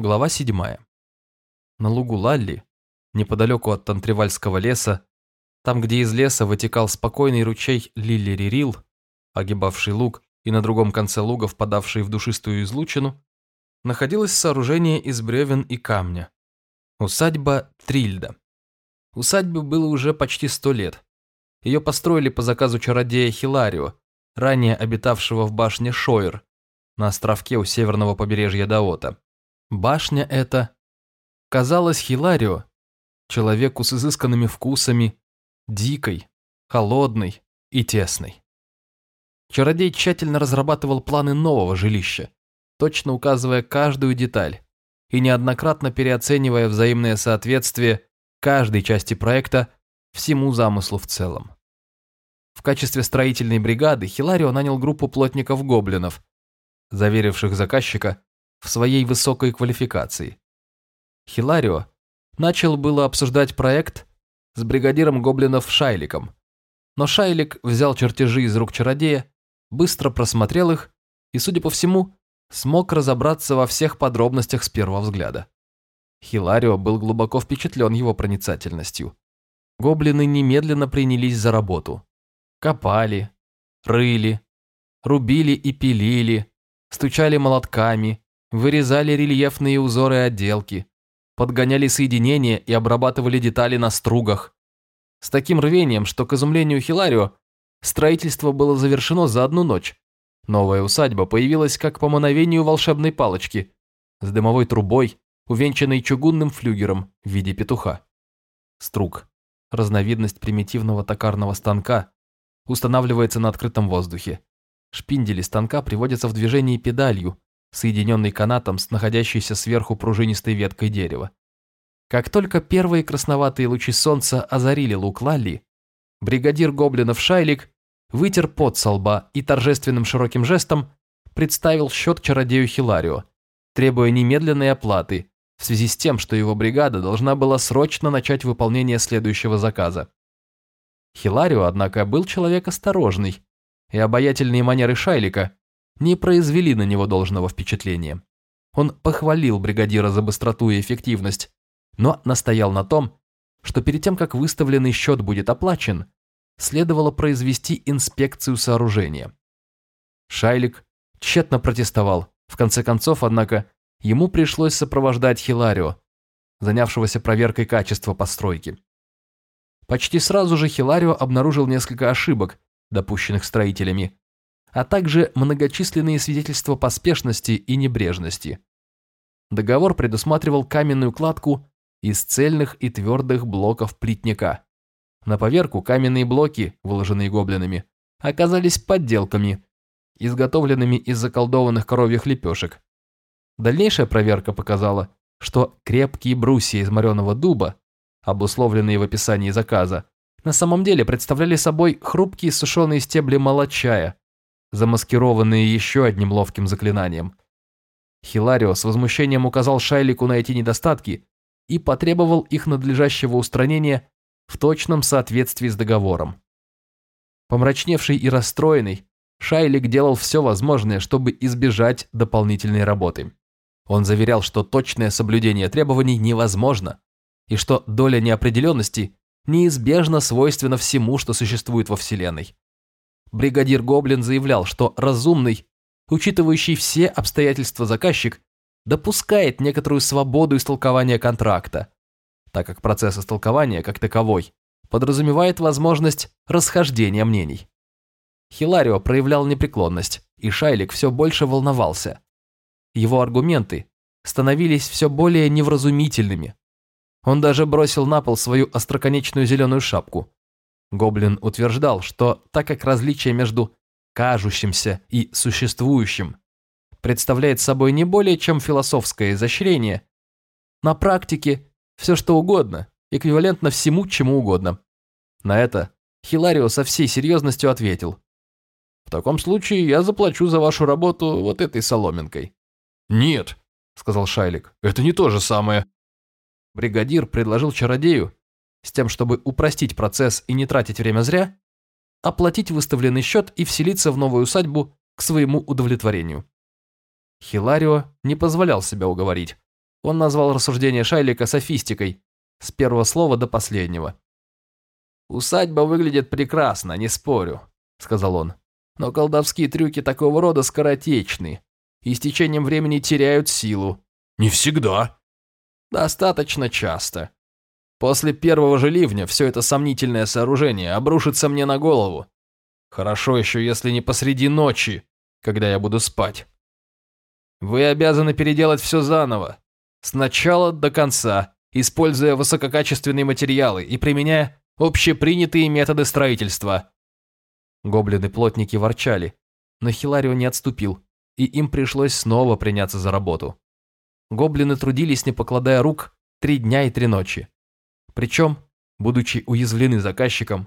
Глава 7. На лугу Лалли, неподалеку от Тантривальского леса, там, где из леса вытекал спокойный ручей Лиллеририл, огибавший луг и на другом конце луга впадавший в душистую излучину, находилось сооружение из бревен и камня. Усадьба Трильда. Усадьбе было уже почти сто лет. Ее построили по заказу чародея Хиларио, ранее обитавшего в башне Шойер, на островке у северного побережья Даота. Башня эта казалась Хиларио, человеку с изысканными вкусами, дикой, холодной и тесной. Чародей тщательно разрабатывал планы нового жилища, точно указывая каждую деталь и неоднократно переоценивая взаимное соответствие каждой части проекта всему замыслу в целом. В качестве строительной бригады Хиларио нанял группу плотников-гоблинов, заверивших заказчика в своей высокой квалификации. Хиларио начал было обсуждать проект с бригадиром гоблинов Шайликом, но Шайлик взял чертежи из рук чародея, быстро просмотрел их и, судя по всему, смог разобраться во всех подробностях с первого взгляда. Хиларио был глубоко впечатлен его проницательностью. Гоблины немедленно принялись за работу. Копали, рыли, рубили и пилили, стучали молотками, вырезали рельефные узоры отделки, подгоняли соединения и обрабатывали детали на стругах. С таким рвением, что, к изумлению Хиларио, строительство было завершено за одну ночь. Новая усадьба появилась как по мановению волшебной палочки, с дымовой трубой, увенчанной чугунным флюгером в виде петуха. Струг, разновидность примитивного токарного станка, устанавливается на открытом воздухе. Шпиндели станка приводятся в движение педалью, соединенный канатом с находящейся сверху пружинистой веткой дерева. Как только первые красноватые лучи солнца озарили лук Лалли, бригадир гоблинов Шайлик вытер пот со лба и торжественным широким жестом представил счет чародею Хиларио, требуя немедленной оплаты в связи с тем, что его бригада должна была срочно начать выполнение следующего заказа. Хиларио, однако, был человек осторожный, и обаятельные манеры Шайлика не произвели на него должного впечатления. Он похвалил бригадира за быстроту и эффективность, но настоял на том, что перед тем, как выставленный счет будет оплачен, следовало произвести инспекцию сооружения. Шайлик тщетно протестовал. В конце концов, однако, ему пришлось сопровождать Хиларио, занявшегося проверкой качества постройки. Почти сразу же Хиларио обнаружил несколько ошибок, допущенных строителями, а также многочисленные свидетельства поспешности и небрежности. Договор предусматривал каменную кладку из цельных и твердых блоков плитника. На поверку каменные блоки, выложенные гоблинами, оказались подделками, изготовленными из заколдованных коровьих лепешек. Дальнейшая проверка показала, что крепкие брусья из мореного дуба, обусловленные в описании заказа, на самом деле представляли собой хрупкие сушеные стебли молочая, замаскированные еще одним ловким заклинанием. Хиларио с возмущением указал Шайлику на эти недостатки и потребовал их надлежащего устранения в точном соответствии с договором. Помрачневший и расстроенный, Шайлик делал все возможное, чтобы избежать дополнительной работы. Он заверял, что точное соблюдение требований невозможно, и что доля неопределенности неизбежно свойственна всему, что существует во Вселенной бригадир Гоблин заявлял, что разумный, учитывающий все обстоятельства заказчик, допускает некоторую свободу истолкования контракта, так как процесс истолкования, как таковой, подразумевает возможность расхождения мнений. Хиларио проявлял непреклонность, и Шайлик все больше волновался. Его аргументы становились все более невразумительными. Он даже бросил на пол свою остроконечную зеленую шапку, Гоблин утверждал, что так как различие между кажущимся и существующим представляет собой не более чем философское изощрение, на практике все что угодно эквивалентно всему чему угодно. На это Хиларио со всей серьезностью ответил. «В таком случае я заплачу за вашу работу вот этой соломинкой». «Нет», — сказал Шайлик, — «это не то же самое». Бригадир предложил чародею с тем, чтобы упростить процесс и не тратить время зря, оплатить выставленный счет и вселиться в новую усадьбу к своему удовлетворению. Хиларио не позволял себя уговорить. Он назвал рассуждение Шайлика софистикой, с первого слова до последнего. «Усадьба выглядит прекрасно, не спорю», — сказал он. «Но колдовские трюки такого рода скоротечны и с течением времени теряют силу». «Не всегда». «Достаточно часто. После первого же ливня все это сомнительное сооружение обрушится мне на голову. Хорошо еще, если не посреди ночи, когда я буду спать. Вы обязаны переделать все заново, с начала до конца, используя высококачественные материалы и применяя общепринятые методы строительства. Гоблины-плотники ворчали, но Хиларио не отступил, и им пришлось снова приняться за работу. Гоблины трудились, не покладая рук, три дня и три ночи. Причем, будучи уязвлены заказчиком,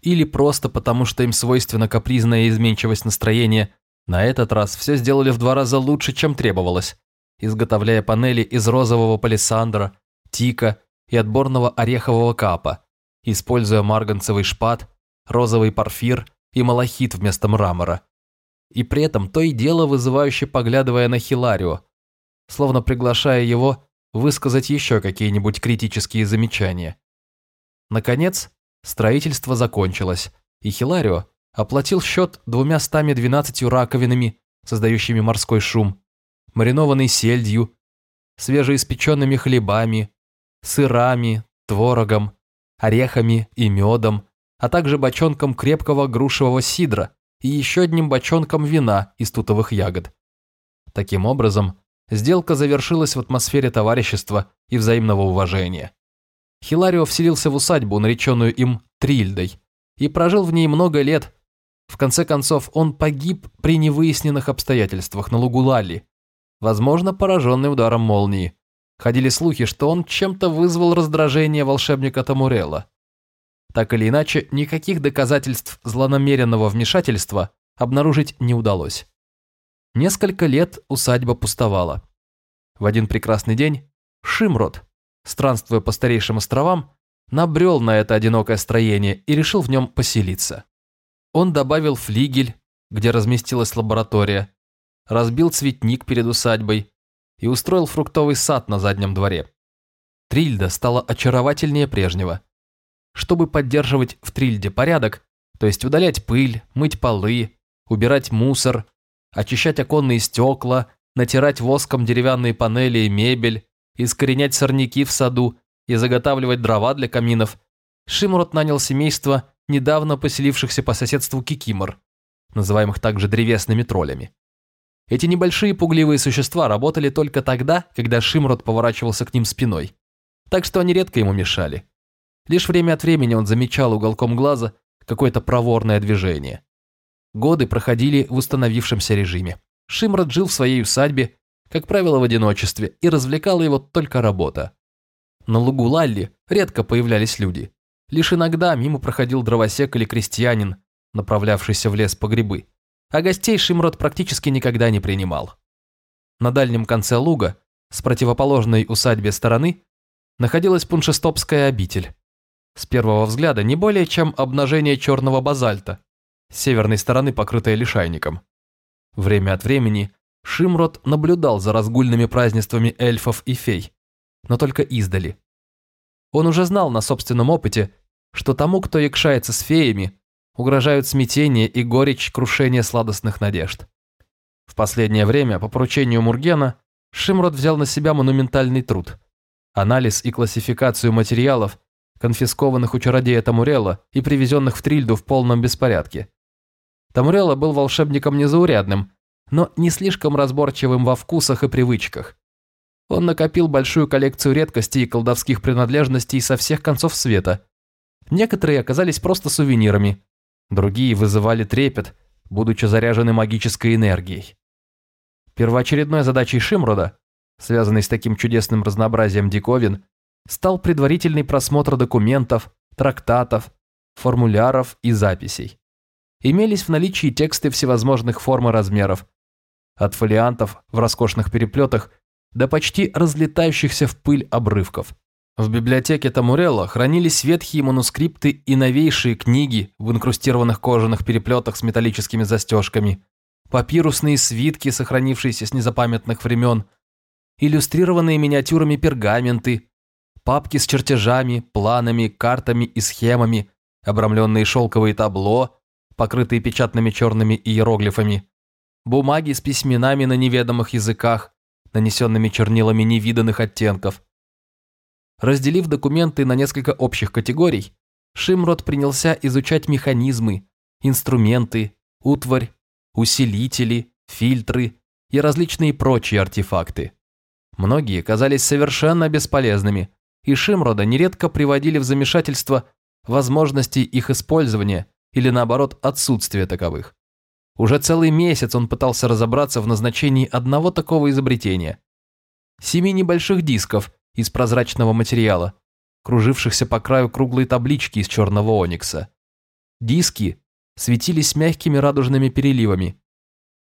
или просто потому, что им свойственна капризная изменчивость настроения, на этот раз все сделали в два раза лучше, чем требовалось, изготовляя панели из розового палисандра, тика и отборного орехового капа, используя марганцевый шпат, розовый порфир и малахит вместо мрамора. И при этом то и дело вызывающе поглядывая на Хиларио, словно приглашая его высказать еще какие-нибудь критические замечания. Наконец, строительство закончилось, и Хиларио оплатил счет двумя стами двенадцатью раковинами, создающими морской шум, маринованной сельдью, свежеиспеченными хлебами, сырами, творогом, орехами и медом, а также бочонком крепкого грушевого сидра и еще одним бочонком вина из тутовых ягод. Таким образом, сделка завершилась в атмосфере товарищества и взаимного уважения. Хиларио вселился в усадьбу, нареченную им Трильдой, и прожил в ней много лет. В конце концов, он погиб при невыясненных обстоятельствах на лугу Лали, возможно, пораженный ударом молнии. Ходили слухи, что он чем-то вызвал раздражение волшебника Тамурелла. Так или иначе, никаких доказательств злонамеренного вмешательства обнаружить не удалось. Несколько лет усадьба пустовала. В один прекрасный день Шимрот, странствуя по старейшим островам, набрел на это одинокое строение и решил в нем поселиться. Он добавил флигель, где разместилась лаборатория, разбил цветник перед усадьбой и устроил фруктовый сад на заднем дворе. Трильда стала очаровательнее прежнего. Чтобы поддерживать в Трильде порядок, то есть удалять пыль, мыть полы, убирать мусор, очищать оконные стекла, натирать воском деревянные панели и мебель, искоренять сорняки в саду и заготавливать дрова для каминов, Шимрот нанял семейство недавно поселившихся по соседству кикимор, называемых также древесными троллями. Эти небольшие пугливые существа работали только тогда, когда Шимрот поворачивался к ним спиной, так что они редко ему мешали. Лишь время от времени он замечал уголком глаза какое-то проворное движение. Годы проходили в установившемся режиме. Шимрот жил в своей усадьбе, как правило, в одиночестве, и развлекала его только работа. На лугу Лалли редко появлялись люди. Лишь иногда мимо проходил дровосек или крестьянин, направлявшийся в лес по грибы а гостей Шимрот практически никогда не принимал. На дальнем конце луга, с противоположной усадьбе стороны, находилась Пуншестопская обитель. С первого взгляда не более чем обнажение черного базальта, северной стороны покрытая лишайником. Время от времени Шимрот наблюдал за разгульными празднествами эльфов и фей, но только издали. Он уже знал на собственном опыте, что тому, кто якшается с феями, угрожают смятение и горечь крушения сладостных надежд. В последнее время, по поручению Мургена, Шимрот взял на себя монументальный труд – анализ и классификацию материалов, конфискованных у чародея Тамурела и привезенных в Трильду в полном беспорядке. Тамурела был волшебником незаурядным, но не слишком разборчивым во вкусах и привычках. Он накопил большую коллекцию редкостей и колдовских принадлежностей со всех концов света. Некоторые оказались просто сувенирами, Другие вызывали трепет, будучи заряжены магической энергией. Первоочередной задачей Шимрода, связанной с таким чудесным разнообразием диковин, стал предварительный просмотр документов, трактатов, формуляров и записей. Имелись в наличии тексты всевозможных форм и размеров, от фолиантов в роскошных переплетах до почти разлетающихся в пыль обрывков. В библиотеке Тамурелла хранились ветхие манускрипты и новейшие книги в инкрустированных кожаных переплетах с металлическими застежками, папирусные свитки, сохранившиеся с незапамятных времен, иллюстрированные миниатюрами пергаменты, папки с чертежами, планами, картами и схемами, обрамленные шелковые табло, покрытые печатными черными иероглифами, бумаги с письменами на неведомых языках, нанесенными чернилами невиданных оттенков. Разделив документы на несколько общих категорий, Шимрот принялся изучать механизмы, инструменты, утварь, усилители, фильтры и различные прочие артефакты. Многие казались совершенно бесполезными, и Шимрода нередко приводили в замешательство возможности их использования или, наоборот, отсутствия таковых. Уже целый месяц он пытался разобраться в назначении одного такого изобретения. Семи небольших дисков из прозрачного материала, кружившихся по краю круглой таблички из черного оникса. Диски светились мягкими радужными переливами,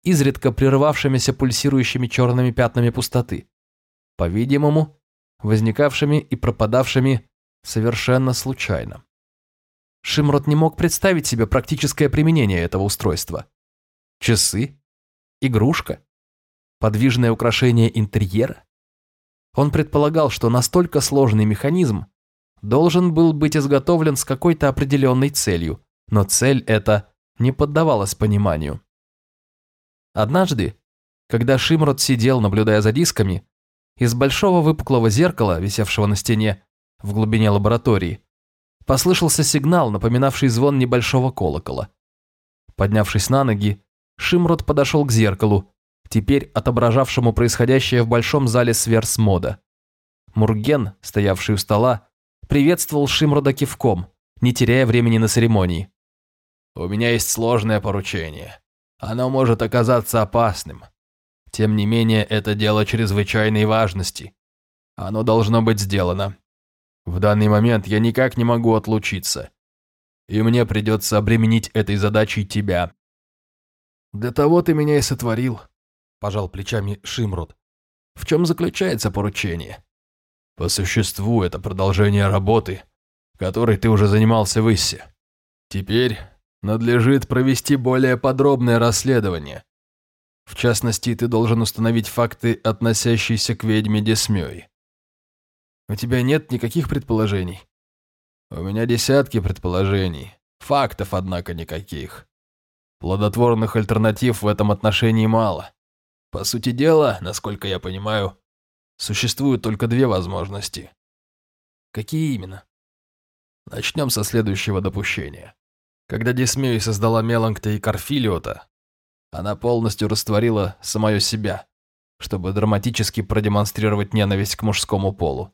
изредка прерывавшимися пульсирующими черными пятнами пустоты. По-видимому, возникавшими и пропадавшими совершенно случайно. Шимрот не мог представить себе практическое применение этого устройства. Часы? Игрушка? Подвижное украшение интерьера? Он предполагал, что настолько сложный механизм должен был быть изготовлен с какой-то определенной целью, но цель эта не поддавалась пониманию. Однажды, когда Шимрот сидел, наблюдая за дисками, из большого выпуклого зеркала, висевшего на стене в глубине лаборатории, послышался сигнал, напоминавший звон небольшого колокола. Поднявшись на ноги, Шимрот подошел к зеркалу, теперь отображавшему происходящее в большом зале сверсмода. Мурген, стоявший у стола, приветствовал Шимрода кивком, не теряя времени на церемонии. «У меня есть сложное поручение. Оно может оказаться опасным. Тем не менее, это дело чрезвычайной важности. Оно должно быть сделано. В данный момент я никак не могу отлучиться. И мне придется обременить этой задачей тебя. Для того ты меня и сотворил, пожал плечами Шимрут. В чем заключается поручение? По существу это продолжение работы, которой ты уже занимался в Иссе. Теперь надлежит провести более подробное расследование. В частности, ты должен установить факты, относящиеся к ведьме Десмёй. У тебя нет никаких предположений? У меня десятки предположений. Фактов, однако, никаких. Плодотворных альтернатив в этом отношении мало. По сути дела, насколько я понимаю, существуют только две возможности. Какие именно? Начнем со следующего допущения. Когда Дисмей создала Меланкта и Карфилиота, она полностью растворила самое себя, чтобы драматически продемонстрировать ненависть к мужскому полу.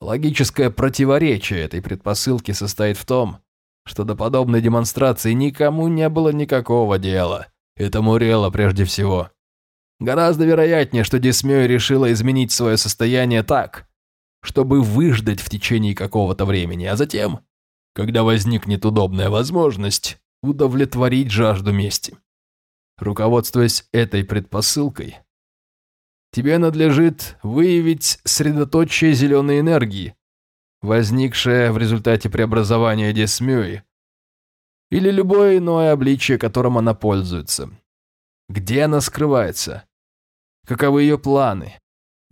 Логическое противоречие этой предпосылки состоит в том, что до подобной демонстрации никому не было никакого дела. Это Мурела прежде всего. Гораздо вероятнее, что Десмёй решила изменить свое состояние так, чтобы выждать в течение какого-то времени, а затем, когда возникнет удобная возможность, удовлетворить жажду мести. Руководствуясь этой предпосылкой, Тебе надлежит выявить средоточие зеленой энергии, возникшее в результате преобразования Десмюи, или любое иное обличие, которым она пользуется. Где она скрывается? Каковы ее планы?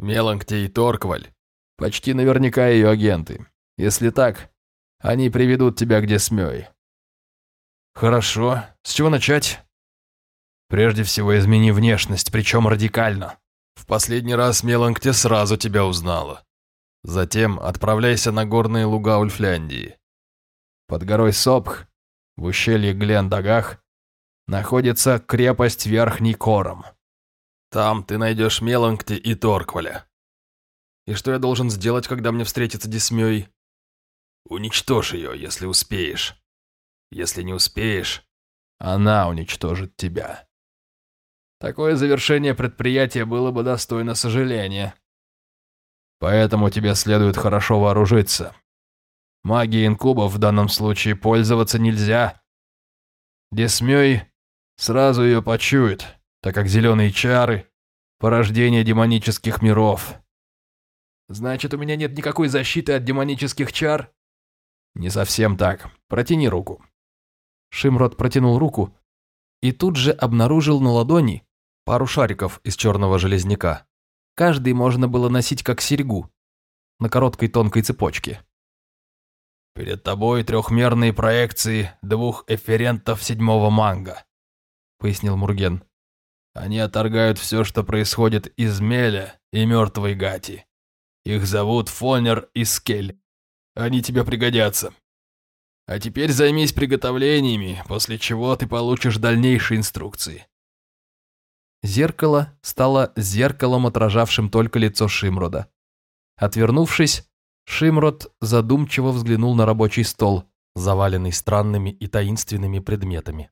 Меланкте и Торкваль почти наверняка ее агенты. Если так, они приведут тебя к Десмёй. Хорошо. С чего начать? Прежде всего, измени внешность, причем радикально. В последний раз Меланкте сразу тебя узнала. Затем отправляйся на горные луга Ульфляндии. Под горой Сопх, в ущелье Глендагах, находится крепость Верхний Кором. Там ты найдешь Меланкте и Торкваля. И что я должен сделать, когда мне встретится Десмёй? Уничтожь ее, если успеешь. Если не успеешь, она уничтожит тебя. Такое завершение предприятия было бы достойно сожаления. Поэтому тебе следует хорошо вооружиться. Магией инкубов в данном случае пользоваться нельзя. Десмёй сразу ее почует, так как зеленые чары – порождение демонических миров. Значит, у меня нет никакой защиты от демонических чар? Не совсем так. Протяни руку. Шимрот протянул руку и тут же обнаружил на ладони пару шариков из черного железняка. Каждый можно было носить как серьгу на короткой тонкой цепочке. «Перед тобой трехмерные проекции двух эферентов седьмого манга», — пояснил Мурген. «Они отторгают все, что происходит из Меля и мертвой Гати. Их зовут Фонер и Скель. Они тебе пригодятся. А теперь займись приготовлениями, после чего ты получишь дальнейшие инструкции». Зеркало стало зеркалом, отражавшим только лицо Шимрода. Отвернувшись, Шимрод задумчиво взглянул на рабочий стол, заваленный странными и таинственными предметами.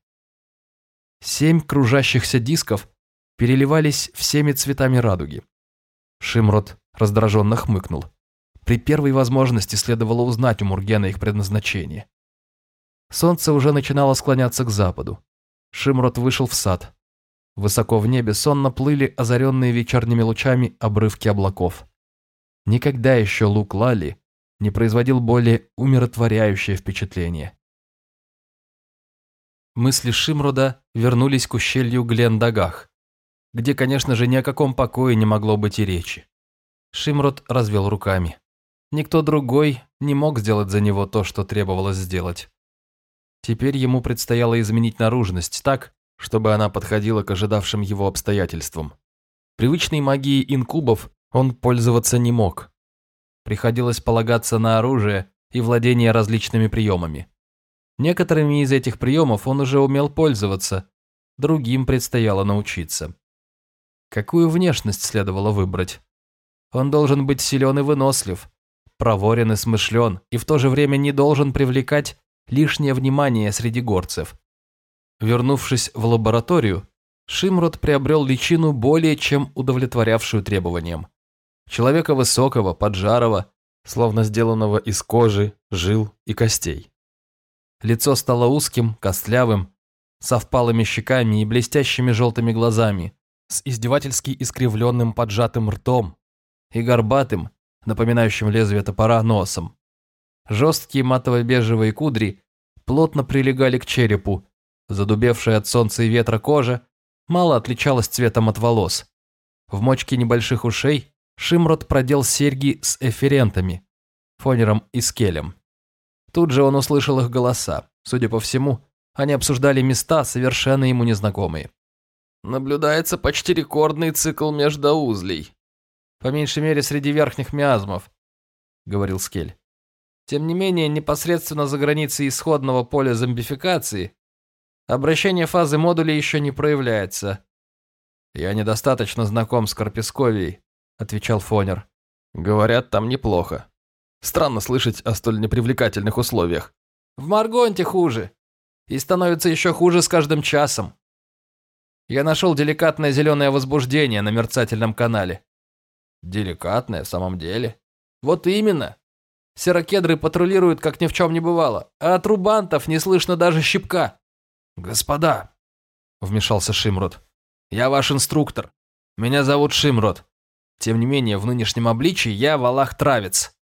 Семь кружащихся дисков переливались всеми цветами радуги. Шимрод раздраженно хмыкнул. При первой возможности следовало узнать у Мургена их предназначение. Солнце уже начинало склоняться к западу. Шимрод вышел в сад. Высоко в небе сонно плыли озаренные вечерними лучами обрывки облаков. Никогда еще лук Лали не производил более умиротворяющее впечатление. Мысли Шимрода вернулись к ущелью Глендагах, где, конечно же, ни о каком покое не могло быть и речи. Шимрод развел руками. Никто другой не мог сделать за него то, что требовалось сделать. Теперь ему предстояло изменить наружность так, чтобы она подходила к ожидавшим его обстоятельствам. Привычной магией инкубов он пользоваться не мог. Приходилось полагаться на оружие и владение различными приемами. Некоторыми из этих приемов он уже умел пользоваться, другим предстояло научиться. Какую внешность следовало выбрать? Он должен быть силен и вынослив, проворен и смышлен, и в то же время не должен привлекать лишнее внимание среди горцев. Вернувшись в лабораторию, Шимрот приобрел личину более чем удовлетворявшую требованиям. Человека высокого, поджарого, словно сделанного из кожи, жил и костей. Лицо стало узким, костлявым, со впалыми щеками и блестящими желтыми глазами, с издевательски искривленным поджатым ртом и горбатым, напоминающим лезвие топора, носом. Жесткие матово-бежевые кудри плотно прилегали к черепу, задубевшая от солнца и ветра кожа мало отличалась цветом от волос. В мочке небольших ушей Шимрот продел серьги с эферентами, фонером и скелем. Тут же он услышал их голоса. Судя по всему, они обсуждали места, совершенно ему незнакомые. Наблюдается почти рекордный цикл междоузлей. По меньшей мере, среди верхних миазмов, говорил Скель. Тем не менее, непосредственно за границей исходного поля зомбификации обращение фазы модуля еще не проявляется. Я недостаточно знаком с Карпесковией, отвечал Фонер. Говорят, там неплохо. Странно слышать о столь непривлекательных условиях. В Маргонте хуже. И становится еще хуже с каждым часом. Я нашел деликатное зеленое возбуждение на мерцательном канале. Деликатное в самом деле? Вот именно. Серокедры патрулируют, как ни в чем не бывало, а от рубантов не слышно даже щипка. «Господа», — вмешался Шимрот, — «я ваш инструктор. Меня зовут Шимрот. Тем не менее, в нынешнем обличии я Валах Травец.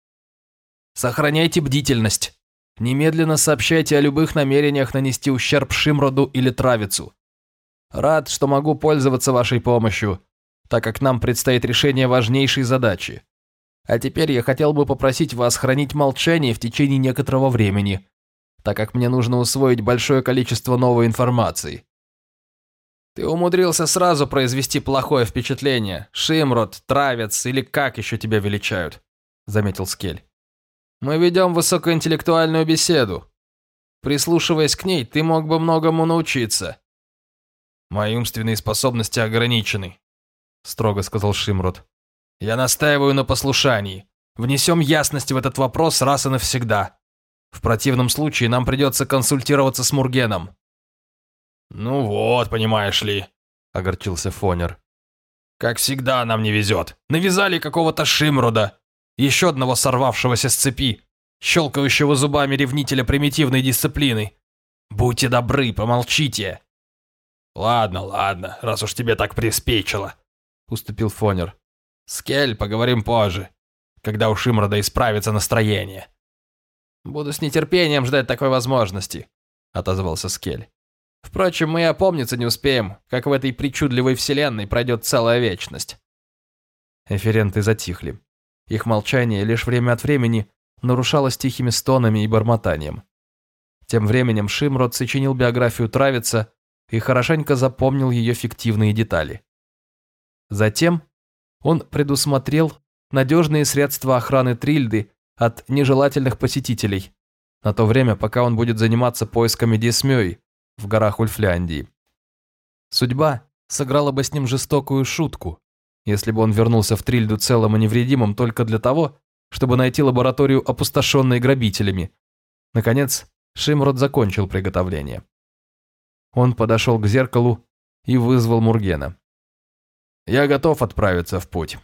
Сохраняйте бдительность. Немедленно сообщайте о любых намерениях нанести ущерб Шимроду или Травицу. Рад, что могу пользоваться вашей помощью, так как нам предстоит решение важнейшей задачи. А теперь я хотел бы попросить вас хранить молчание в течение некоторого времени, так как мне нужно усвоить большое количество новой информации. Ты умудрился сразу произвести плохое впечатление. Шимрот, Травец или как еще тебя величают, заметил Скель. Мы ведем высокоинтеллектуальную беседу. Прислушиваясь к ней, ты мог бы многому научиться. Мои умственные способности ограничены, строго сказал Шимрот. Я настаиваю на послушании. Внесем ясность в этот вопрос раз и навсегда. В противном случае нам придется консультироваться с Мургеном. «Ну вот, понимаешь ли», — огорчился Фонер. «Как всегда нам не везет. Навязали какого-то Шимруда, еще одного сорвавшегося с цепи, щелкающего зубами ревнителя примитивной дисциплины. Будьте добры, помолчите». «Ладно, ладно, раз уж тебе так приспичило», — уступил Фонер. «Скель, поговорим позже, когда у Шимрода исправится настроение». «Буду с нетерпением ждать такой возможности», — отозвался Скель. Впрочем, мы опомниться не успеем, как в этой причудливой вселенной пройдет целая вечность. Эференты затихли. Их молчание лишь время от времени нарушалось тихими стонами и бормотанием. Тем временем Шимрод сочинил биографию Травица и хорошенько запомнил ее фиктивные детали. Затем он предусмотрел надежные средства охраны Трильды от нежелательных посетителей на то время, пока он будет заниматься поисками Десмёй в горах Ульфляндии. Судьба сыграла бы с ним жестокую шутку, если бы он вернулся в Трильду целым и невредимым только для того, чтобы найти лабораторию, опустошенной грабителями. Наконец, Шимрод закончил приготовление. Он подошел к зеркалу и вызвал Мургена. «Я готов отправиться в путь».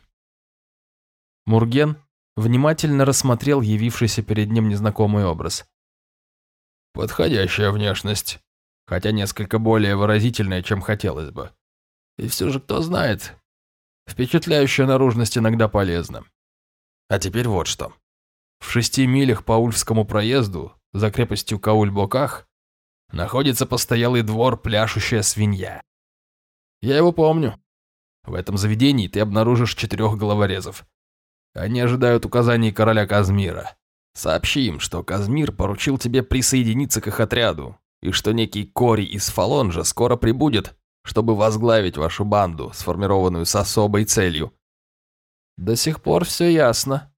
Мурген внимательно рассмотрел явившийся перед ним незнакомый образ. «Подходящая внешность, хотя несколько более выразительная, чем хотелось бы. И все же, кто знает, впечатляющая наружность иногда полезна. А теперь вот что. В шести милях по Ульфскому проезду, за крепостью Кауль-Боках, находится постоялый двор «Пляшущая свинья». Я его помню. В этом заведении ты обнаружишь четырех головорезов. Они ожидают указаний короля Казмира. Сообщи им, что Казмир поручил тебе присоединиться к их отряду, и что некий Кори из Фалонжа скоро прибудет, чтобы возглавить вашу банду, сформированную с особой целью. До сих пор все ясно.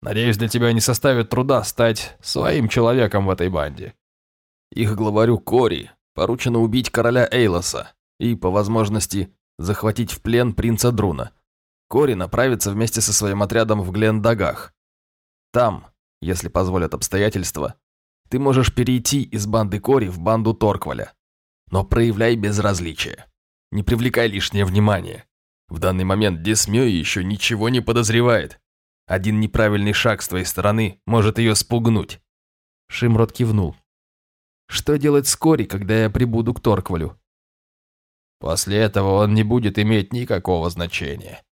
Надеюсь, для тебя не составит труда стать своим человеком в этой банде. Их главарю Кори поручено убить короля Эйлоса и, по возможности, захватить в плен принца Друна. Кори направится вместе со своим отрядом в Глендагах. Там, если позволят обстоятельства, ты можешь перейти из банды Кори в банду Торкваля. Но проявляй безразличие. Не привлекай лишнее внимание. В данный момент Десмёй еще ничего не подозревает. Один неправильный шаг с твоей стороны может ее спугнуть. Шимрот кивнул. Что делать с Кори, когда я прибуду к Торквалю? После этого он не будет иметь никакого значения.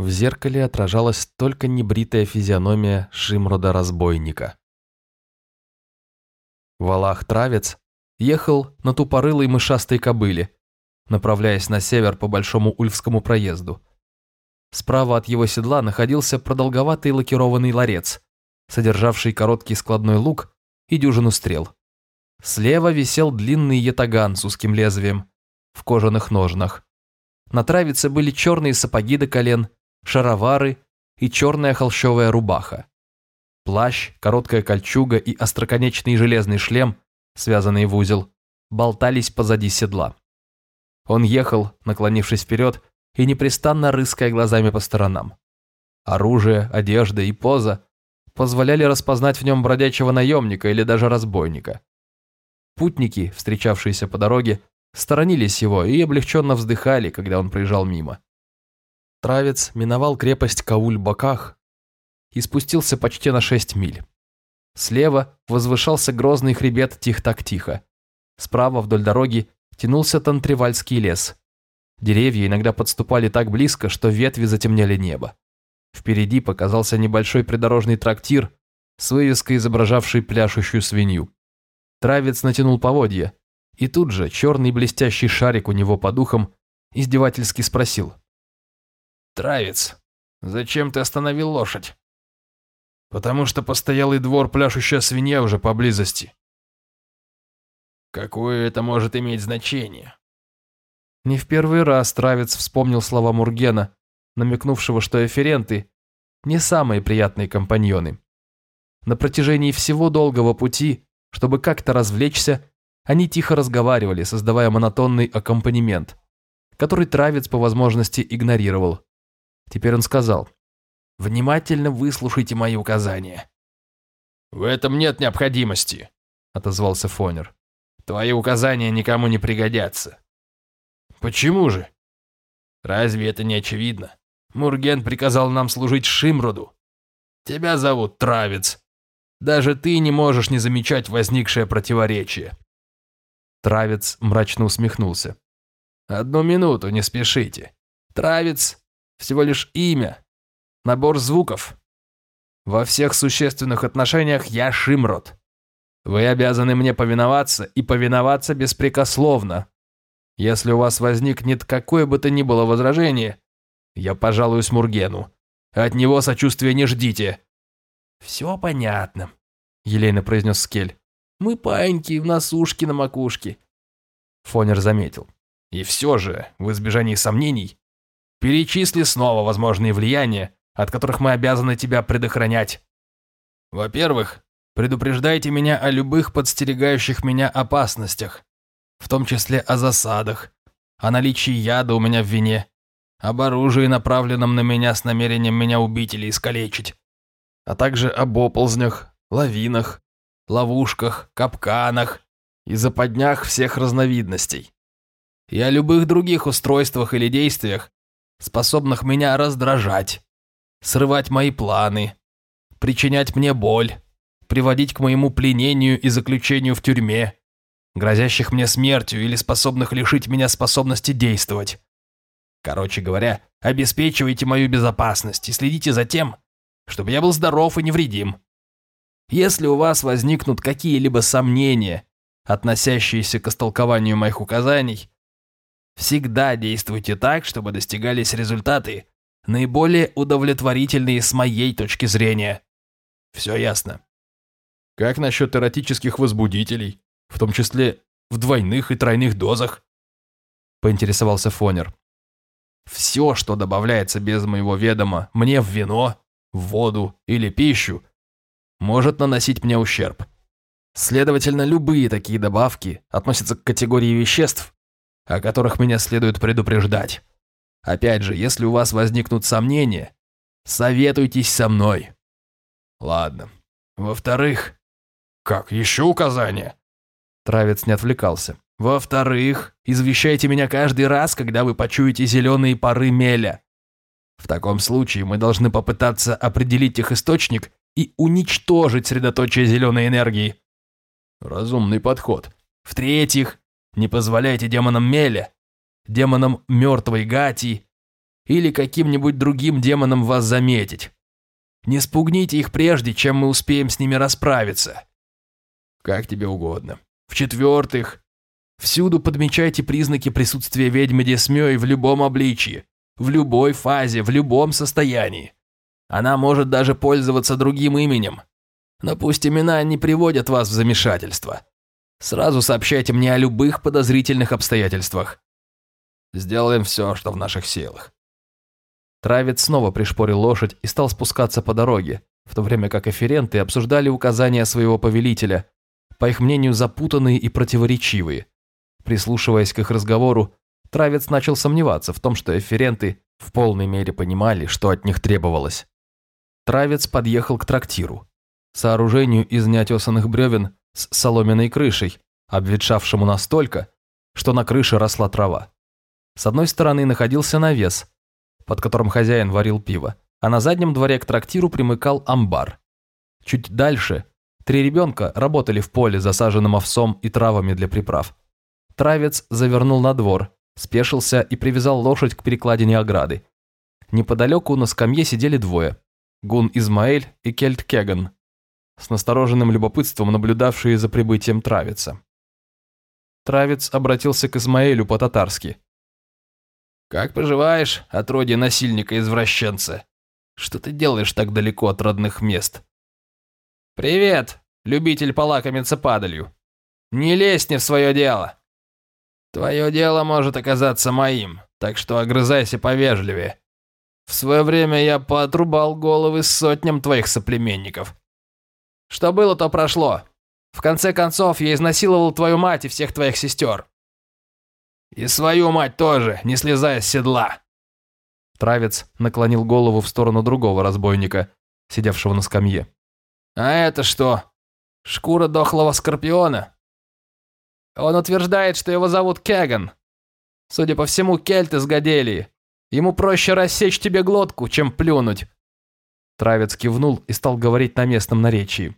В зеркале отражалась только небритая физиономия Шимрода-разбойника. Валах-травец ехал на тупорылой мышастой кобыле, направляясь на север по Большому Ульфскому проезду. Справа от его седла находился продолговатый лакированный ларец, содержавший короткий складной лук и дюжину стрел. Слева висел длинный ятаган с узким лезвием, в кожаных ножнах. На травице были черные сапоги до колен, шаровары и черная холщовая рубаха. Плащ, короткая кольчуга и остроконечный железный шлем, связанные в узел, болтались позади седла. Он ехал, наклонившись вперед и непрестанно рыская глазами по сторонам. Оружие, одежда и поза позволяли распознать в нем бродячего наемника или даже разбойника. Путники, встречавшиеся по дороге, сторонились его и облегченно вздыхали, когда он проезжал мимо. Травец миновал крепость Кауль-Баках и спустился почти на шесть миль. Слева возвышался грозный хребет Тих-Так-Тихо. Справа вдоль дороги тянулся Тантривальский лес. Деревья иногда подступали так близко, что ветви затемняли небо. Впереди показался небольшой придорожный трактир с вывеской, изображавшей пляшущую свинью. Травец натянул поводья, и тут же черный блестящий шарик у него по духам издевательски спросил. «Травец, зачем ты остановил лошадь?» «Потому что постоялый двор пляшущая свинья уже поблизости». «Какое это может иметь значение?» Не в первый раз Травец вспомнил слова Мургена, намекнувшего, что эференты – не самые приятные компаньоны. На протяжении всего долгого пути, чтобы как-то развлечься, они тихо разговаривали, создавая монотонный аккомпанемент, который Травец по возможности игнорировал. Теперь он сказал, «Внимательно выслушайте мои указания». «В этом нет необходимости», – отозвался Фонер. «Твои указания никому не пригодятся. Почему же? Разве это не очевидно? Мурген приказал нам служить Шимроду. Тебя зовут Травец. Даже ты не можешь не замечать возникшее противоречие. Травец мрачно усмехнулся. Одну минуту, не спешите. Травец – всего лишь имя, набор звуков. Во всех существенных отношениях я Шимрод. Вы обязаны мне повиноваться и повиноваться беспрекословно, если у вас возникнет какое бы то ни было возражение, Я пожалуюсь Мургену. От него сочувствия не ждите». «Все понятно», — елейно произнес Скель. «Мы паиньки, в нас ушки на макушке». Фонер заметил. «И все же, в избежании сомнений, перечисли снова возможные влияния, от которых мы обязаны тебя предохранять. Во-первых, предупреждайте меня о любых подстерегающих меня опасностях, в том числе о засадах, о наличии яда у меня в вине, об оружии, направленном на меня с намерением меня убить или искалечить, а также об оползнях, лавинах, ловушках, капканах и западнях всех разновидностей. И о любых других устройствах или действиях, способных меня раздражать, срывать мои планы, причинять мне боль, приводить к моему пленению и заключению в тюрьме, грозящих мне смертью или способных лишить меня способности действовать. Короче говоря, обеспечивайте мою безопасность и следите за тем, чтобы я был здоров и невредим. Если у вас возникнут какие-либо сомнения, относящиеся к истолкованию моих указаний, всегда действуйте так, чтобы достигались результаты, наиболее удовлетворительные с моей точки зрения. Все ясно. Как насчет эротических возбудителей, в том числе в двойных и тройных дозах? Поинтересовался Фонер. Все, что добавляется без моего ведома мне в вино, в воду или пищу, может наносить мне ущерб. Следовательно, любые такие добавки относятся к категории веществ, о которых меня следует предупреждать. Опять же, если у вас возникнут сомнения, советуйтесь со мной. Ладно. Во-вторых... Как, еще указания? Травец не отвлекался. Во-вторых, извещайте меня каждый раз, когда вы почуете зеленые пары меля. В таком случае мы должны попытаться определить их источник и уничтожить средоточие зеленой энергии. Разумный подход. В-третьих, не позволяйте демонам меля демоном мертвой Гати или каким-нибудь другим демоном вас заметить. Не спугните их прежде, чем мы успеем с ними расправиться. Как тебе угодно. В-четвертых, всюду подмечайте признаки присутствия ведьмы Десмёй в любом обличии, в любой фазе, в любом состоянии. Она может даже пользоваться другим именем. Но пусть имена не приводят вас в замешательство. Сразу сообщайте мне о любых подозрительных обстоятельствах. Сделаем все, что в наших силах». Травец снова пришпорил лошадь и стал спускаться по дороге, в то время как эференты обсуждали указания своего повелителя, по их мнению запутанные и противоречивые. Прислушиваясь к их разговору, Травец начал сомневаться в том, что эференты в полной мере понимали, что от них требовалось. Травец подъехал к трактиру, сооружению из неотесанных бревен с соломенной крышей, обветшавшему настолько, что на крыше росла трава. С одной стороны находился навес, под которым хозяин варил пиво, а на заднем дворе к трактиру примыкал амбар. Чуть дальше три ребенка работали в поле, засаженном овсом и травами для приправ. Травец завернул на двор, спешился и привязал лошадь к перекладине ограды. Неподалеку на скамье сидели двое – Гун Измаэль и Кельт Кеган, с настороженным любопытством наблюдавшие за прибытием Травица. Травец обратился к Измаэлю по-татарски – «Как поживаешь, отродье насильника-извращенца? Что ты делаешь так далеко от родных мест?» «Привет, любитель полакомиться падалью. Не лезь не в свое дело. Твое дело может оказаться моим, так что огрызайся повежливее. В свое время я поотрубал головы сотням твоих соплеменников. Что было, то прошло. В конце концов, я изнасиловал твою мать и всех твоих сестер. «И свою мать тоже, не слезая с седла!» Травец наклонил голову в сторону другого разбойника, сидевшего на скамье. «А это что? Шкура дохлого скорпиона?» «Он утверждает, что его зовут Кеган. Судя по всему, кельт из Гаделии. Ему проще рассечь тебе глотку, чем плюнуть». Травец кивнул и стал говорить на местном наречии.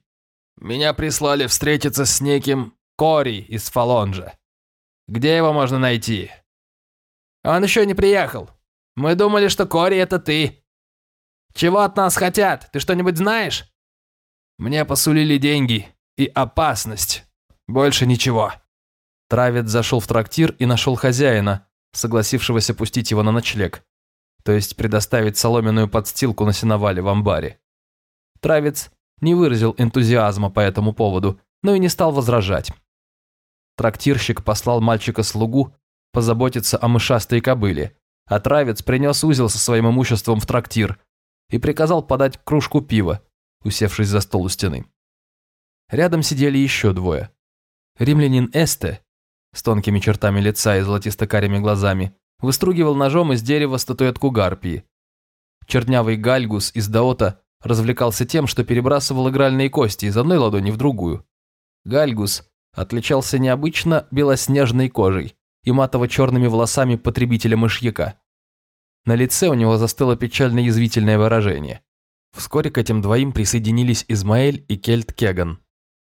«Меня прислали встретиться с неким Кори из Фалонжа. Где его можно найти?» «Он еще не приехал. Мы думали, что Кори это ты. Чего от нас хотят? Ты что-нибудь знаешь?» «Мне посулили деньги и опасность. Больше ничего». Травец зашел в трактир и нашел хозяина, согласившегося пустить его на ночлег. то есть предоставить соломенную подстилку на сеновале в амбаре. Травец не выразил энтузиазма по этому поводу, но и не стал возражать. Трактирщик послал мальчика-слугу позаботиться о мышастой кобыле, а Травец принес узел со своим имуществом в трактир и приказал подать кружку пива, усевшись за стол у стены. Рядом сидели еще двое. Римлянин Эсте, с тонкими чертами лица и золотисто-карими глазами, выстругивал ножом из дерева статуэтку гарпии. Чернявый гальгус из Даота развлекался тем, что перебрасывал игральные кости из одной ладони в другую. Гальгус отличался необычно белоснежной кожей и матово-черными волосами потребителя мышьяка. На лице у него застыло печально язвительное выражение. Вскоре к этим двоим присоединились Измаэль и Кельт Кеган.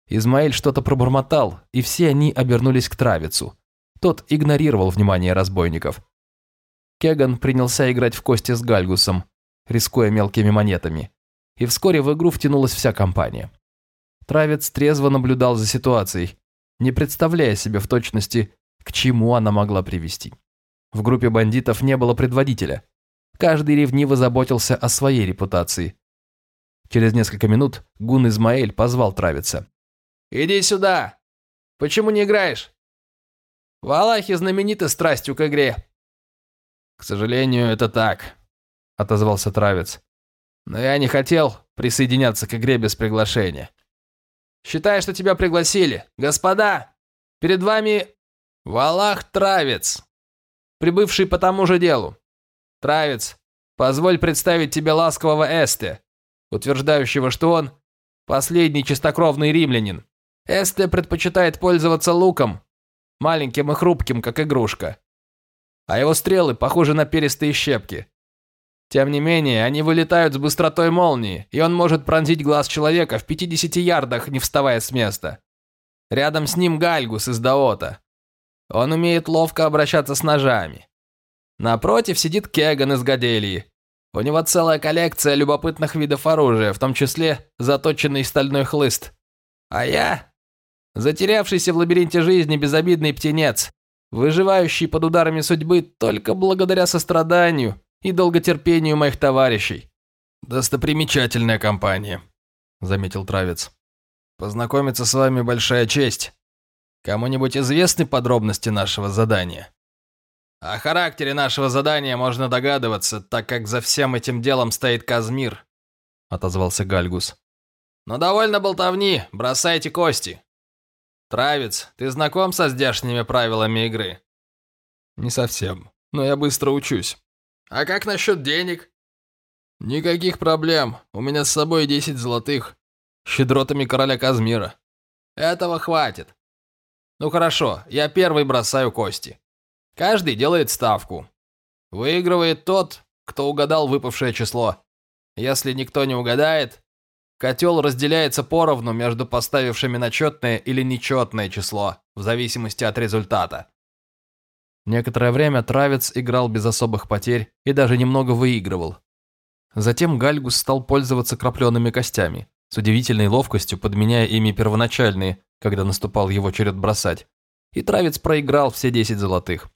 Измаэль что-то пробормотал, и все они обернулись к Травицу. Тот игнорировал внимание разбойников. Кеган принялся играть в кости с Гальгусом, рискуя мелкими монетами. И вскоре в игру втянулась вся компания. Травец трезво наблюдал за ситуацией, не представляя себе в точности, к чему она могла привести. В группе бандитов не было предводителя. Каждый ревниво заботился о своей репутации. Через несколько минут Гун Измаэль позвал Травица. «Иди сюда! Почему не играешь? Валахи знамениты страстью к игре». «К сожалению, это так», — отозвался Травец. «Но я не хотел присоединяться к игре без приглашения. Считай, что тебя пригласили. Господа, перед вами Валах Травец, прибывший по тому же делу. Травец, позволь представить тебе ласкового Эсте, утверждающего, что он последний чистокровный римлянин. Эсте предпочитает пользоваться луком, маленьким и хрупким, как игрушка. А его стрелы похожи на перистые щепки. Тем не менее, они вылетают с быстротой молнии, и он может пронзить глаз человека в 50 ярдах, не вставая с места. Рядом с ним Гальгус из Даота. Он умеет ловко обращаться с ножами. Напротив сидит Кеган из Гаделии. У него целая коллекция любопытных видов оружия, в том числе заточенный стальной хлыст. А я затерявшийся в лабиринте жизни безобидный птенец, выживающий под ударами судьбы только благодаря состраданию и долготерпению моих товарищей. «Достопримечательная компания», — заметил Травец. «Познакомиться с вами большая честь. Кому-нибудь известны подробности нашего задания?» О характере нашего задания можно догадываться, так как за всем этим делом стоит Казмир», — отозвался Гальгус. «Но довольно болтовни, бросайте кости. Травец, ты знаком со здешними правилами игры?» «Не совсем, но я быстро учусь». А как насчет денег? Никаких проблем. У меня с собой 10 золотых. Щедротами короля Казмира. Этого хватит. Ну хорошо, я первый бросаю кости. Каждый делает ставку. Выигрывает тот, кто угадал выпавшее число. Если никто не угадает, котел разделяется поровну между поставившими на четное или нечетное число, в зависимости от результата. Некоторое время Травец играл без особых потерь и даже немного выигрывал. Затем Гальгус стал пользоваться крапленными костями, с удивительной ловкостью подменяя ими первоначальные, когда наступал его черед бросать. И Травец проиграл все 10 золотых.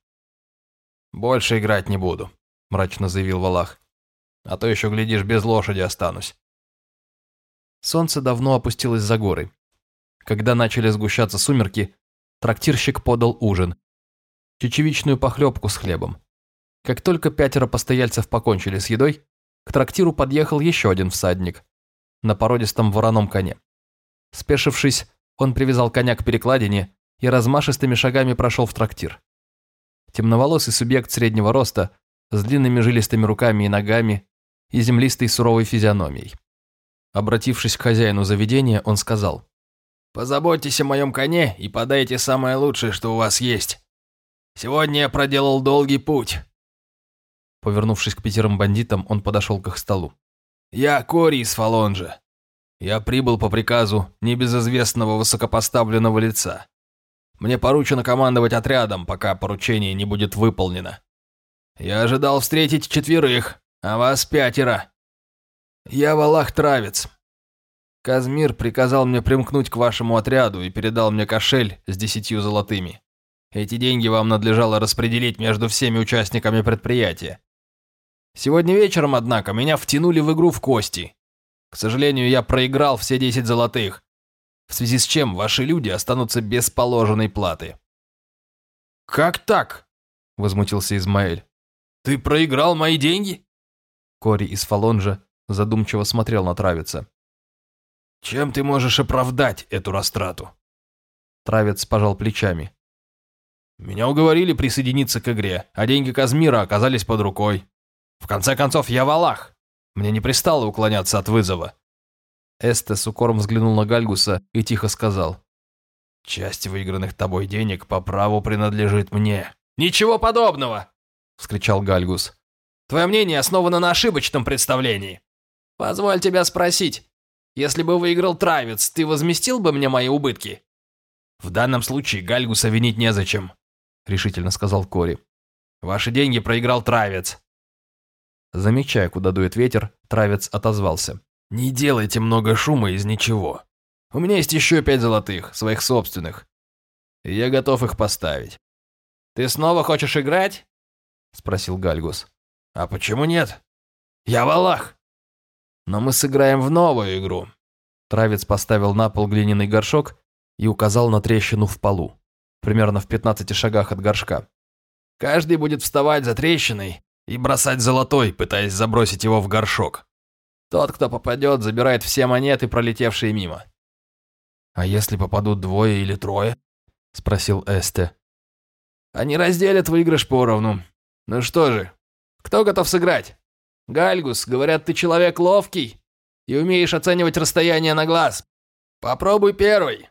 «Больше играть не буду», – мрачно заявил Валах. «А то еще, глядишь, без лошади останусь». Солнце давно опустилось за горы. Когда начали сгущаться сумерки, трактирщик подал ужин – чечевичную похлебку с хлебом. Как только пятеро постояльцев покончили с едой, к трактиру подъехал еще один всадник на породистом вороном коне. Спешившись, он привязал коня к перекладине и размашистыми шагами прошел в трактир. Темноволосый субъект среднего роста, с длинными жилистыми руками и ногами и землистой суровой физиономией. Обратившись к хозяину заведения, он сказал, «Позаботьтесь о моем коне и подайте самое лучшее, что у вас есть. Сегодня я проделал долгий путь». Повернувшись к пятерым бандитам, он подошел к их столу. «Я Кори из Фалонжа. Я прибыл по приказу небезызвестного высокопоставленного лица. Мне поручено командовать отрядом, пока поручение не будет выполнено. Я ожидал встретить четверых, а вас пятеро. Я Валах Травец. Казмир приказал мне примкнуть к вашему отряду и передал мне кошель с десятью золотыми. Эти деньги вам надлежало распределить между всеми участниками предприятия. Сегодня вечером, однако, меня втянули в игру в кости. К сожалению, я проиграл все 10 золотых, в связи с чем ваши люди останутся без положенной платы». «Как так?» – возмутился Измаэль. «Ты проиграл мои деньги?» Кори из Фалонжа задумчиво смотрел на Травица. «Чем ты можешь оправдать эту растрату?» Травец пожал плечами. «Меня уговорили присоединиться к игре, а деньги Казмира оказались под рукой. В конце концов, я Валах. Мне не пристало уклоняться от вызова». Эсте с укором взглянул на Гальгуса и тихо сказал. «Часть выигранных тобой денег по праву принадлежит мне». «Ничего подобного!» – вскричал Гальгус. «Твое мнение основано на ошибочном представлении. Позволь тебя спросить, если бы выиграл Травец, ты возместил бы мне мои убытки?» «В данном случае Гальгуса винить незачем», – решительно сказал Кори. «Ваши деньги проиграл Травец». Замечая, куда дует ветер, Травец отозвался. «Не делайте много шума из ничего. У меня есть еще пять золотых, своих собственных. Я готов их поставить». «Ты снова хочешь играть?» – спросил Гальгус. «А почему нет? Я Валах!» «Но мы сыграем в новую игру». Травец поставил на пол глиняный горшок и указал на трещину в полу, примерно в 15 шагах от горшка. «Каждый будет вставать за трещиной и бросать золотой, пытаясь забросить его в горшок. Тот, кто попадет, забирает все монеты, пролетевшие мимо. «А если попадут двое или трое?» – спросил Эсте. «Они разделят выигрыш поровну. Ну что же, кто готов сыграть? Гальгус, говорят, ты человек ловкий и умеешь оценивать расстояние на глаз. Попробуй первый».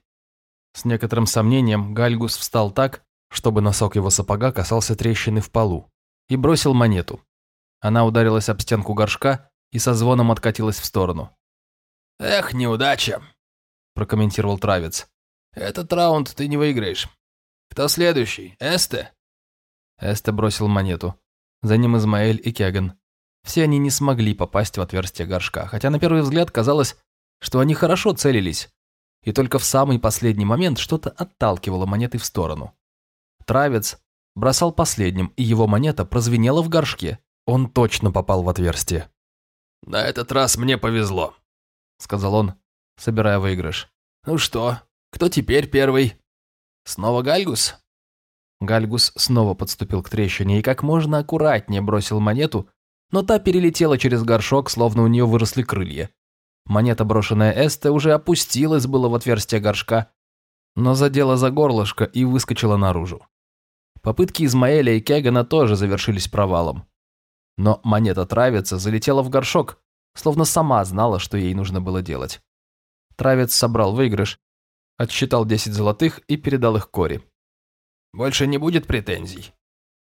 С некоторым сомнением Гальгус встал так, чтобы носок его сапога касался трещины в полу, и бросил монету. Она ударилась об стенку горшка и со звоном откатилась в сторону. «Эх, неудача!» – прокомментировал Травец. «Этот раунд ты не выиграешь. Кто следующий? Эсте?» Эсте бросил монету. За ним Измаэль и Кеган. Все они не смогли попасть в отверстие горшка, хотя на первый взгляд казалось, что они хорошо целились. И только в самый последний момент что-то отталкивало монеты в сторону. Травец бросал последним, и его монета прозвенела в горшке. Он точно попал в отверстие. «На этот раз мне повезло», — сказал он, собирая выигрыш. «Ну что, кто теперь первый? Снова Гальгус?» Гальгус снова подступил к трещине и как можно аккуратнее бросил монету, но та перелетела через горшок, словно у нее выросли крылья. Монета, брошенная Эсте, уже опустилась было в отверстие горшка, но задела за горлышко и выскочила наружу. Попытки Измаэля и Кегана тоже завершились провалом. Но монета травица залетела в горшок, словно сама знала, что ей нужно было делать. Травец собрал выигрыш, отсчитал 10 золотых и передал их Кори. «Больше не будет претензий?»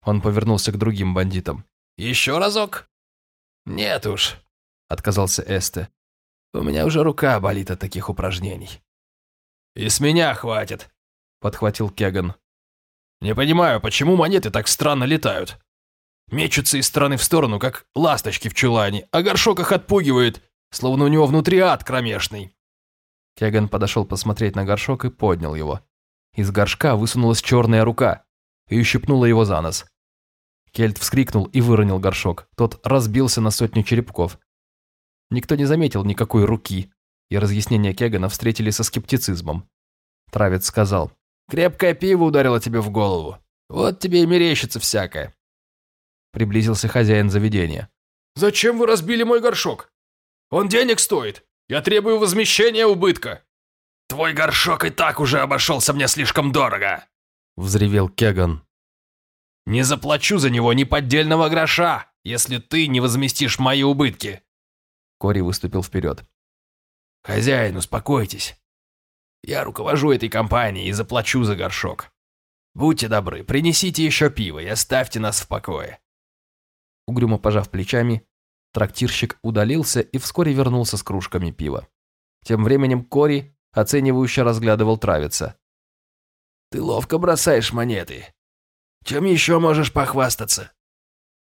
Он повернулся к другим бандитам. «Еще разок?» «Нет уж», — отказался Эсте. «У меня уже рука болит от таких упражнений». «И с меня хватит», — подхватил Кеган. «Не понимаю, почему монеты так странно летают?» Мечутся из стороны в сторону, как ласточки в чулане, а горшок их отпугивает, словно у него внутри ад кромешный. Кеган подошел посмотреть на горшок и поднял его. Из горшка высунулась черная рука и ущипнула его за нос. Кельт вскрикнул и выронил горшок. Тот разбился на сотню черепков. Никто не заметил никакой руки, и разъяснения Кегана встретили со скептицизмом. Травец сказал, «Крепкое пиво ударило тебе в голову. Вот тебе и мерещится всякое приблизился хозяин заведения. «Зачем вы разбили мой горшок? Он денег стоит. Я требую возмещения убытка». «Твой горшок и так уже обошелся мне слишком дорого», — взревел Кеган. «Не заплачу за него ни поддельного гроша, если ты не возместишь мои убытки». Кори выступил вперед. «Хозяин, успокойтесь. Я руковожу этой компанией и заплачу за горшок. Будьте добры, принесите еще пиво и оставьте нас в покое. Угрюмо пожав плечами, трактирщик удалился и вскоре вернулся с кружками пива. Тем временем Кори оценивающе разглядывал травица. «Ты ловко бросаешь монеты. Чем еще можешь похвастаться?»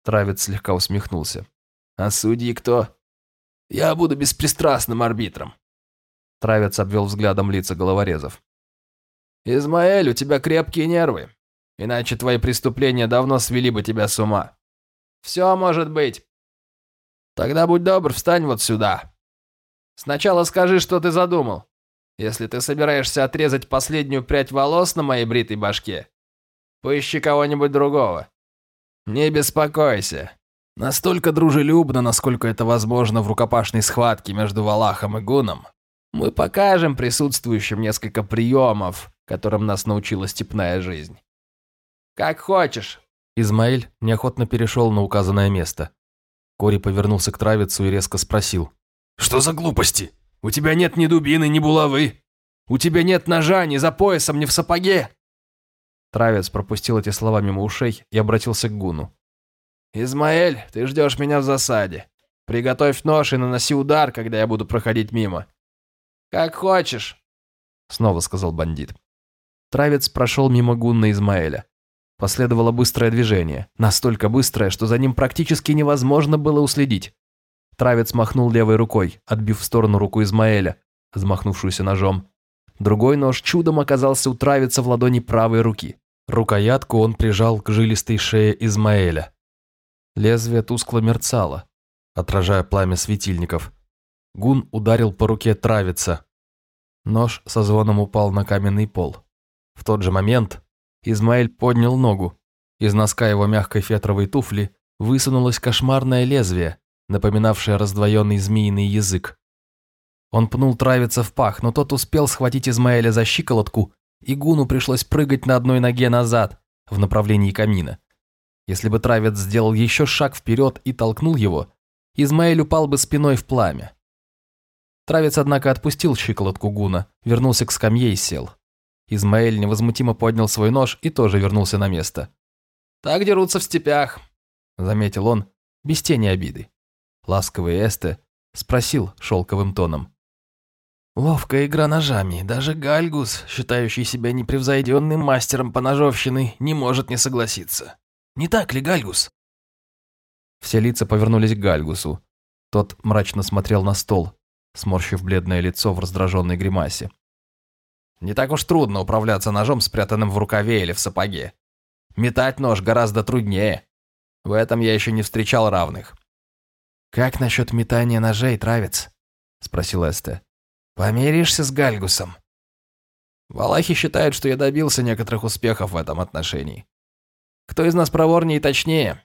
Травец слегка усмехнулся. «А судьи кто?» «Я буду беспристрастным арбитром». Травец обвел взглядом лица головорезов. «Измаэль, у тебя крепкие нервы, иначе твои преступления давно свели бы тебя с ума. «Все может быть», Тогда будь добр, встань вот сюда. Сначала скажи, что ты задумал. Если ты собираешься отрезать последнюю прядь волос на моей бритой башке, поищи кого-нибудь другого. Не беспокойся. Настолько дружелюбно, насколько это возможно в рукопашной схватке между Валахом и Гуном, мы покажем присутствующим несколько приемов, которым нас научила степная жизнь. Как хочешь. Измаиль неохотно перешел на указанное место. Кори повернулся к Травицу и резко спросил. «Что за глупости? У тебя нет ни дубины, ни булавы. У тебя нет ножа ни за поясом, ни в сапоге. Травец пропустил эти слова мимо ушей и обратился к Гуну. «Измаэль, ты ждешь меня в засаде. Приготовь нож и наноси удар, когда я буду проходить мимо». «Как хочешь», — снова сказал бандит. Травец прошел мимо Гунна Измаэля. Последовало быстрое движение, настолько быстрое, что за ним практически невозможно было уследить. Травец махнул левой рукой, отбив в сторону руку Измаэля, взмахнувшуюся ножом. Другой нож чудом оказался у Травица в ладони правой руки. Рукоятку он прижал к жилистой шее Измаэля. Лезвие тускло мерцало, отражая пламя светильников. Гун ударил по руке Травица. Нож со звоном упал на каменный пол. В тот же момент Измаэль поднял ногу. Из носка его мягкой фетровой туфли высунулось кошмарное лезвие, напоминавшее раздвоенный змеиный язык. Он пнул Травица в пах, но тот успел схватить Измаэля за щиколотку, и Гуну пришлось прыгать на одной ноге назад, в направлении камина. Если бы Травец сделал еще шаг вперед и толкнул его, Измаэль упал бы спиной в пламя. Травец, однако, отпустил щиколотку Гуна, вернулся к скамье и сел. Измаэль невозмутимо поднял свой нож и тоже вернулся на место. «Так дерутся в степях», — заметил он, без тени обиды. Ласковый Эсте спросил шелковым тоном. Ловкая игра ножами. Даже Гальгус, считающий себя непревзойденным мастером по ножовщины, не может не согласиться. Не так ли, Гальгус? Все лица повернулись к Гальгусу. Тот мрачно смотрел на стол, сморщив бледное лицо в раздраженной гримасе. Не так уж трудно управляться ножом, спрятанным в рукаве или в сапоге. Метать нож гораздо труднее. В этом я еще не встречал равных. «Как насчет метания ножей, Травец?» – спросил Эсте. Помиришься с Гальгусом? Валахи считают, что я добился некоторых успехов в этом отношении. Кто из нас проворнее и точнее?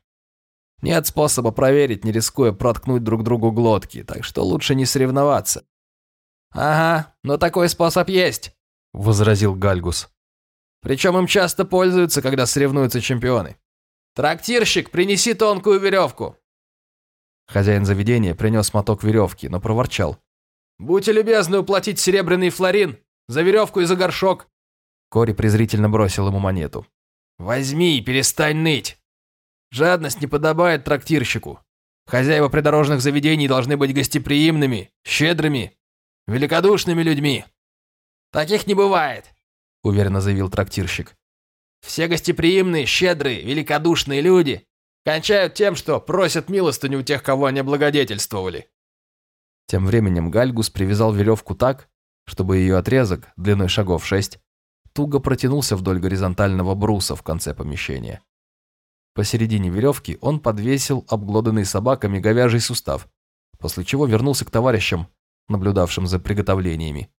Нет способа проверить, не рискуя проткнуть друг другу глотки, так что лучше не соревноваться. «Ага, но такой способ есть», — возразил Гальгус. «Причем им часто пользуются, когда соревнуются чемпионы. Трактирщик, принеси тонкую веревку». Хозяин заведения принес моток веревки, но проворчал. «Будьте любезны уплатить серебряный флорин за веревку и за горшок». Кори презрительно бросил ему монету. «Возьми и перестань ныть. Жадность не подобает трактирщику. Хозяева придорожных заведений должны быть гостеприимными, щедрыми, великодушными людьми. Таких не бывает», — уверенно заявил трактирщик. «Все гостеприимные, щедрые, великодушные люди кончают тем, что просят милостыню у тех, кого они облагодетельствовали. Тем временем Гальгус привязал веревку так, чтобы ее отрезок, длиной шагов шесть, туго протянулся вдоль горизонтального бруса в конце помещения. Посередине веревки он подвесил обглоданный собаками говяжий сустав, после чего вернулся к товарищам, наблюдавшим за приготовлениями.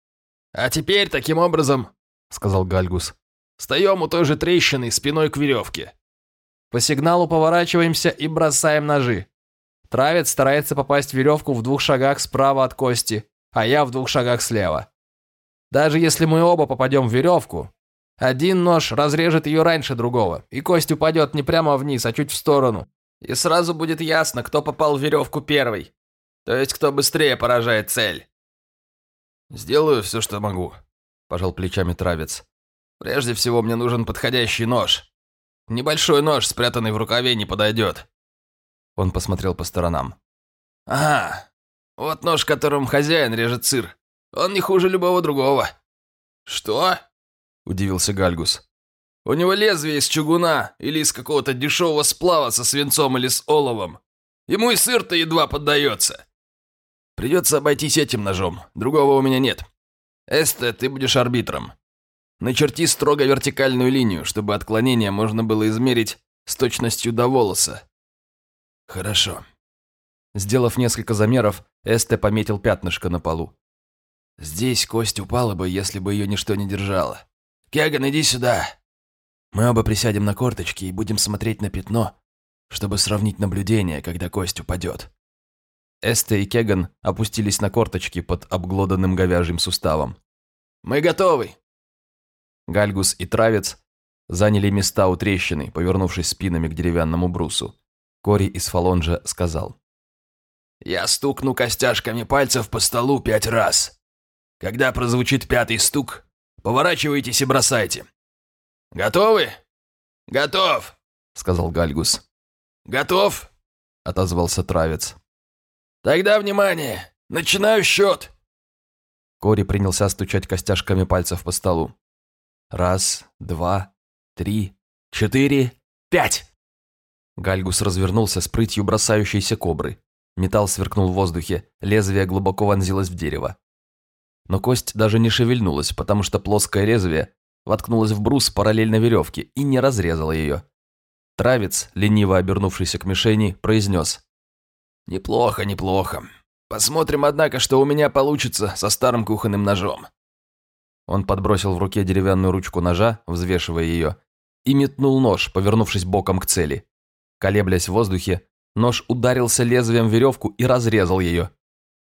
«А теперь таким образом», — сказал Гальгус, — «встаем у той же трещины спиной к веревке. По сигналу поворачиваемся и бросаем ножи. Травец старается попасть в веревку в двух шагах справа от кости, а я в двух шагах слева. Даже если мы оба попадем в веревку, один нож разрежет ее раньше другого, и кость упадет не прямо вниз, а чуть в сторону. И сразу будет ясно, кто попал в веревку первый. То есть, кто быстрее поражает цель. «Сделаю все, что могу», – пожал плечами Травец. «Прежде всего, мне нужен подходящий нож. Небольшой нож, спрятанный в рукаве, не подойдет. Он посмотрел по сторонам. «Ага, вот нож, которым хозяин режет сыр. Он не хуже любого другого». «Что?» – удивился Гальгус. «У него лезвие из чугуна или из какого-то дешевого сплава со свинцом или с оловом. Ему и сыр-то едва поддается. Придется обойтись этим ножом, другого у меня нет. Эсте, ты будешь арбитром. Начерти строго вертикальную линию, чтобы отклонение можно было измерить с точностью до волоса. «Хорошо. Сделав несколько замеров, Эсте пометил пятнышко на полу. «Здесь кость упала бы, если бы ее ничто не держало. Кеган, иди сюда!» Мы оба присядем на корточки и будем смотреть на пятно, чтобы сравнить наблюдение, когда кость упадет. Эсте и Кеган опустились на корточки под обглоданным говяжьим суставом. «Мы готовы!» Гальгус и Травец заняли места у трещины, повернувшись спинами к деревянному брусу. Кори из Фалонжа сказал. «Я стукну костяшками пальцев по столу пять раз. Когда прозвучит пятый стук, поворачивайтесь и бросайте. Готовы?» «Готов!» — сказал Гальгус. «Готов?» — отозвался Травец. «Тогда внимание! Начинаю счет!» Кори принялся стучать костяшками пальцев по столу. «Раз, два, три, четыре, пять!» Гальгус развернулся с прытью бросающейся кобры. Металл сверкнул в воздухе, лезвие глубоко вонзилось в дерево. Но кость даже не шевельнулась, потому что плоское лезвие воткнулось в брус параллельно веревке и не разрезало ее. Травец, лениво обернувшийся к мишени, произнес. «Неплохо, неплохо. Посмотрим, однако, что у меня получится со старым кухонным ножом». Он подбросил в руке деревянную ручку ножа, взвешивая ее, и метнул нож, повернувшись боком к цели. Колеблясь в воздухе, нож ударился лезвием в веревку и разрезал ее.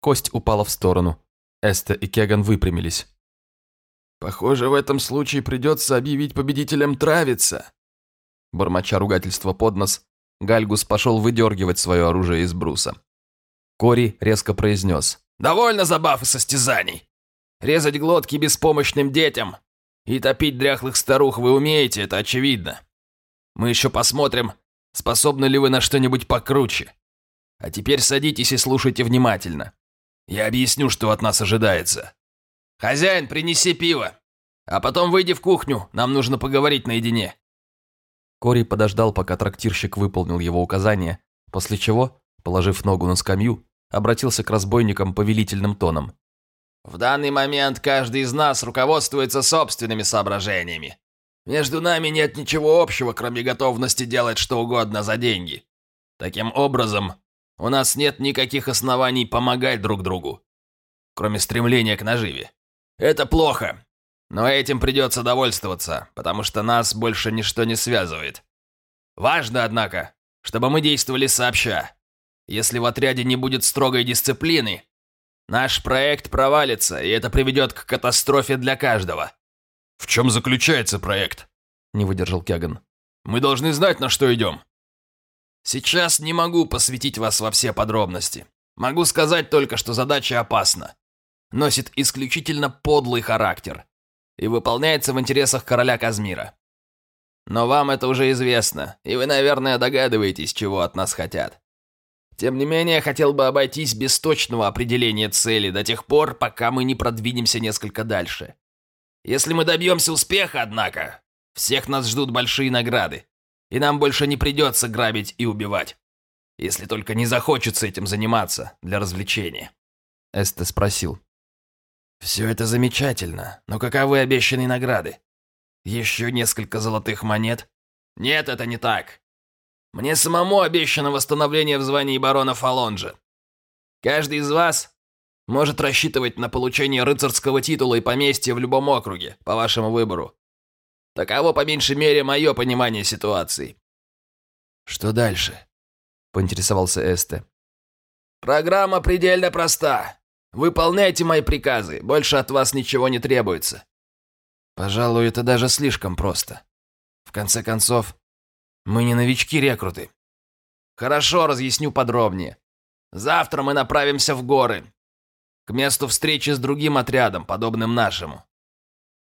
Кость упала в сторону. Эста и Кеган выпрямились. «Похоже, в этом случае придется объявить победителем Травица». Бормоча ругательства под нос, Гальгус пошел выдергивать свое оружие из бруса. Кори резко произнес. «Довольно забав и состязаний. Резать глотки беспомощным детям и топить дряхлых старух вы умеете, это очевидно. Мы еще посмотрим, способны ли вы на что-нибудь покруче. А теперь садитесь и слушайте внимательно. Я объясню, что от нас ожидается. Хозяин, принеси пиво. А потом выйди в кухню, нам нужно поговорить наедине. Кори подождал, пока трактирщик выполнил его указание, после чего, положив ногу на скамью, обратился к разбойникам повелительным тоном. «В данный момент каждый из нас руководствуется собственными соображениями. Между нами нет ничего общего, кроме готовности делать что угодно за деньги. Таким образом, у нас нет никаких оснований помогать друг другу, кроме стремления к наживе. Это плохо, но этим придется довольствоваться, потому что нас больше ничто не связывает. Важно, однако, чтобы мы действовали сообща. Если в отряде не будет строгой дисциплины, наш проект провалится, и это приведет к катастрофе для каждого. «В чем заключается проект?» – не выдержал Кеган. «Мы должны знать, на что идем». «Сейчас не могу посвятить вас во все подробности. Могу сказать только, что задача опасна. Носит исключительно подлый характер и выполняется в интересах короля Казмира. Но вам это уже известно, и вы, наверное, догадываетесь, чего от нас хотят. Тем не менее, хотел бы обойтись без точного определения цели до тех пор, пока мы не продвинемся несколько дальше. Если мы добьемся успеха, однако, всех нас ждут большие награды, и нам больше не придется грабить и убивать. Если только не захочется этим заниматься для развлечения. Эсте спросил. «Все это замечательно, но каковы обещанные награды? Еще несколько золотых монет? Нет, это не так. Мне самому обещано восстановление в звании барона Фалонжа. Каждый из вас может рассчитывать на получение рыцарского титула и поместья в любом округе, по вашему выбору. Таково, по меньшей мере, мое понимание ситуации. «Что дальше?» – поинтересовался Эсте. «Программа предельно проста. Выполняйте мои приказы, больше от вас ничего не требуется. Пожалуй, это даже слишком просто. В конце концов, мы не новички-рекруты. Хорошо, разъясню подробнее. Завтра мы направимся в горы, к месту встречи с другим отрядом, подобным нашему.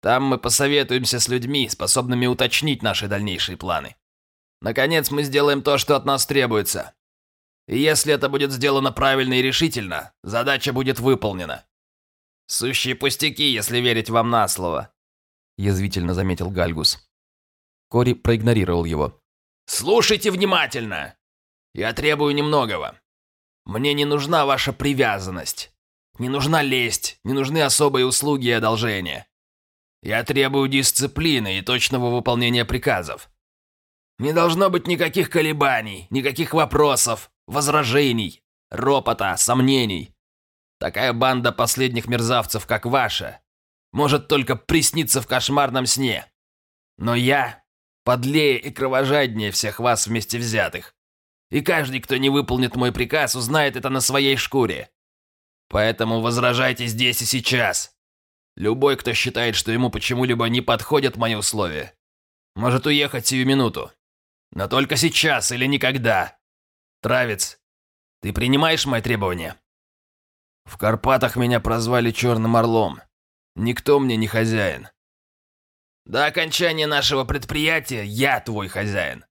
Там мы посоветуемся с людьми, способными уточнить наши дальнейшие планы. Наконец, мы сделаем то, что от нас требуется. И если это будет сделано правильно и решительно, задача будет выполнена. Сущие пустяки, если верить вам на слово», – язвительно заметил Гальгус. Кори проигнорировал его. «Слушайте внимательно! Я требую немногого. Мне не нужна ваша привязанность. Не нужна лесть, не нужны особые услуги и одолжения. Я требую дисциплины и точного выполнения приказов. Не должно быть никаких колебаний, никаких вопросов, возражений, ропота, сомнений. Такая банда последних мерзавцев, как ваша, может только присниться в кошмарном сне. Но я подлее и кровожаднее всех вас вместе взятых. И каждый, кто не выполнит мой приказ, узнает это на своей шкуре. Поэтому возражайте здесь и сейчас. Любой, кто считает, что ему почему-либо не подходят мои условия, может уехать сию минуту. Но только сейчас или никогда. Травец, ты принимаешь мои требования? В Карпатах меня прозвали Черным Орлом. Никто мне не хозяин. До окончания нашего предприятия я твой хозяин.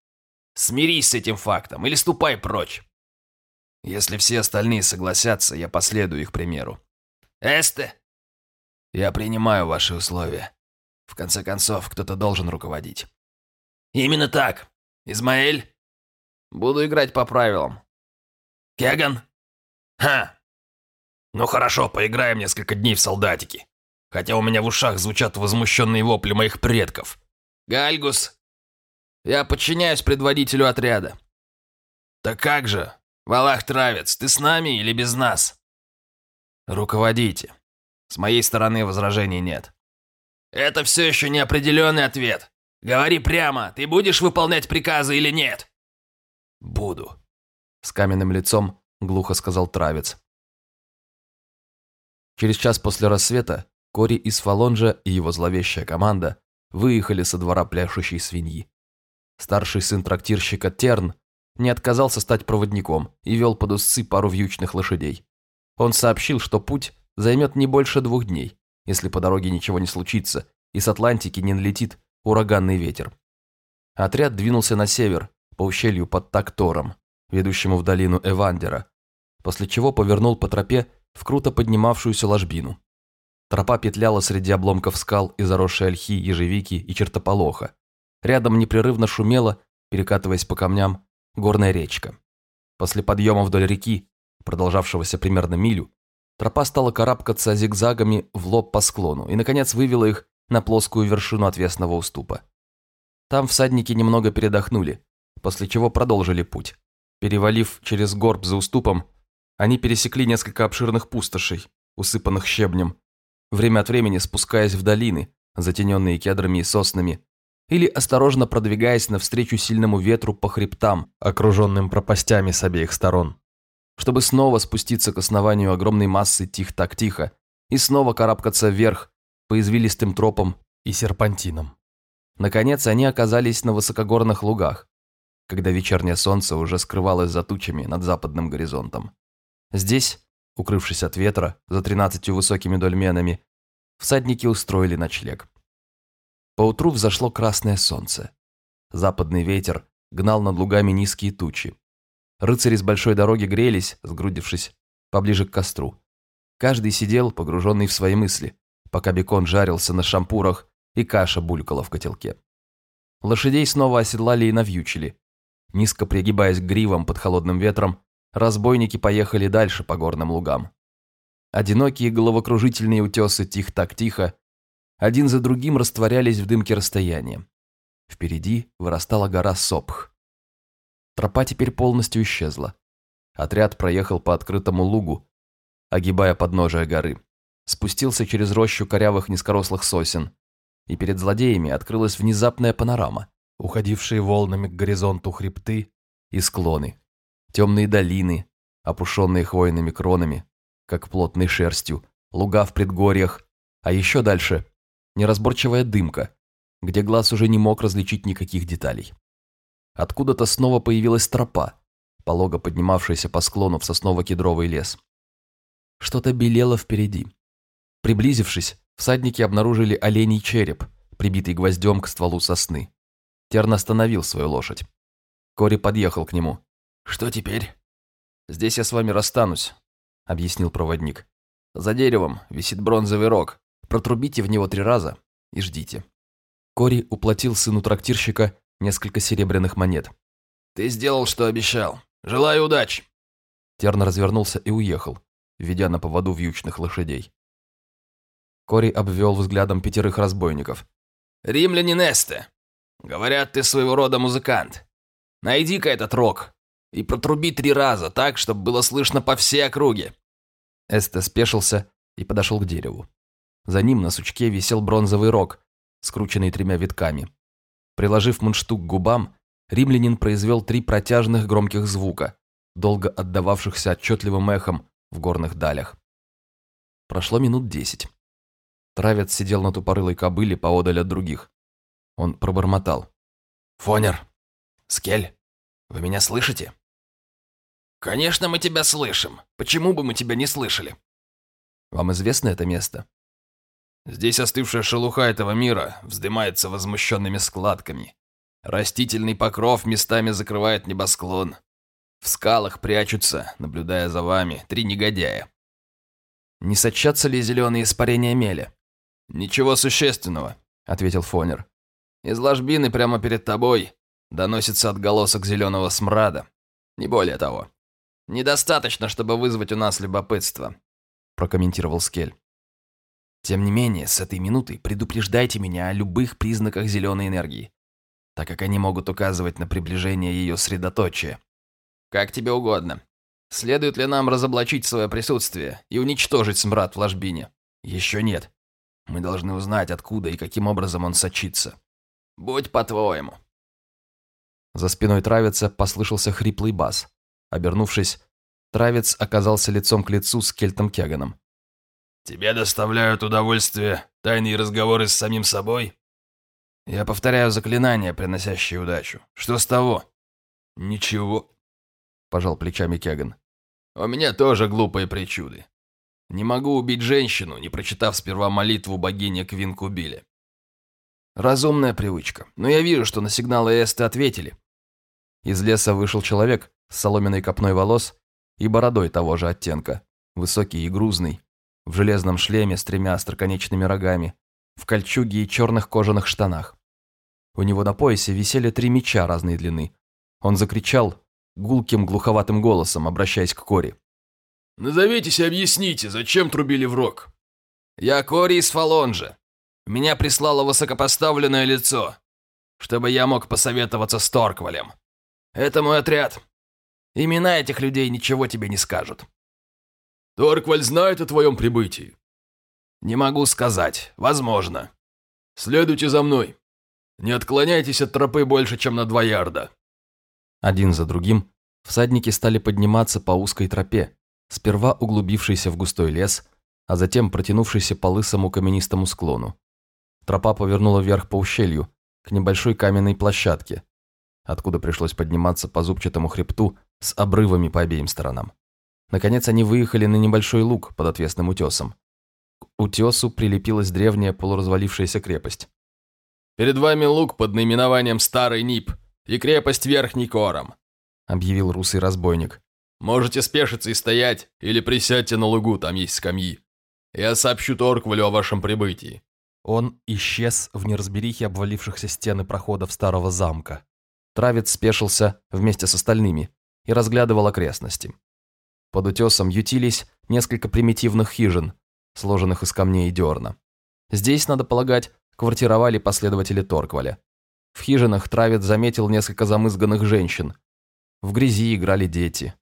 Смирись с этим фактом или ступай прочь. Если все остальные согласятся, я последую их примеру. Эсте, я принимаю ваши условия. В конце концов, кто-то должен руководить. Именно так. Измаэль? Буду играть по правилам. Кеган? Ха. Ну хорошо, поиграем несколько дней в солдатики. Хотя у меня в ушах звучат возмущенные вопли моих предков. Гальгус, я подчиняюсь предводителю отряда. Так как же, Валах Травец, ты с нами или без нас? Руководите. С моей стороны возражений нет. Это все еще неопределенный ответ. Говори прямо, ты будешь выполнять приказы или нет? Буду. С каменным лицом глухо сказал Травец. Через час после рассвета Кори из Фалонжа и его зловещая команда выехали со двора пляшущей свиньи. Старший сын трактирщика Терн не отказался стать проводником и вел под узцы пару вьючных лошадей. Он сообщил, что путь займет не больше двух дней, если по дороге ничего не случится и с Атлантики не налетит ураганный ветер. Отряд двинулся на север, по ущелью под Тактором, ведущему в долину Эвандера, после чего повернул по тропе в круто поднимавшуюся ложбину. Тропа петляла среди обломков скал и заросшей ольхи, ежевики и чертополоха. Рядом непрерывно шумела, перекатываясь по камням, горная речка. После подъема вдоль реки, продолжавшегося примерно милю, тропа стала карабкаться зигзагами в лоб по склону и, наконец, вывела их на плоскую вершину отвесного уступа. Там всадники немного передохнули, после чего продолжили путь. Перевалив через горб за уступом, они пересекли несколько обширных пустошей, усыпанных щебнем, время от времени спускаясь в долины, затененные кедрами и соснами, или осторожно продвигаясь навстречу сильному ветру по хребтам, окруженным пропастями с обеих сторон, чтобы снова спуститься к основанию огромной массы тих-так тихо и снова карабкаться вверх по извилистым тропам и серпантинам. Наконец они оказались на высокогорных лугах, когда вечернее солнце уже скрывалось за тучами над западным горизонтом. Здесь, укрывшись от ветра за тринадцатью высокими дольменами, всадники устроили ночлег. Поутру взошло красное солнце. Западный ветер гнал над лугами низкие тучи. Рыцари с большой дороги грелись, сгрудившись поближе к костру. Каждый сидел, погруженный в свои мысли, пока бекон жарился на шампурах и каша булькала в котелке. Лошадей снова оседлали и навьючили. Низко пригибаясь к гривам под холодным ветром, разбойники поехали дальше по горным лугам. Одинокие головокружительные утесы тих-так тихо один за другим растворялись в дымке расстояния. Впереди вырастала гора Сопх. Тропа теперь полностью исчезла. Отряд проехал по открытому лугу, огибая подножие горы. Спустился через рощу корявых низкорослых сосен, и перед злодеями открылась внезапная панорама, уходившие волнами к горизонту хребты и склоны, темные долины, опушенные хвойными кронами, как плотной шерстью, луга в предгорьях, а еще дальше неразборчивая дымка, где глаз уже не мог различить никаких деталей. Откуда-то снова появилась тропа, полого поднимавшаяся по склону в сосново-кедровый лес. Что-то белело впереди. Приблизившись, всадники обнаружили оленей череп, прибитый гвоздем к стволу сосны. Терн остановил свою лошадь. Кори подъехал к нему. «Что теперь?» «Здесь я с вами расстанусь», — объяснил проводник. «За деревом висит бронзовый рог. Протрубите в него три раза и ждите. Кори уплатил сыну трактирщика несколько серебряных монет. «Ты сделал, что обещал. Желаю удачи!» Терн развернулся и уехал, ведя на поводу вьючных лошадей. Кори обвел взглядом пятерых разбойников. «Римлянин Эсте! Говорят, ты своего рода музыкант. Найди-ка этот рог. и протруби три раза, так, чтобы было слышно по всей округе». Эсте спешился и подошел к дереву. За ним на сучке висел бронзовый рог, скрученный тремя витками. Приложив мундштук к губам, римлянин произвел три протяжных громких звука, долго отдававшихся отчетливым эхом в горных далях. Прошло минут десять. Травец сидел на тупорылой кобыле поодаль от других. Он пробормотал. «Фонер! Скель! Вы меня слышите?» «Конечно, мы тебя слышим. Почему бы мы тебя не слышали?» «Вам известно это место?» «Здесь остывшая шелуха этого мира вздымается возмущенными складками. Растительный покров местами закрывает небосклон. В скалах прячутся, наблюдая за вами, три негодяя. Не сочатся ли зеленые испарения меля? Ничего существенного, ответил Фонер. Из ложбины прямо перед тобой доносится отголосок зеленого смрада. Не более того. Недостаточно, чтобы вызвать у нас любопытство, прокомментировал Скель. Тем не менее, с этой минуты предупреждайте меня о любых признаках зеленой энергии, так как они могут указывать на приближение ее средоточия. Как тебе угодно. Следует ли нам разоблачить свое присутствие и уничтожить смрад в ложбине? Еще нет. Мы должны узнать, откуда и каким образом он сочится. Будь по-твоему. За спиной Травица послышался хриплый бас. Обернувшись, Травец оказался лицом к лицу с Кельтом Кеганом. «Тебе доставляют удовольствие тайные разговоры с самим собой?» «Я повторяю заклинания, приносящие удачу. Что с того?» «Ничего пожал плечами Кеган. «У меня тоже глупые причуды. Не могу убить женщину, не прочитав сперва молитву богини Квинкубили. Разумная привычка, но я вижу, что на сигналы Эсты ответили». Из леса вышел человек с соломенной копной волос и бородой того же оттенка, высокий и грузный, в железном шлеме с тремя остроконечными рогами, в кольчуге и черных кожаных штанах. У него на поясе висели три меча разной длины. Он закричал, гулким глуховатым голосом, обращаясь к Кори. «Назовитесь и объясните, зачем трубили в рог?» «Я Кори из Фалонжа. Меня прислало высокопоставленное лицо, чтобы я мог посоветоваться с Торквалем. Это мой отряд. Имена этих людей ничего тебе не скажут». «Торкваль знает о твоем прибытии?» «Не могу сказать. Возможно». «Следуйте за мной. Не отклоняйтесь от тропы больше, чем на два ярда». Один за другим всадники стали подниматься по узкой тропе, сперва углубившейся в густой лес, а затем протянувшейся по лысому каменистому склону. Тропа повернула вверх по ущелью, к небольшой каменной площадке, откуда пришлось подниматься по зубчатому хребту с обрывами по обеим сторонам. Наконец они выехали на небольшой луг под отвесным утесом. К утесу прилепилась древняя полуразвалившаяся крепость. «Перед вами луг под наименованием Старый Нип», и крепость Верхний Кором», — объявил русый разбойник. «Можете спешиться и стоять, или присядьте на лугу, там есть скамьи. Я сообщу Торквалю о вашем прибытии». Он исчез в неразберихе обвалившихся стены проходов старого замка. Травец спешился вместе с остальными и разглядывал окрестности. Под утесом ютились несколько примитивных хижин, сложенных из камней и дерна. Здесь, надо полагать, квартировали последователи Торкваля. В хижинах Травец заметил несколько замызганных женщин. В грязи играли дети.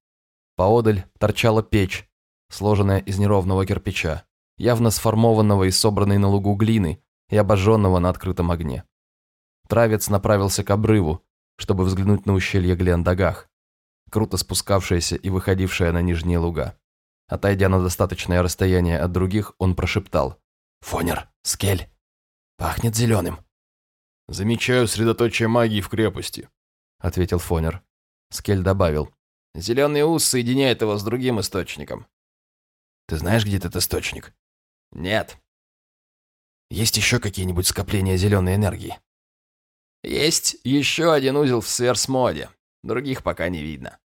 Поодаль торчала печь, сложенная из неровного кирпича, явно сформованного и собранной на лугу глины и обожженного на открытом огне. Травец направился к обрыву, чтобы взглянуть на ущелье Глендагах, круто спускавшееся и выходившее на нижние луга. Отойдя на достаточное расстояние от других, он прошептал. «Фонер, скель, пахнет зеленым». «Замечаю средоточие магии в крепости», — ответил Фонер. Скель добавил. «Зеленый ус соединяет его с другим источником». «Ты знаешь, где этот источник?» «Нет». «Есть еще какие-нибудь скопления зеленой энергии?» «Есть еще один узел в Сверсмоде. Других пока не видно».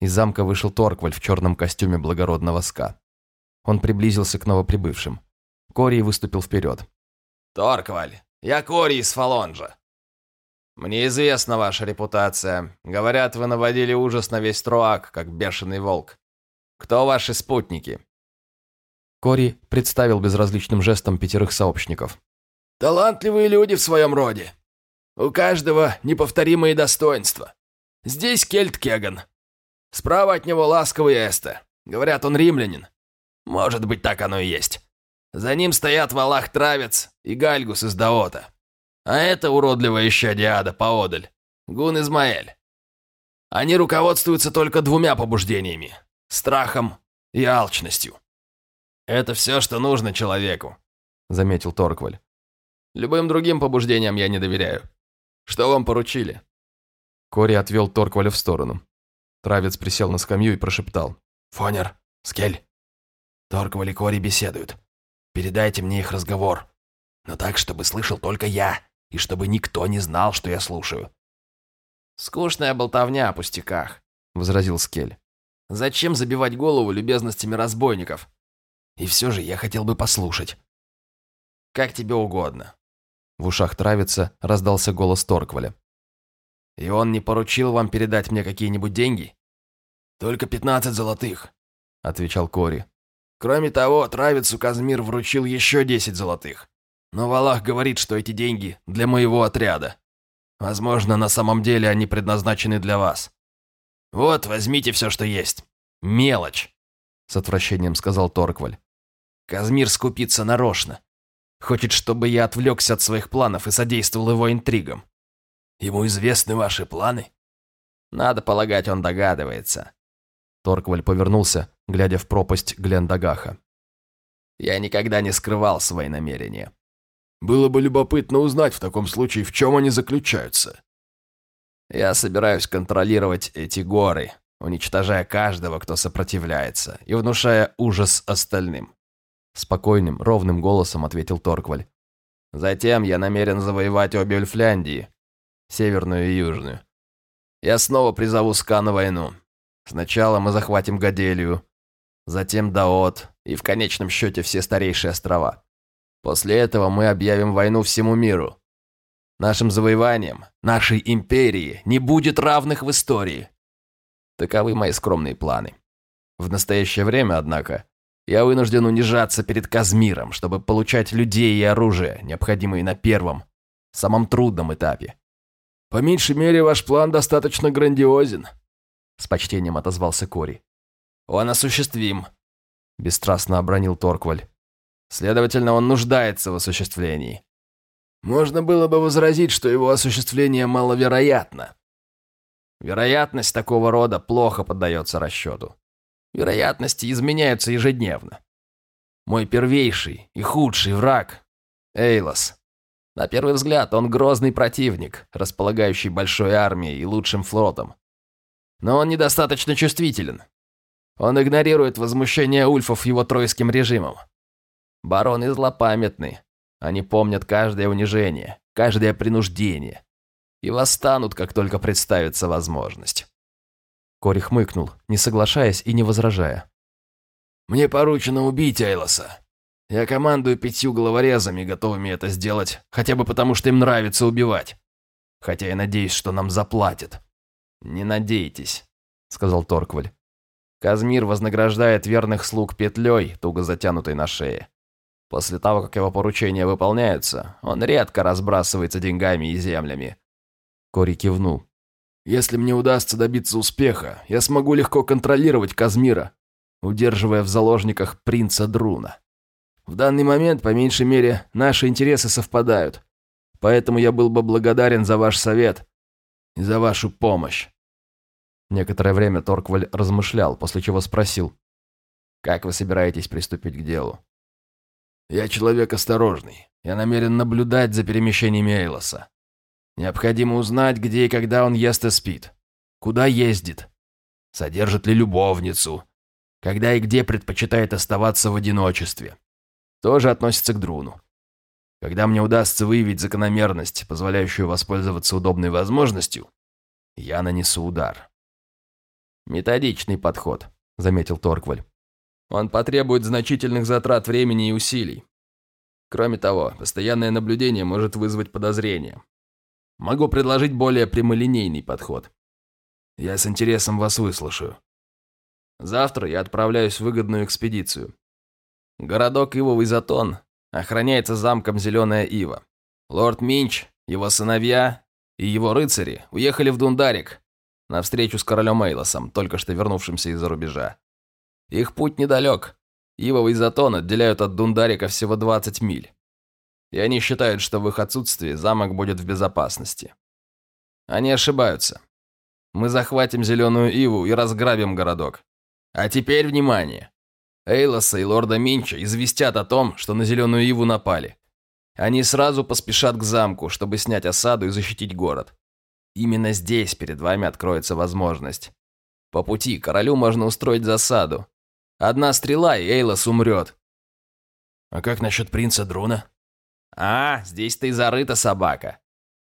Из замка вышел Торкваль в черном костюме благородного ска. Он приблизился к новоприбывшим. Корий выступил вперед. «Торкваль, я Кори из Фалонжа. Мне известна ваша репутация. Говорят, вы наводили ужас на весь Труак, как бешеный волк. Кто ваши спутники?» Кори представил безразличным жестом пятерых сообщников. «Талантливые люди в своем роде. У каждого неповторимые достоинства. Здесь Кельт Кеган. Справа от него ласковый Эста. Говорят, он римлянин. Может быть, так оно и есть. За ним стоят Валах Травец и Гальгус из Даота. А это уродливая исчадие ада поодаль. Гун Измаэль. Они руководствуются только двумя побуждениями – страхом и алчностью. Это все, что нужно человеку, заметил Торкваль. Любым другим побуждениям я не доверяю. Что вам поручили? Кори отвел Торкваля в сторону. Травец присел на скамью и прошептал. «Фонер, Скель, Торкваль и Кори беседуют. Передайте мне их разговор. Но так, чтобы слышал только я, и чтобы никто не знал, что я слушаю. «Скучная болтовня о пустяках», — возразил Скель. «Зачем забивать голову любезностями разбойников? И все же я хотел бы послушать». «Как тебе угодно». В ушах травится раздался голос Торкваля. «И он не поручил вам передать мне какие-нибудь деньги?» «Только пятнадцать золотых», — отвечал Кори. «Кроме того, травицу Казмир вручил еще десять золотых. Но Валах говорит, что эти деньги для моего отряда. Возможно, на самом деле они предназначены для вас. Вот, возьмите все, что есть. Мелочь, с отвращением сказал Торкваль. Казмир скупится нарочно. Хочет, чтобы я отвлекся от своих планов и содействовал его интригам. Ему известны ваши планы? Надо полагать, он догадывается. Торкваль повернулся, глядя в пропасть Глендагаха. Я никогда не скрывал свои намерения. Было бы любопытно узнать в таком случае, в чем они заключаются. Я собираюсь контролировать эти горы, уничтожая каждого, кто сопротивляется, и внушая ужас остальным. Спокойным, ровным голосом ответил Торкваль. Затем я намерен завоевать обе Ульфляндии, северную и южную. Я снова призову Ска на войну. Сначала мы захватим Гаделию, затем Даот и в конечном счете все старейшие острова. После этого мы объявим войну всему миру. Нашим завоеваниям, нашей империи не будет равных в истории. Таковы мои скромные планы. В настоящее время, однако, я вынужден унижаться перед Казмиром, чтобы получать людей и оружие, необходимые на первом, самом трудном этапе. По меньшей мере, ваш план достаточно грандиозен, с почтением отозвался Кори. Он осуществим, бесстрастно обронил Торкваль. Следовательно, он нуждается в осуществлении. Можно было бы возразить, что его осуществление маловероятно. Вероятность такого рода плохо поддается расчету. Вероятности изменяются ежедневно. Мой первейший и худший враг – Эйлос. На первый взгляд, он грозный противник, располагающий большой армией и лучшим флотом. Но он недостаточно чувствителен. Он игнорирует возмущение ульфов его тройским режимом. Бароны злопамятны. Они помнят каждое унижение, каждое принуждение. И восстанут, как только представится возможность. Кори хмыкнул, не соглашаясь и не возражая. «Мне поручено убить Эйлоса. Я командую пятью головорезами, готовыми это сделать, хотя бы потому, что им нравится убивать. Хотя я надеюсь, что нам заплатят». «Не надейтесь», — сказал Торкваль. Казмир вознаграждает верных слуг петлей, туго затянутой на шее. После того, как его поручения выполняются, он редко разбрасывается деньгами и землями. Кори кивнул. «Если мне удастся добиться успеха, я смогу легко контролировать Казмира, удерживая в заложниках принца Друна. В данный момент, по меньшей мере, наши интересы совпадают, поэтому я был бы благодарен за ваш совет и за вашу помощь». Некоторое время Торкваль размышлял, после чего спросил. «Как вы собираетесь приступить к делу?» Я человек осторожный. Я намерен наблюдать за перемещениями Эйлоса. Необходимо узнать, где и когда он ест и спит. Куда ездит. Содержит ли любовницу. Когда и где предпочитает оставаться в одиночестве. Тоже относится к Друну. Когда мне удастся выявить закономерность, позволяющую воспользоваться удобной возможностью, я нанесу удар. «Методичный подход», — заметил Торкваль. Он потребует значительных затрат времени и усилий. Кроме того, постоянное наблюдение может вызвать подозрения. Могу предложить более прямолинейный подход. Я с интересом вас выслушаю. Завтра я отправляюсь в выгодную экспедицию. Городок Ивовый Затон охраняется замком Зеленая Ива. Лорд Минч, его сыновья и его рыцари уехали в Дундарик, на встречу с королем Эйлосом, только что вернувшимся из-за рубежа. Их путь недалек. Ивовый затон отделяют от Дундарика всего 20 миль. И они считают, что в их отсутствии замок будет в безопасности. Они ошибаются. Мы захватим Зеленую Иву и разграбим городок. А теперь внимание! Эйлоса и лорда Минча известят о том, что на Зеленую Иву напали. Они сразу поспешат к замку, чтобы снять осаду и защитить город. Именно здесь перед вами откроется возможность. По пути королю можно устроить засаду. Одна стрела, и Эйлос умрет. А как насчет принца Друна? А, здесь-то и зарыта собака.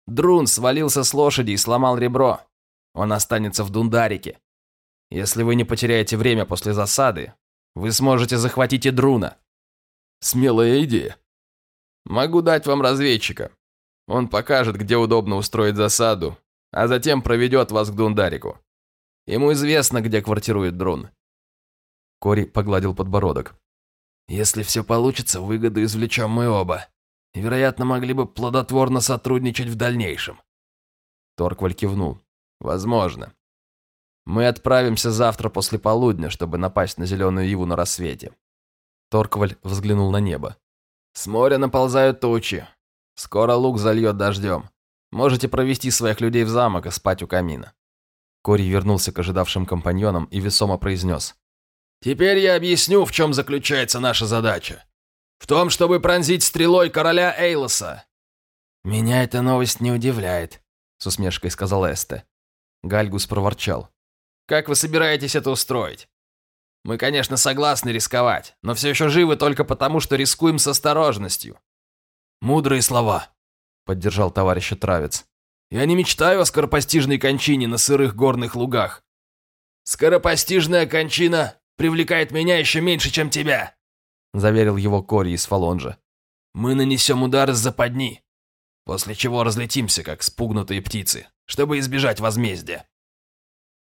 Друн свалился с лошади и сломал ребро. Он останется в Дундарике. Если вы не потеряете время после засады, вы сможете захватить и Друна. Смелая идея. Могу дать вам разведчика. Он покажет, где удобно устроить засаду, а затем проведет вас к Дундарику. Ему известно, где квартирует Друн. Кори погладил подбородок. Если все получится, выгоду извлечем мы оба. Вероятно, могли бы плодотворно сотрудничать в дальнейшем. Торкваль кивнул. Возможно. Мы отправимся завтра после полудня, чтобы напасть на зеленую иву на рассвете. Торкваль взглянул на небо. С моря наползают тучи. Скоро луг зальет дождем. Можете провести своих людей в замок и спать у камина». Кори вернулся к ожидавшим компаньонам и весомо произнес. «Теперь я объясню, в чем заключается наша задача. В том, чтобы пронзить стрелой короля Эйлоса». «Меня эта новость не удивляет», — с усмешкой сказал Эсте. Гальгус проворчал. «Как вы собираетесь это устроить? Мы, конечно, согласны рисковать, но все еще живы только потому, что рискуем с осторожностью. Мудрые слова, поддержал товарища Травец. Я не мечтаю о скоропостижной кончине на сырых горных лугах. Скоропостижная кончина привлекает меня еще меньше, чем тебя, заверил его Кори из Фалонжа. Мы нанесем удар из западни, после чего разлетимся, как спугнутые птицы, чтобы избежать возмездия.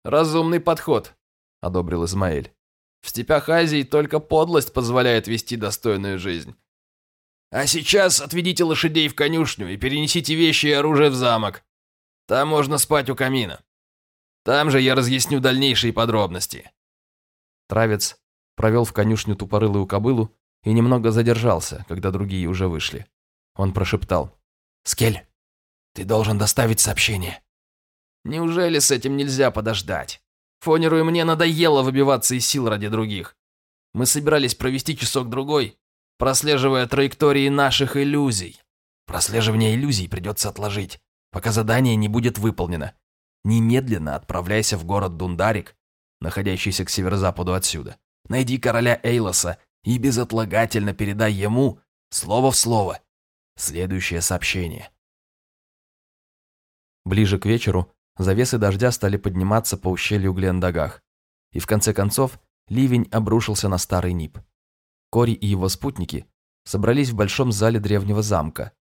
Разумный подход, одобрил Измаэль. В степях Азии только подлость позволяет вести достойную жизнь. А сейчас отведите лошадей в конюшню и перенесите вещи и оружие в замок. Там можно спать у камина. Там же я разъясню дальнейшие подробности. Травец провел в конюшню тупорылую кобылу и немного задержался, когда другие уже вышли. Он прошептал. «Скель, ты должен доставить сообщение». «Неужели с этим нельзя подождать?» Фонеру и мне надоело выбиваться из сил ради других. Мы собирались провести часок-другой, прослеживая траектории наших иллюзий. Прослеживание иллюзий придется отложить, пока задание не будет выполнено. Немедленно отправляйся в город Дундарик, находящийся к северо-западу отсюда. Найди короля Эйлоса и безотлагательно передай ему, слово в слово, следующее сообщение. Ближе к вечеру Завесы дождя стали подниматься по ущелью Глендагах. И в конце концов ливень обрушился на старый Нип. Кори и его спутники собрались в большом зале древнего замка,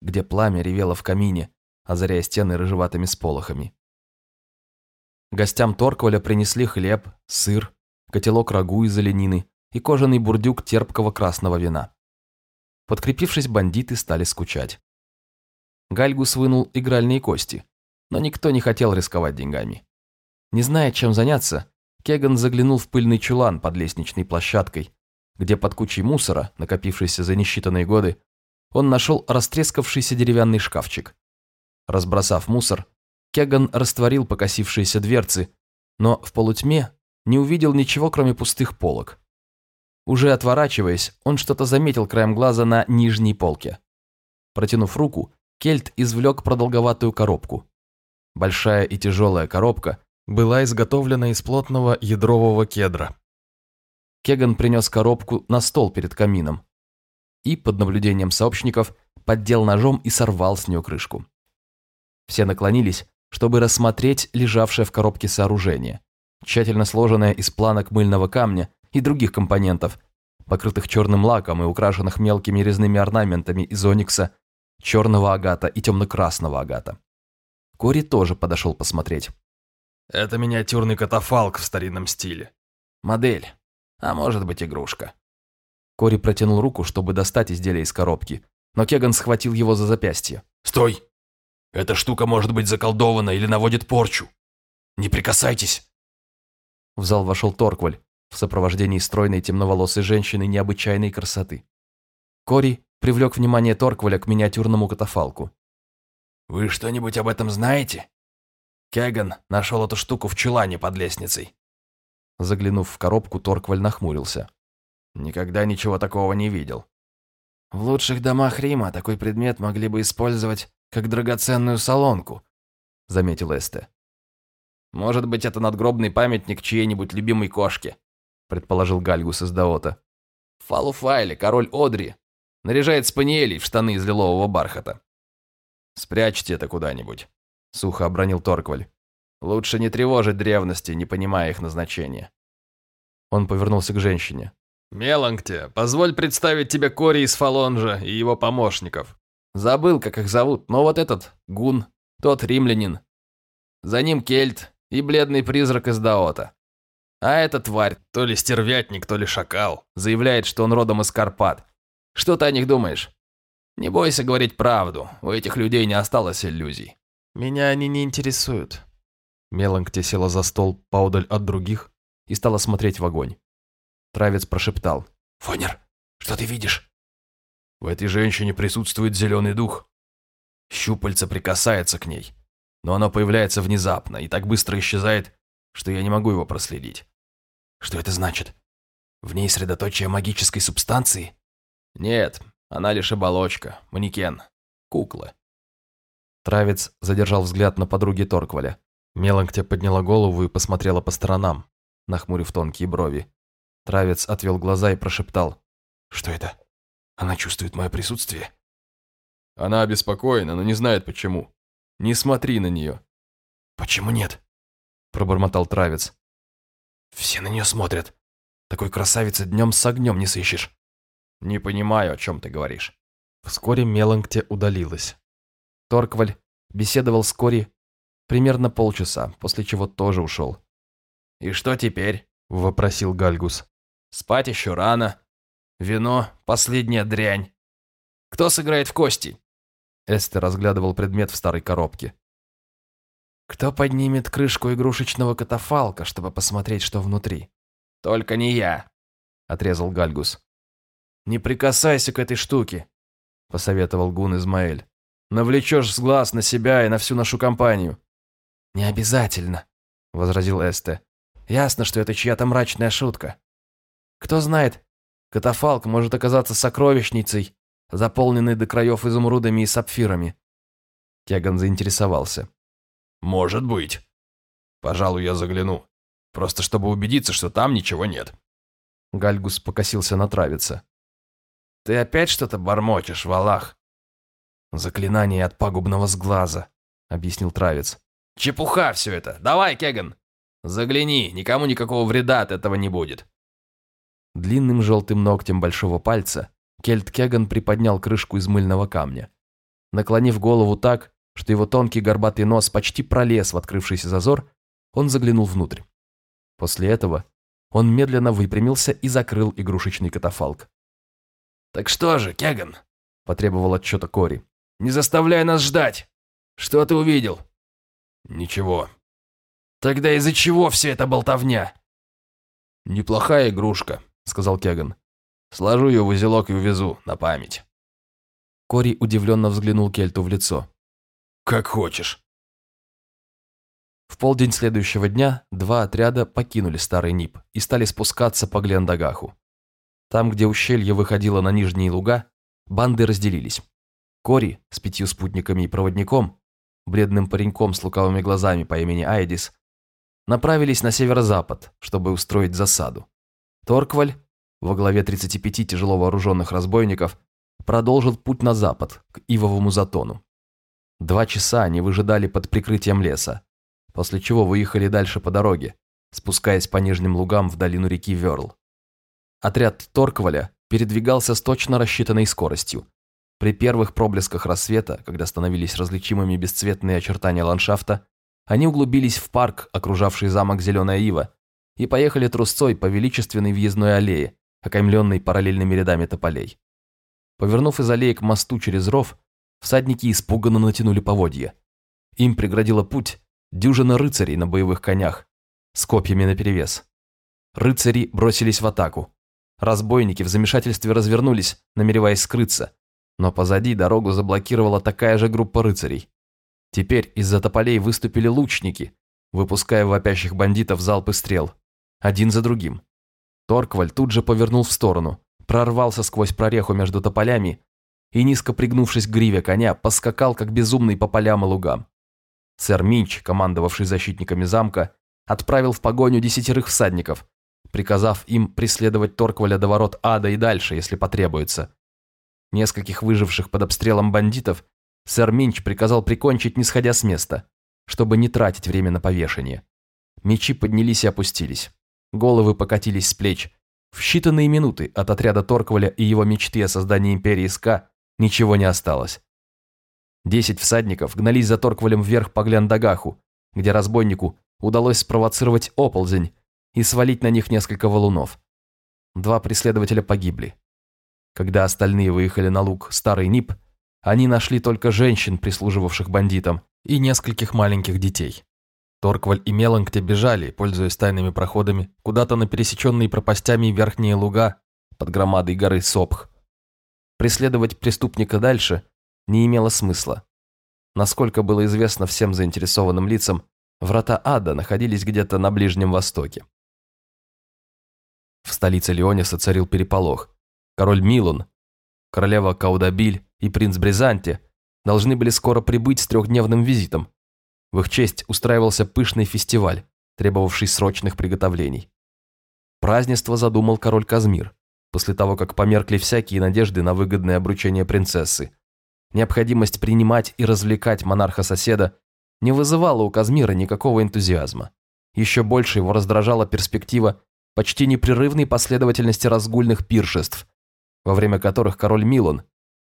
где пламя ревело в камине, озаряя стены рыжеватыми сполохами. Гостям Торкваля принесли хлеб, сыр, котелок рагу из оленины и кожаный бурдюк терпкого красного вина. Подкрепившись, бандиты стали скучать. Гальгус вынул игральные кости, но никто не хотел рисковать деньгами. Не зная, чем заняться, Кеган заглянул в пыльный чулан под лестничной площадкой, где под кучей мусора, накопившейся за несчитанные годы, он нашел растрескавшийся деревянный шкафчик. Разбросав мусор, Кеган растворил покосившиеся дверцы, но в полутьме не увидел ничего, кроме пустых полок. Уже отворачиваясь, он что-то заметил краем глаза на нижней полке. Протянув руку, Кельт извлек продолговатую коробку. Большая и тяжелая коробка была изготовлена из плотного ядрового кедра. Кеган принес коробку на стол перед камином и, под наблюдением сообщников, поддел ножом и сорвал с нее крышку. Все наклонились, чтобы рассмотреть лежавшее в коробке сооружение, тщательно сложенное из планок мыльного камня и других компонентов, покрытых черным лаком и украшенных мелкими резными орнаментами из оникса, черного агата и темно-красного агата. Кори тоже подошел посмотреть. «Это миниатюрный катафалк в старинном стиле. Модель. А может быть игрушка». Кори протянул руку, чтобы достать изделие из коробки, но Кеган схватил его за запястье. «Стой! Эта штука может быть заколдована или наводит порчу. Не прикасайтесь!» В зал вошел Торкваль в сопровождении стройной темноволосой женщины необычайной красоты. Кори привлек внимание Торкваля к миниатюрному катафалку. «Вы что-нибудь об этом знаете?» Кеган нашел эту штуку в чулане под лестницей. Заглянув в коробку, Торкваль нахмурился. Никогда ничего такого не видел. В лучших домах Рима такой предмет могли бы использовать как драгоценную солонку, заметил Эсте. Может быть, это надгробный памятник чьей-нибудь любимой кошке, предположил Гальгус из Даота. Фалуфайле, король Одри, наряжает спаниелей в штаны из лилового бархата. Спрячьте это куда-нибудь, сухо обронил Торкваль. Лучше не тревожить древности, не понимая их назначения. Он повернулся к женщине. «Меланкте, позволь представить тебе Кори из Фалонжа и его помощников. Забыл, как их зовут, но вот этот – Гун, тот римлянин. За ним Кельт и бледный призрак из Даота. А эта тварь, то ли стервятник, то ли шакал, заявляет, что он родом из Карпат. Что ты о них думаешь? Не бойся говорить правду, у этих людей не осталось иллюзий. Меня они не интересуют. Меланкте села за стол поодаль от других и стала смотреть в огонь. Травец прошептал. «Фонер, что ты видишь?» «В этой женщине присутствует зеленый дух. Щупальце прикасается к ней, но оно появляется внезапно и так быстро исчезает, что я не могу его проследить. Что это значит? В ней средоточие магической субстанции?» «Нет, она лишь оболочка, манекен, кукла». Травец задержал взгляд на подруги Торкваля. Меланктя подняла голову и посмотрела по сторонам, нахмурив тонкие брови. Травец отвел глаза и прошептал. «Что это? Она чувствует мое присутствие?» Она обеспокоена, но не знает почему. Не смотри на нее. «Почему нет?» Пробормотал Травец. «Все на нее смотрят. Такой красавицы днем с огнем не сыщешь». «Не понимаю, о чем ты говоришь». Вскоре Меланкте удалилась. Торкваль беседовал с Кори примерно полчаса, после чего тоже ушел. «И что теперь?» – вопросил Гальгус. Спать еще рано. Вино – последняя дрянь. Кто сыграет в кости?» Эстер разглядывал предмет в старой коробке. «Кто поднимет крышку игрушечного катафалка, чтобы посмотреть, что внутри?» «Только не я», – отрезал Гальгус. «Не прикасайся к этой штуке», – посоветовал Гун Измаэль. «Навлечешь с глаз на себя и на всю нашу компанию». «Не обязательно», – возразил Эсте. «Ясно, что это чья-то мрачная шутка. Кто знает, катафалк может оказаться сокровищницей, заполненной до краев изумрудами и сапфирами. Кеган заинтересовался. «Может быть. Пожалуй, я загляну. Просто чтобы убедиться, что там ничего нет». Гальгус покосился на травица. «Ты опять что-то бормочешь, Валах?» «Заклинание от пагубного сглаза», — объяснил травец. «Чепуха все это! Давай, Кеган! Загляни, никому никакого вреда от этого не будет!» Длинным желтым ногтем большого пальца Кельт Кеган приподнял крышку из мыльного камня. Наклонив голову так, что его тонкий горбатый нос почти пролез в открывшийся зазор, он заглянул внутрь. После этого он медленно выпрямился и закрыл игрушечный катафалк. «Так что же, Кеган?» – потребовал отчета Кори. «Не заставляй нас ждать! Что ты увидел?» «Ничего». «Тогда из-за чего вся эта болтовня?» «Неплохая игрушка», сказал Кеган. «Сложу ее в узелок и увезу, на память». Кори удивленно взглянул Кельту в лицо. «Как хочешь». В полдень следующего дня два отряда покинули старый НИП и стали спускаться по Глендагаху. Там, где ущелье выходило на нижние луга, банды разделились. Кори с пятью спутниками и проводником, бледным пареньком с лукавыми глазами по имени Айдис, направились на северо-запад, чтобы устроить засаду. Торкваль, во главе 35 тяжело вооруженных разбойников, продолжил путь на запад, к Ивовому затону. Два часа они выжидали под прикрытием леса, после чего выехали дальше по дороге, спускаясь по нижним лугам в долину реки Верл. Отряд Торкваля передвигался с точно рассчитанной скоростью. При первых проблесках рассвета, когда становились различимыми бесцветные очертания ландшафта, они углубились в парк, окружавший замок Зеленая Ива, и поехали трусцой по величественной въездной аллее, окаймленной параллельными рядами тополей. Повернув из аллеи к мосту через ров, всадники испуганно натянули поводья. Им преградила путь дюжина рыцарей на боевых конях, с копьями наперевес. Рыцари бросились в атаку. Разбойники в замешательстве развернулись, намереваясь скрыться, но позади дорогу заблокировала такая же группа рыцарей. Теперь из-за тополей выступили лучники, выпуская вопящих бандитов залпы стрел, один за другим. Торкваль тут же повернул в сторону, прорвался сквозь прореху между тополями и, низко пригнувшись к гриве коня, поскакал, как безумный по полям и лугам. Сэр Минч, командовавший защитниками замка, отправил в погоню десятерых всадников, приказав им преследовать Торкваля до ворот ада и дальше, если потребуется. Нескольких выживших под обстрелом бандитов сэр Минч приказал прикончить, не сходя с места, чтобы не тратить время на повешение. Мечи поднялись и опустились. Головы покатились с плеч. В считанные минуты от отряда Торкваля и его мечты о создании империи СК ничего не осталось. Десять всадников гнались за Торквалем вверх по Гляндагаху, где разбойнику удалось спровоцировать оползень и свалить на них несколько валунов. Два преследователя погибли. Когда остальные выехали на луг Старый Нип, они нашли только женщин, прислуживавших бандитам, и нескольких маленьких детей. Торкваль и Меланкте бежали, пользуясь тайными проходами, куда-то на пересеченные пропастями верхние луга под громадой горы Сопх. Преследовать преступника дальше не имело смысла. Насколько было известно всем заинтересованным лицам, врата ада находились где-то на Ближнем Востоке. В столице Леониса царил переполох. Король Милон, королева Каудабиль и принц Бризанти должны были скоро прибыть с трехдневным визитом. В их честь устраивался пышный фестиваль, требовавший срочных приготовлений. Празднество задумал король Казмир, после того, как померкли всякие надежды на выгодное обручение принцессы. Необходимость принимать и развлекать монарха-соседа не вызывала у Казмира никакого энтузиазма. Еще больше его раздражала перспектива почти непрерывной последовательности разгульных пиршеств, во время которых король Милон,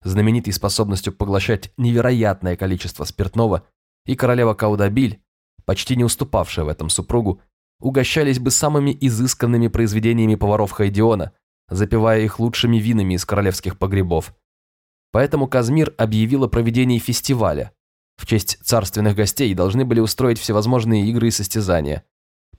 знаменитый способностью поглощать невероятное количество спиртного, и королева Каудабиль, почти не уступавшая в этом супругу, угощались бы самыми изысканными произведениями поваров Хайдиона, запивая их лучшими винами из королевских погребов. Поэтому Казмир объявил о проведении фестиваля. В честь царственных гостей должны были устроить всевозможные игры и состязания.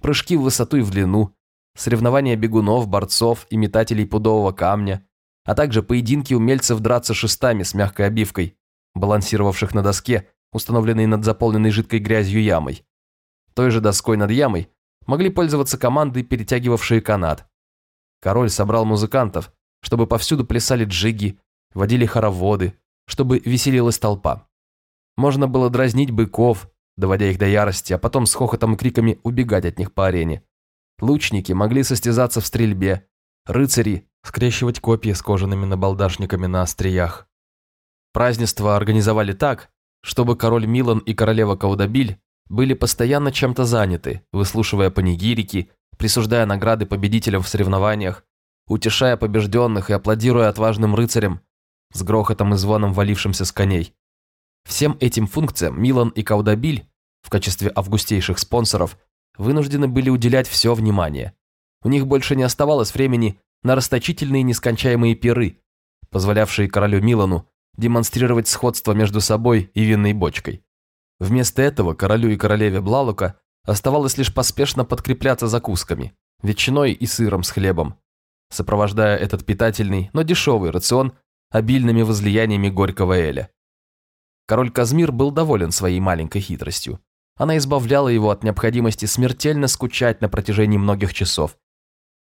Прыжки в высоту и в длину, соревнования бегунов, борцов и метателей пудового камня, а также поединки умельцев драться шестами с мягкой обивкой, балансировавших на доске, установленной над заполненной жидкой грязью ямой. Той же доской над ямой могли пользоваться команды, перетягивавшие канат. Король собрал музыкантов, чтобы повсюду плясали джиги, водили хороводы, чтобы веселилась толпа. Можно было дразнить быков, доводя их до ярости, а потом с хохотом и криками убегать от них по арене. Лучники могли состязаться в стрельбе, рыцари скрещивать копья с кожаными набалдашниками на остриях. Празднество организовали так, чтобы король Милан и королева Каудабиль были постоянно чем-то заняты, выслушивая панигирики, присуждая награды победителям в соревнованиях, утешая побежденных и аплодируя отважным рыцарям, с грохотом и звоном валившимся с коней. Всем этим функциям Милан и Каудабиль в качестве августейших спонсоров вынуждены были уделять все внимание. У них больше не оставалось времени на расточительные нескончаемые пиры, позволявшие королю Милану демонстрировать сходство между собой и винной бочкой. Вместо этого королю и королеве Блалука оставалось лишь поспешно подкрепляться закусками, ветчиной и сыром с хлебом, сопровождая этот питательный, но дешевый рацион обильными возлияниями горького эля. Король Казмир был доволен своей маленькой хитростью. Она избавляла его от необходимости смертельно скучать на протяжении многих часов.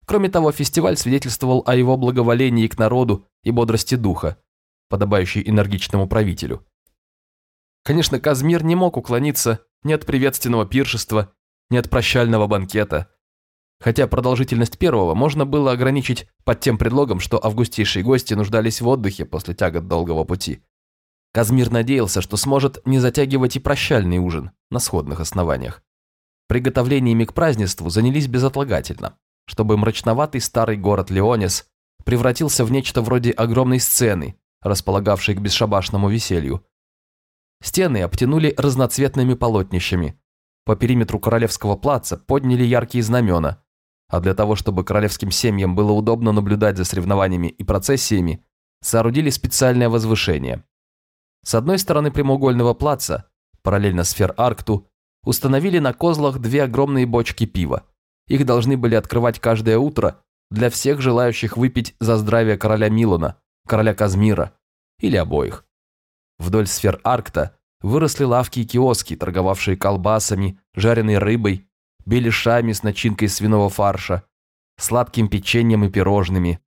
Кроме того, фестиваль свидетельствовал о его благоволении к народу и бодрости духа, подобающей энергичному правителю. Конечно, Казмир не мог уклониться ни от приветственного пиршества, ни от прощального банкета, хотя продолжительность первого можно было ограничить под тем предлогом, что августейшие гости нуждались в отдыхе после тягот долгого пути. Казмир надеялся, что сможет не затягивать и прощальный ужин на сходных основаниях. Приготовлениями к празднеству занялись безотлагательно, чтобы мрачноватый старый город Леонис превратился в нечто вроде огромной сцены, располагавшей к бесшабашному веселью. Стены обтянули разноцветными полотнищами. По периметру королевского плаца подняли яркие знамена, а для того, чтобы королевским семьям было удобно наблюдать за соревнованиями и процессиями, соорудили специальное возвышение. С одной стороны прямоугольного плаца, параллельно сфер-аркту, установили на козлах две огромные бочки пива. Их должны были открывать каждое утро для всех желающих выпить за здравие короля Милана, короля Казмира или обоих. Вдоль сфер Аркта выросли лавки и киоски, торговавшие колбасами, жареной рыбой, беляшами с начинкой свиного фарша, сладким печеньем и пирожными.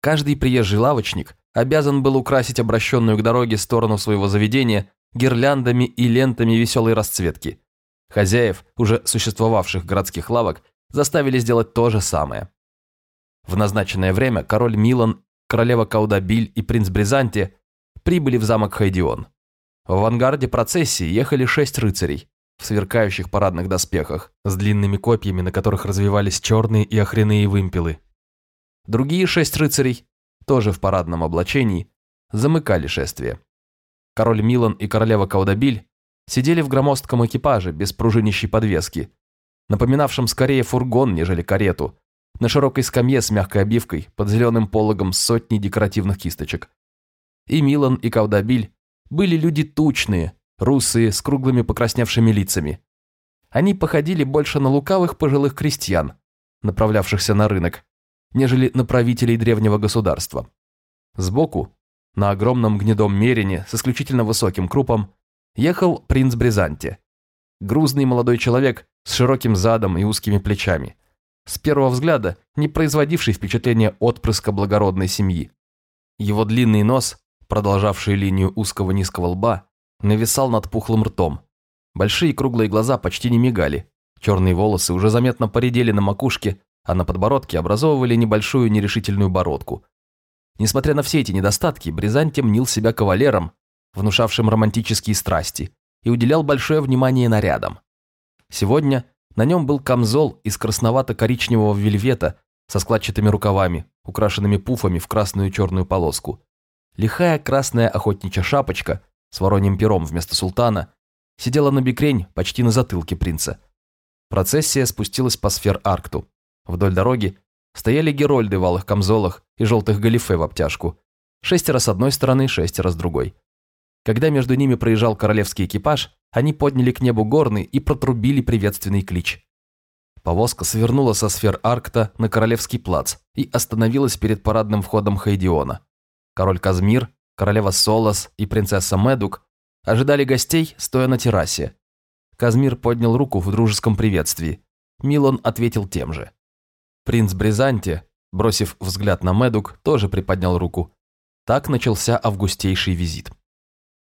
Каждый приезжий лавочник обязан был украсить обращенную к дороге сторону своего заведения гирляндами и лентами веселой расцветки. Хозяев, уже существовавших городских лавок, заставили сделать то же самое. В назначенное время король Милан, королева Каудабиль и принц Бризанти прибыли в замок Хайдион. В авангарде процессии ехали шесть рыцарей в сверкающих парадных доспехах, с длинными копьями, на которых развивались черные и охренные вымпелы. Другие шесть рыцарей, тоже в парадном облачении, замыкали шествие. Король Милан и королева Каудабиль сидели в громоздком экипаже без пружинищей подвески, напоминавшем скорее фургон, нежели карету, на широкой скамье с мягкой обивкой под зеленым пологом сотни декоративных кисточек. И Милан, и Каудабиль были люди тучные, русые, с круглыми покрасневшими лицами. Они походили больше на лукавых пожилых крестьян, направлявшихся на рынок, нежели на правителей древнего государства. Сбоку, на огромном гнедом мерине с исключительно высоким крупом, ехал принц Бризанти. Грузный молодой человек с широким задом и узкими плечами. С первого взгляда не производивший впечатления отпрыска благородной семьи. Его длинный нос продолжавший линию узкого низкого лба, нависал над пухлым ртом. Большие круглые глаза почти не мигали, черные волосы уже заметно поредели на макушке, а на подбородке образовывали небольшую нерешительную бородку. Несмотря на все эти недостатки, Бризанти мнил себя кавалером, внушавшим романтические страсти, и уделял большое внимание нарядам. Сегодня на нем был камзол из красновато-коричневого вельвета со складчатыми рукавами, украшенными пуфами в красную и черную полоску. Лихая красная охотничья шапочка с вороньим пером вместо султана сидела на бикрень почти на затылке принца. Процессия спустилась по сфер-аркту. Вдоль дороги стояли герольды в алых камзолах и желтых галифе в обтяжку. Шестеро с одной стороны, шестеро с другой. Когда между ними проезжал королевский экипаж, они подняли к небу горны и протрубили приветственный клич. Повозка свернула со сфер Аркта на Королевский плац и остановилась перед парадным входом Хайдиона. Король Казмир, королева Солос и принцесса Медук ожидали гостей, стоя на террасе. Казмир поднял руку в дружеском приветствии. Милон ответил тем же. Принц Бризанти, бросив взгляд на Медук, тоже приподнял руку. Так начался августейший визит.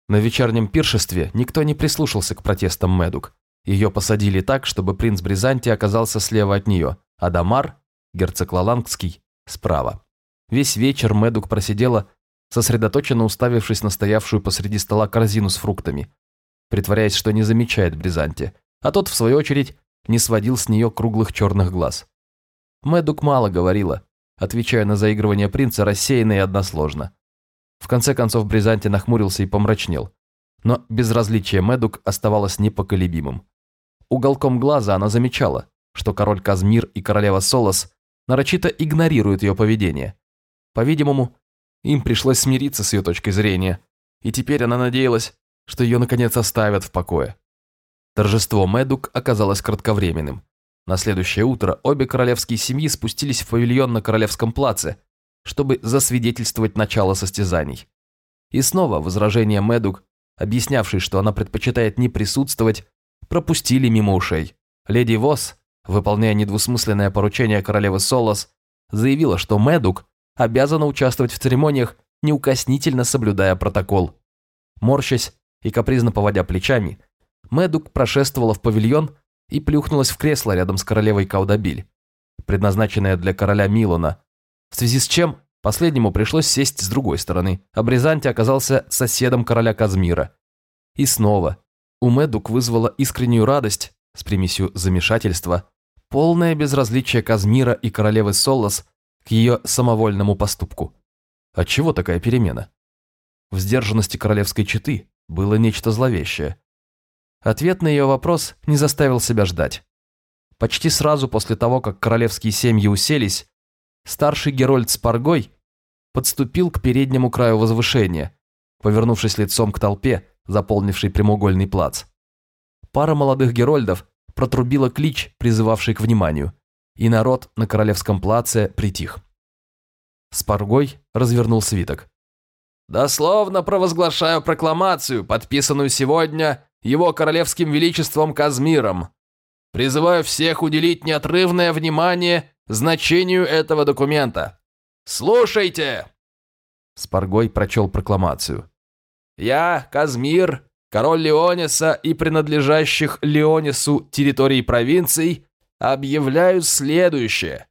На вечернем пиршестве никто не прислушался к протестам Медук. Ее посадили так, чтобы принц Бризанти оказался слева от нее, а Дамар, герцог Лалангский, справа. Весь вечер Медук просидела сосредоточенно уставившись на стоявшую посреди стола корзину с фруктами, притворяясь, что не замечает Бризанти, а тот, в свою очередь, не сводил с нее круглых черных глаз. Мэдук мало говорила, отвечая на заигрывание принца рассеянно и односложно. В конце концов Бризанти нахмурился и помрачнел, но безразличие Мэдук оставалось непоколебимым. Уголком глаза она замечала, что король Казмир и королева Солос нарочито игнорируют ее поведение. По-видимому, им пришлось смириться с ее точкой зрения, и теперь она надеялась, что ее наконец оставят в покое. Торжество Мэдук оказалось кратковременным. На следующее утро обе королевские семьи спустились в павильон на Королевском плаце, чтобы засвидетельствовать начало состязаний. И снова возражения Мэдук, объяснявшей, что она предпочитает не присутствовать, пропустили мимо ушей. Леди Восс, выполняя недвусмысленное поручение королевы Солос, заявила, что Мэдук обязана участвовать в церемониях, неукоснительно соблюдая протокол. Морщась и капризно поводя плечами, Мэдук прошествовала в павильон и плюхнулась в кресло рядом с королевой Каудабиль, предназначенное для короля Милона, в связи с чем последнему пришлось сесть с другой стороны, а Бризанти оказался соседом короля Казмира. И снова у Мэдук вызвала искреннюю радость с примесью замешательства, полное безразличие Казмира и королевы Солос к ее самовольному поступку. Отчего такая перемена? В сдержанности королевской четы было нечто зловещее. Ответ на ее вопрос не заставил себя ждать. Почти сразу после того, как королевские семьи уселись, старший Герольд Спаргой подступил к переднему краю возвышения, повернувшись лицом к толпе, заполнившей прямоугольный плац. пара молодых герольдов протрубила клич, призывавший к вниманию, и народ на Королевском плаце притих. Спаргой развернул свиток. «Дословно провозглашаю прокламацию, подписанную сегодня его королевским величеством Казмиром. Призываю всех уделить неотрывное внимание значению этого документа. Слушайте!» Спаргой прочел прокламацию. «Я, Казмир, король Леониса и принадлежащих Леонису территорий провинций, объявляю следующее.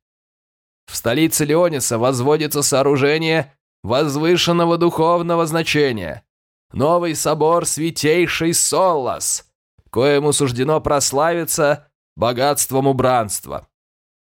В столице Леониса возводится сооружение возвышенного духовного значения. Новый собор Святейший Соллас, коему суждено прославиться богатством убранства.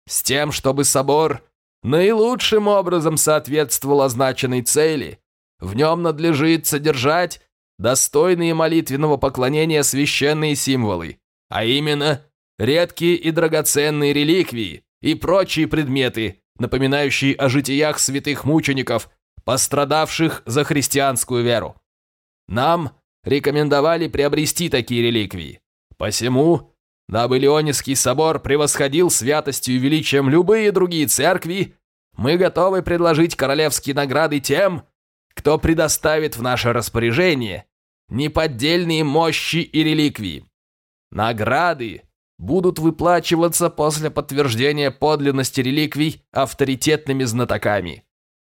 С тем, чтобы собор наилучшим образом соответствовал означенной цели, в нем надлежит содержать достойные молитвенного поклонения священные символы, а именно редкие и драгоценные реликвии и прочие предметы, напоминающие о житиях святых мучеников, пострадавших за христианскую веру. Нам рекомендовали приобрести такие реликвии. Посему, дабы Леонисский собор превосходил святостью и величием любые другие церкви, мы готовы предложить королевские награды тем, кто предоставит в наше распоряжение неподдельные мощи и реликвии. Награды будут выплачиваться после подтверждения подлинности реликвий авторитетными знатоками.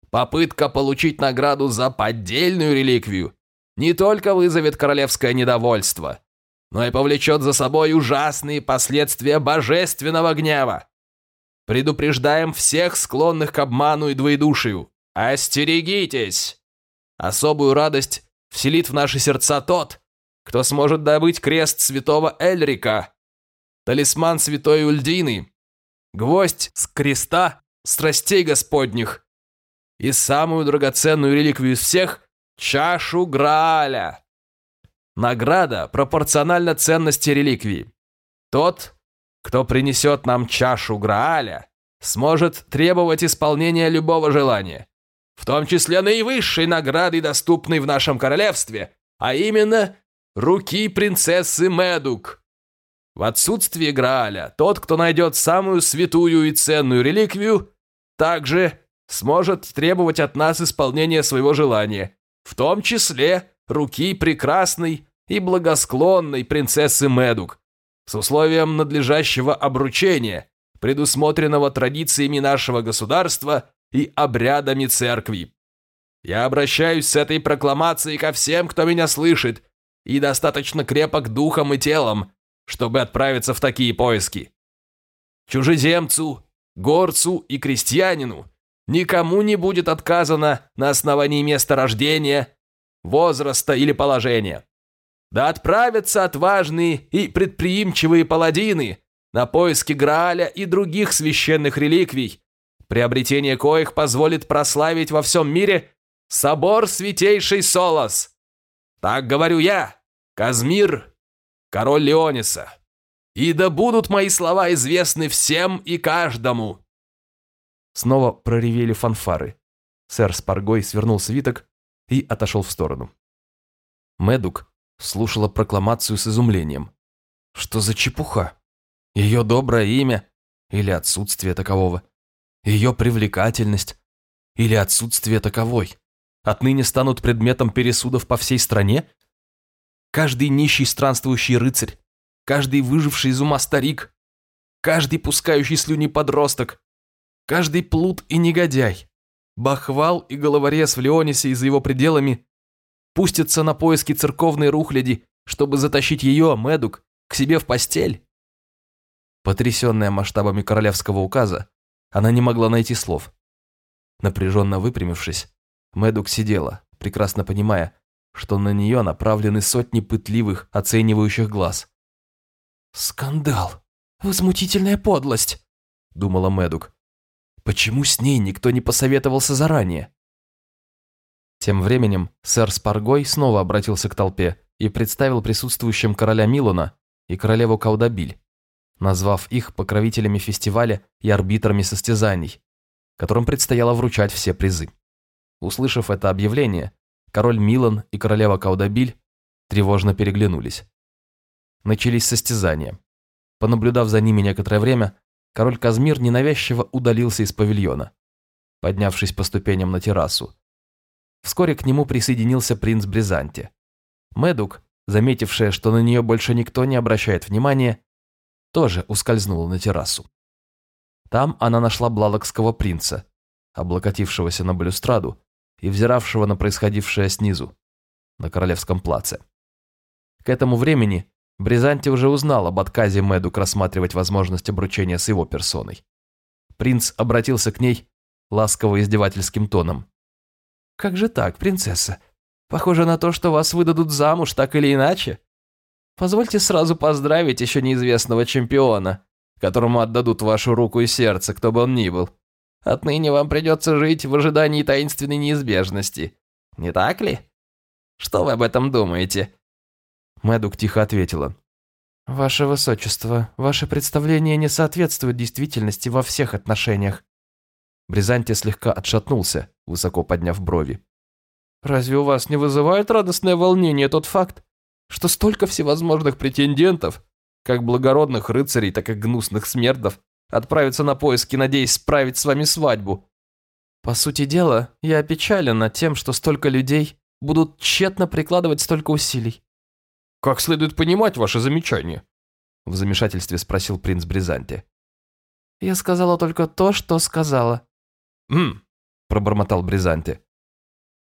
Попытка получить награду за поддельную реликвию не только вызовет королевское недовольство, но и повлечет за собой ужасные последствия божественного гнева. Предупреждаем всех склонных к обману и двоедушию. Остерегитесь! Особую радость вселит в наши сердца тот, кто сможет добыть крест святого Эльрика, талисман святой Ульдины, гвоздь с креста страстей господних и самую драгоценную реликвию из всех – чашу Грааля. Награда пропорциональна ценности реликвии. Тот, кто принесет нам чашу Грааля, сможет требовать исполнения любого желания, в том числе наивысшей награды, доступной в нашем королевстве, а именно руки принцессы Медук. В отсутствие Грааля, тот, кто найдет самую святую и ценную реликвию, также сможет требовать от нас исполнения своего желания, в том числе руки прекрасной и благосклонной принцессы Медук, с условием надлежащего обручения, предусмотренного традициями нашего государства и обрядами церкви. Я обращаюсь с этой прокламацией ко всем, кто меня слышит, и достаточно крепок духом и телом, чтобы отправиться в такие поиски. Чужеземцу, горцу и крестьянину никому не будет отказано на основании места рождения, возраста или положения. Да отправятся отважные и предприимчивые паладины на поиски Грааля и других священных реликвий, приобретение коих позволит прославить во всем мире собор Святейший Солос. Так говорю я, Казмир, король Леониса. И да будут мои слова известны всем и каждому. Снова проревели фанфары. Сэр Спаргой свернул свиток и отошел в сторону. Медук слушала прокламацию с изумлением. Что за чепуха? Ее доброе имя или отсутствие такового? Ее привлекательность или отсутствие таковой? Отныне станут предметом пересудов по всей стране? Каждый нищий странствующий рыцарь, каждый выживший из ума старик, каждый пускающий слюни подросток, Каждый плут и негодяй, бахвал и головорез в Леонисе и за его пределами пустятся на поиски церковной рухляди, чтобы затащить ее, Медук, к себе в постель. Потрясенная масштабами королевского указа, она не могла найти слов. Напряженно выпрямившись, Медук сидела, прекрасно понимая, что на нее направлены сотни пытливых, оценивающих глаз. «Скандал! Возмутительная подлость!» – думала Медук. Почему с ней никто не посоветовался заранее? Тем временем сэр Спаргой снова обратился к толпе и представил присутствующим короля Милона и королеву Каудабиль, назвав их покровителями фестиваля и арбитрами состязаний, которым предстояло вручать все призы. Услышав это объявление, король Милан и королева Каудабиль тревожно переглянулись. Начались состязания. Понаблюдав за ними некоторое время, король Казмир ненавязчиво удалился из павильона, поднявшись по ступеням на террасу. Вскоре к нему присоединился принц Бризанти. Медук, заметившая, что на нее больше никто не обращает внимания, тоже ускользнула на террасу. Там она нашла блалокского принца, облокотившегося на балюстраду и взиравшего на происходившее снизу, на Королевском плаце. К этому времени Бризанти уже узнал об отказе Медук рассматривать возможность обручения с его персоной. Принц обратился к ней ласково-издевательским тоном. «Как же так, принцесса? Похоже на то, что вас выдадут замуж так или иначе. Позвольте сразу поздравить еще неизвестного чемпиона, которому отдадут вашу руку и сердце, кто бы он ни был. Отныне вам придется жить в ожидании таинственной неизбежности. Не так ли? Что вы об этом думаете?» Мэдук тихо ответила. «Ваше Высочество, ваше представление не соответствует действительности во всех отношениях». Бризанти слегка отшатнулся, высоко подняв брови. «Разве у вас не вызывает радостное волнение тот факт, что столько всевозможных претендентов, как благородных рыцарей, так и гнусных смердов, отправятся на поиски, надеясь справить с вами свадьбу? По сути дела, я опечален тем, что столько людей будут тщетно прикладывать столько усилий. «Как следует понимать ваше замечание?» В замешательстве спросил принц Бризанти. «Я сказала только то, что сказала». «Хм», пробормотал Бризанти.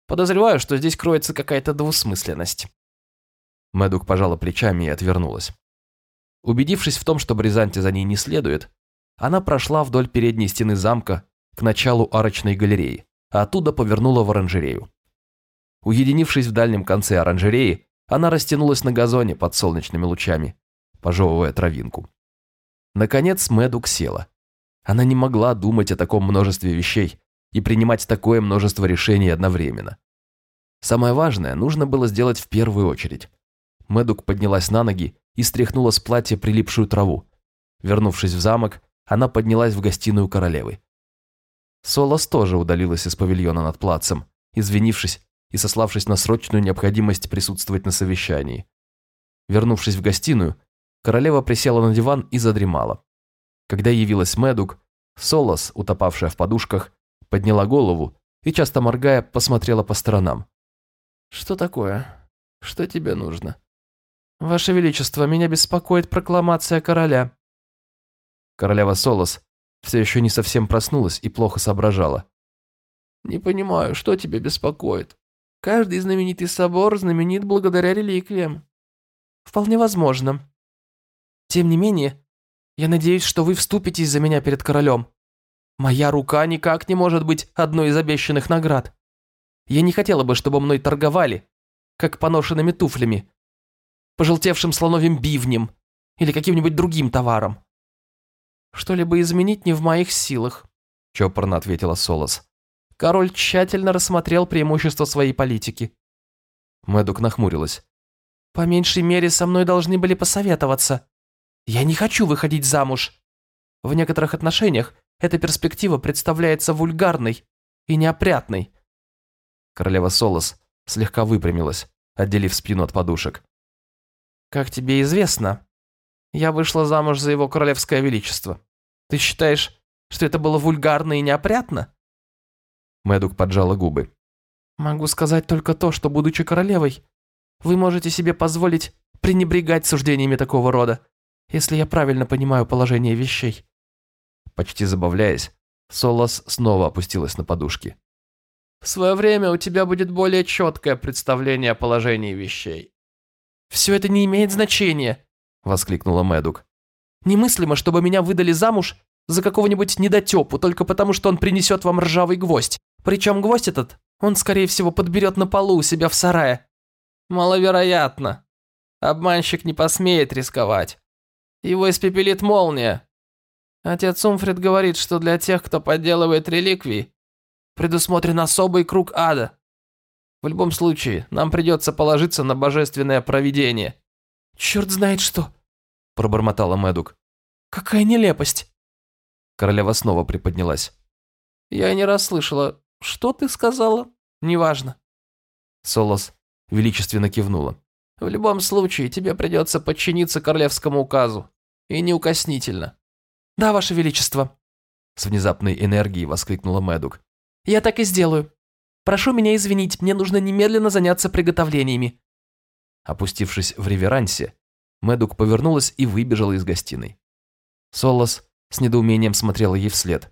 «Подозреваю, что здесь кроется какая-то двусмысленность». Мэдук пожала плечами и отвернулась. Убедившись в том, что Бризанти за ней не следует, она прошла вдоль передней стены замка к началу арочной галереи, а оттуда повернула в оранжерею. Уединившись в дальнем конце оранжереи, она растянулась на газоне под солнечными лучами, пожевывая травинку. Наконец Мэдук села. Она не могла думать о таком множестве вещей и принимать такое множество решений одновременно. Самое важное нужно было сделать в первую очередь. Мэдук поднялась на ноги и стряхнула с платья прилипшую траву. Вернувшись в замок, она поднялась в гостиную королевы. Солос тоже удалилась из павильона над плацем, извинившись и сославшись на срочную необходимость присутствовать на совещании. Вернувшись в гостиную, королева присела на диван и задремала. Когда явилась Медук, Солос, утопавшая в подушках, подняла голову и, часто моргая, посмотрела по сторонам. «Что такое? Что тебе нужно?» «Ваше Величество, меня беспокоит прокламация короля». Королева Солос все еще не совсем проснулась и плохо соображала. «Не понимаю, что тебя беспокоит?» Каждый знаменитый собор знаменит благодаря реликвиям. Вполне возможно. Тем не менее, я надеюсь, что вы вступитесь за меня перед королем. Моя рука никак не может быть одной из обещанных наград. Я не хотела бы, чтобы мной торговали, как поношенными туфлями, пожелтевшим слоновым бивнем или каким-нибудь другим товаром. Что-либо изменить не в моих силах, чопорно ответила Солос. Король тщательно рассмотрел преимущества своей политики. Мэдук нахмурилась. «По меньшей мере, со мной должны были посоветоваться. Я не хочу выходить замуж. В некоторых отношениях эта перспектива представляется вульгарной и неопрятной». Королева Солос слегка выпрямилась, отделив спину от подушек. «Как тебе известно, я вышла замуж за его королевское величество. Ты считаешь, что это было вульгарно и неопрятно?» Мэдук поджала губы. «Могу сказать только то, что, будучи королевой, вы можете себе позволить пренебрегать суждениями такого рода, если я правильно понимаю положение вещей». Почти забавляясь, Солос снова опустилась на подушки. «В свое время у тебя будет более четкое представление о положении вещей». «Все это не имеет значения», — воскликнула Мэдук. «Немыслимо, чтобы меня выдали замуж за какого-нибудь недотепу, только потому, что он принесет вам ржавый гвоздь. Причем гвоздь этот он, скорее всего, подберет на полу у себя в сарае. Маловероятно. Обманщик не посмеет рисковать. Его испепелит молния. Отец Умфрид говорит, что для тех, кто подделывает реликвии, предусмотрен особый круг ада. В любом случае, нам придется положиться на божественное провидение. «Черт знает что!» – пробормотала Мэдук. «Какая нелепость!» Королева снова приподнялась. «Я не расслышала. Что ты сказала? Неважно». Солос величественно кивнула. В любом случае, тебе придется подчиниться королевскому указу. И неукоснительно. Да, Ваше Величество. С внезапной энергией воскликнула Мэдук. Я так и сделаю. Прошу меня извинить, мне нужно немедленно заняться приготовлениями. Опустившись в реверансе, Мэдук повернулась и выбежала из гостиной. Солос с недоумением смотрела ей вслед.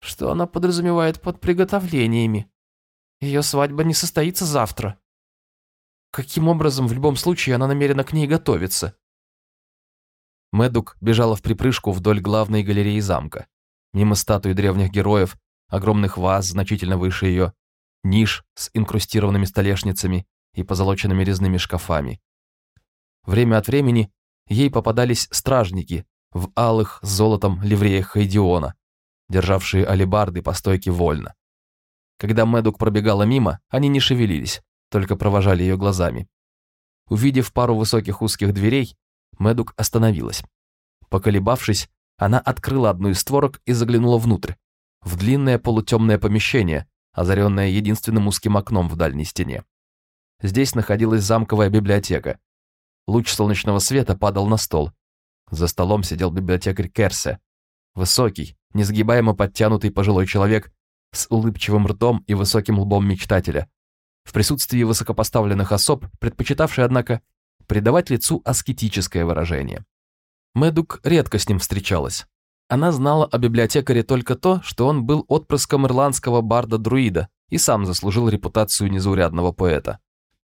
Что она подразумевает под приготовлениями? Ее свадьба не состоится завтра. Каким образом в любом случае она намерена к ней готовиться? Мэдук бежала в припрыжку вдоль главной галереи замка. Мимо статуи древних героев, огромных ваз значительно выше ее, ниш с инкрустированными столешницами и позолоченными резными шкафами. Время от времени ей попадались стражники в алых с золотом ливреях Хайдиона, державшие алебарды по стойке вольно. Когда Мэдук пробегала мимо, они не шевелились, только провожали ее глазами. Увидев пару высоких узких дверей, Мэдук остановилась. Поколебавшись, она открыла одну из створок и заглянула внутрь, в длинное полутемное помещение, озаренное единственным узким окном в дальней стене. Здесь находилась замковая библиотека. Луч солнечного света падал на стол. За столом сидел библиотекарь Керсе. Высокий, несгибаемо подтянутый пожилой человек с улыбчивым ртом и высоким лбом мечтателя, в присутствии высокопоставленных особ, предпочитавший, однако, придавать лицу аскетическое выражение. Мэдук редко с ним встречалась. Она знала о библиотекаре только то, что он был отпрыском ирландского барда-друида и сам заслужил репутацию незаурядного поэта.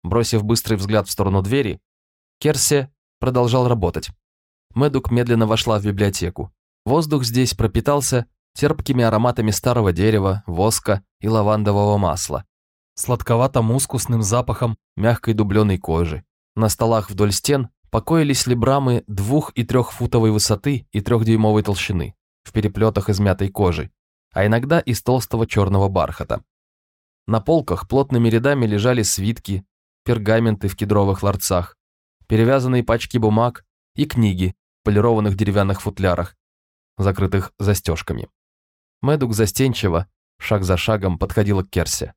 Бросив быстрый взгляд в сторону двери, Керсе продолжал работать. Мэдук медленно вошла в библиотеку. Воздух здесь пропитался терпкими ароматами старого дерева, воска и лавандового масла, сладковато-мускусным запахом мягкой дубленой кожи. На столах вдоль стен покоились либрамы двух- и трехфутовой высоты и трехдюймовой толщины, в переплетах из мятой кожи, а иногда из толстого черного бархата. На полках плотными рядами лежали свитки, пергаменты в кедровых ларцах, перевязанные пачки бумаг и книги в полированных деревянных футлярах, закрытых застежками. Мэдук застенчиво, шаг за шагом, подходила к Керсе.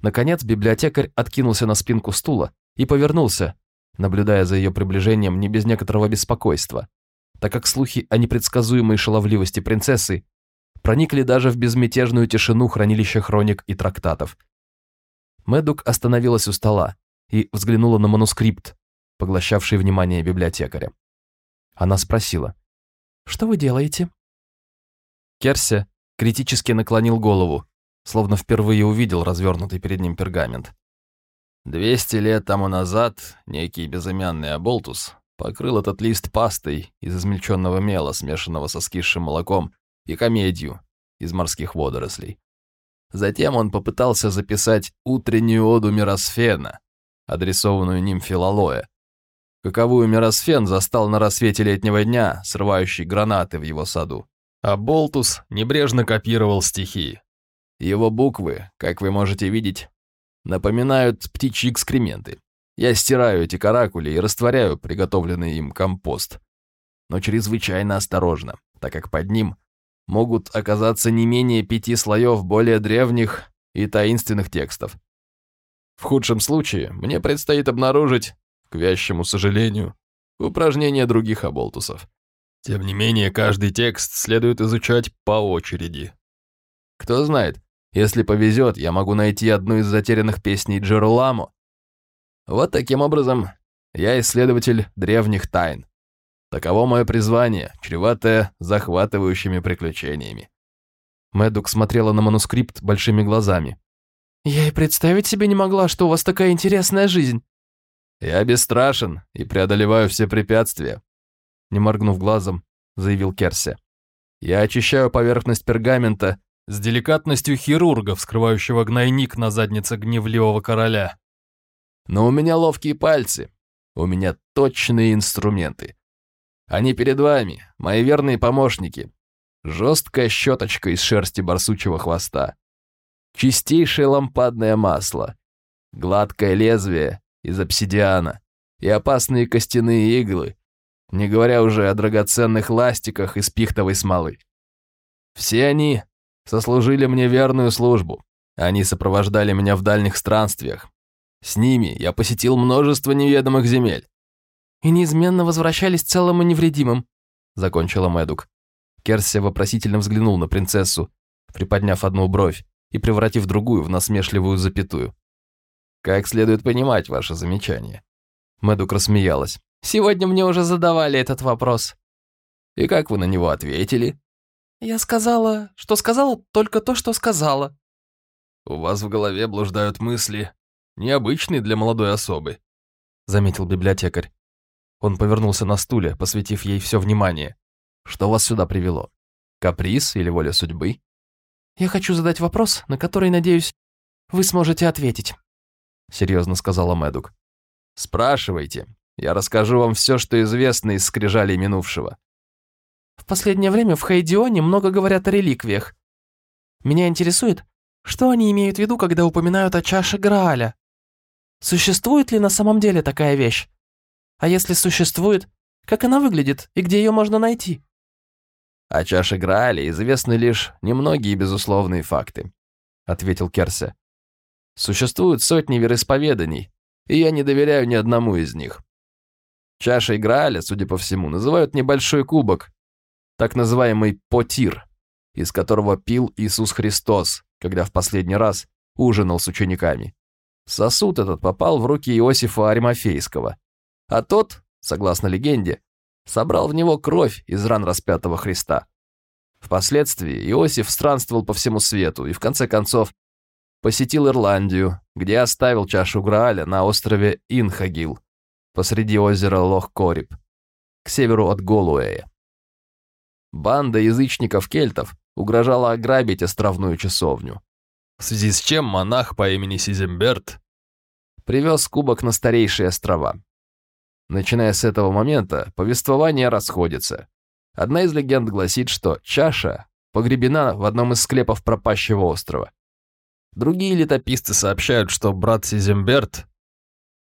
Наконец библиотекарь откинулся на спинку стула и повернулся, наблюдая за ее приближением не без некоторого беспокойства, так как слухи о непредсказуемой шаловливости принцессы проникли даже в безмятежную тишину хранилища хроник и трактатов. Мэдук остановилась у стола и взглянула на манускрипт, поглощавший внимание библиотекаря. Она спросила, «Что вы делаете?» Керся критически наклонил голову, словно впервые увидел развернутый перед ним пергамент. Двести лет тому назад некий безымянный Аболтус покрыл этот лист пастой из измельченного мела, смешанного со скисшим молоком, и комедию из морских водорослей. Затем он попытался записать утреннюю оду Миросфена, адресованную нимфе Лалоя, каковую Миросфен застал на рассвете летнего дня, срывающий гранаты в его саду. А Болтус небрежно копировал стихи. Его буквы, как вы можете видеть, напоминают птичьи экскременты. Я стираю эти каракули и растворяю приготовленный им компост. Но чрезвычайно осторожно, так как под ним могут оказаться не менее пяти слоев более древних и таинственных текстов. В худшем случае мне предстоит обнаружить, к вящему сожалению, упражнения других оболтусов. Тем не менее, каждый текст следует изучать по очереди. Кто знает, если повезет, я могу найти одну из затерянных песней Джероламо. Вот таким образом я исследователь древних тайн. Таково мое призвание, чреватое захватывающими приключениями. Мэддук смотрела на манускрипт большими глазами. «Я и представить себе не могла, что у вас такая интересная жизнь». «Я бесстрашен и преодолеваю все препятствия», не моргнув глазом, заявил Керси. «Я очищаю поверхность пергамента с деликатностью хирурга, вскрывающего гнойник на заднице гневливого короля. Но у меня ловкие пальцы, у меня точные инструменты. Они перед вами, мои верные помощники. Жесткая щеточка из шерсти барсучьего хвоста. Чистейшее лампадное масло. Гладкое лезвие из обсидиана. И опасные костяные иглы, не говоря уже о драгоценных ластиках из пихтовой смолы. Все они сослужили мне верную службу. Они сопровождали меня в дальних странствиях, С ними я посетил множество неведомых земель. И неизменно возвращались целым и невредимым, закончила Мэдук. Керси вопросительно взглянул на принцессу, приподняв одну бровь и превратив другую в насмешливую запятую. Как следует понимать ваше замечание? Мэдук рассмеялась. Сегодня мне уже задавали этот вопрос. И как вы на него ответили? Я сказала, что сказала только то, что сказала. У вас в голове блуждают мысли, необычные для молодой особы, заметил библиотекарь. Он повернулся на стуле, посвятив ей все внимание. Что вас сюда привело? Каприз или воля судьбы? Я хочу задать вопрос, на который, надеюсь, вы сможете ответить, серьезно сказала Мэдук. Спрашивайте, я расскажу вам все, что известно из скрижалей минувшего. В последнее время в Хайдионе много говорят о реликвиях. Меня интересует, что они имеют в виду, когда упоминают о чаше Грааля. Существует ли на самом деле такая вещь? А если существует, как она выглядит и где ее можно найти? О чаше Грааля известны лишь немногие безусловные факты, ответил Керсе. Существуют сотни вероисповеданий, и я не доверяю ни одному из них. Чашей Грааля, судя по всему, называют небольшой кубок, так называемый потир, из которого пил Иисус Христос, когда в последний раз ужинал с учениками. Сосуд этот попал в руки Иосифа Аримофейского, а тот, согласно легенде, собрал в него кровь из ран распятого Христа. Впоследствии Иосиф странствовал по всему свету и, в конце концов, посетил Ирландию, где оставил чашу Грааля на острове Инхагил, посреди озера Лох-Корип, к северу от Голуэя. Банда язычников-кельтов угрожала ограбить островную часовню, в связи с чем монах по имени Сиземберт привез кубок на старейшие острова. Начиная с этого момента, повествование расходится. Одна из легенд гласит, что чаша погребена в одном из склепов пропащего острова. Другие летописцы сообщают, что брат Сиземберт,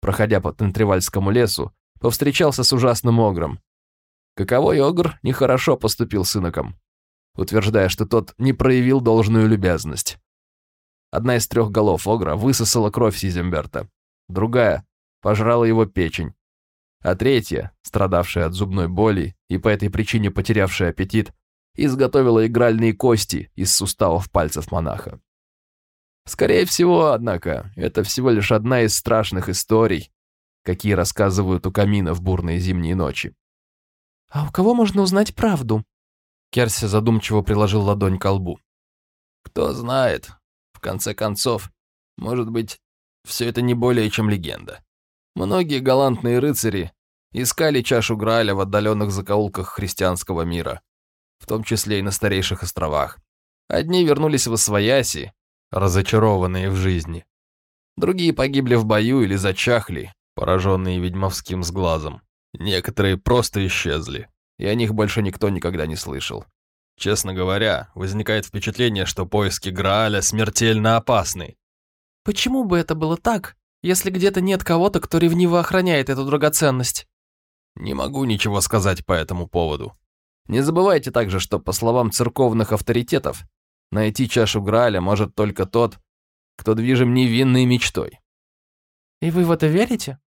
проходя по Тентривальскому лесу, повстречался с ужасным огром. Каковой огр нехорошо поступил с иноком, утверждая, что тот не проявил должную любезность. Одна из трех голов огра высосала кровь Сиземберта, другая пожрала его печень, а третья, страдавшая от зубной боли и по этой причине потерявшая аппетит, изготовила игральные кости из суставов пальцев монаха. Скорее всего, однако, это всего лишь одна из страшных историй, какие рассказывают у камина в бурные зимние ночи. «А у кого можно узнать правду?» Керси задумчиво приложил ладонь к лбу. «Кто знает. В конце концов, может быть, все это не более чем легенда. Многие галантные рыцари искали чашу Грааля в отдаленных закоулках христианского мира, в том числе и на старейших островах. Одни вернулись в Освояси, разочарованные в жизни. Другие погибли в бою или зачахли, пораженные ведьмовским сглазом. Некоторые просто исчезли, и о них больше никто никогда не слышал. Честно говоря, возникает впечатление, что поиски Грааля смертельно опасны. Почему бы это было так, если где-то нет кого-то, кто ревниво охраняет эту драгоценность? Не могу ничего сказать по этому поводу. Не забывайте также, что, по словам церковных авторитетов, Найти чашу Грааля может только тот, кто движим невинной мечтой. И вы в это верите?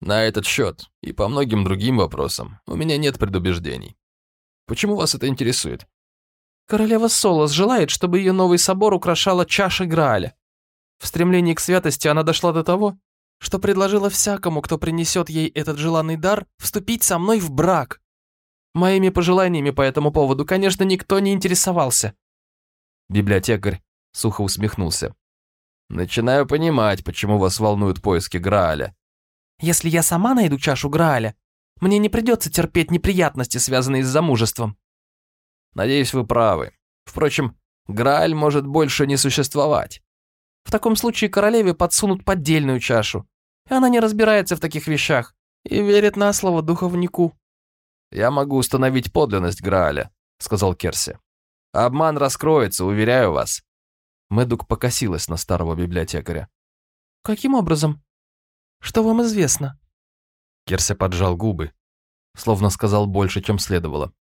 На этот счет и по многим другим вопросам у меня нет предубеждений. Почему вас это интересует? Королева Солос желает, чтобы ее новый собор украшала чаша Грааля. В стремлении к святости она дошла до того, что предложила всякому, кто принесет ей этот желанный дар, вступить со мной в брак. Моими пожеланиями по этому поводу, конечно, никто не интересовался. Библиотекарь сухо усмехнулся. «Начинаю понимать, почему вас волнуют поиски Грааля». «Если я сама найду чашу Грааля, мне не придется терпеть неприятности, связанные с замужеством». «Надеюсь, вы правы. Впрочем, Грааль может больше не существовать». «В таком случае королеве подсунут поддельную чашу, и она не разбирается в таких вещах и верит на слово духовнику». «Я могу установить подлинность Грааля», — сказал Керси. Обман раскроется, уверяю вас». Мэдук покосилась на старого библиотекаря. «Каким образом? Что вам известно?» Керся поджал губы, словно сказал больше, чем следовало.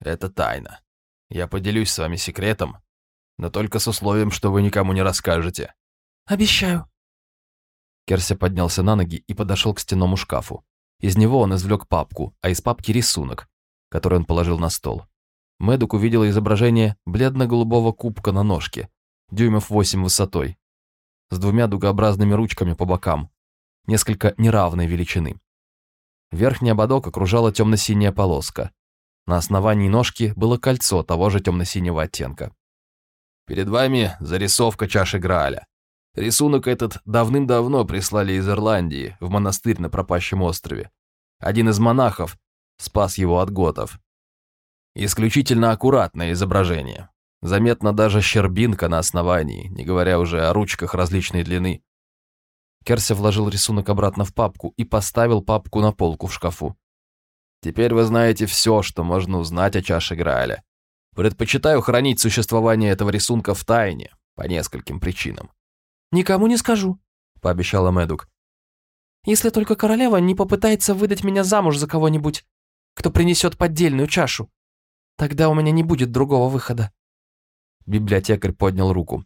«Это тайна. Я поделюсь с вами секретом, но только с условием, что вы никому не расскажете». «Обещаю», Керся поднялся на ноги и подошел к стенному шкафу. Из него он извлек папку, а из папки рисунок, который он положил на стол. Мэдук увидел изображение бледно-голубого кубка на ножке, дюймов 8 высотой, с двумя дугообразными ручками по бокам, несколько неравной величины. Верхний ободок окружала темно-синяя полоска. На основании ножки было кольцо того же темно-синего оттенка. Перед вами зарисовка чаши Грааля. Рисунок этот давным-давно прислали из Ирландии, в монастырь на пропащем острове. Один из монахов спас его от готов. Исключительно аккуратное изображение. Заметна даже щербинка на основании, не говоря уже о ручках различной длины. Керся вложил рисунок обратно в папку и поставил папку на полку в шкафу. Теперь вы знаете все, что можно узнать о чаше Грааля. Предпочитаю хранить существование этого рисунка в тайне, по нескольким причинам. «Никому не скажу», — пообещала Мэдук. «Если только королева не попытается выдать меня замуж за кого-нибудь, кто принесет поддельную чашу. Тогда у меня не будет другого выхода». Библиотекарь поднял руку.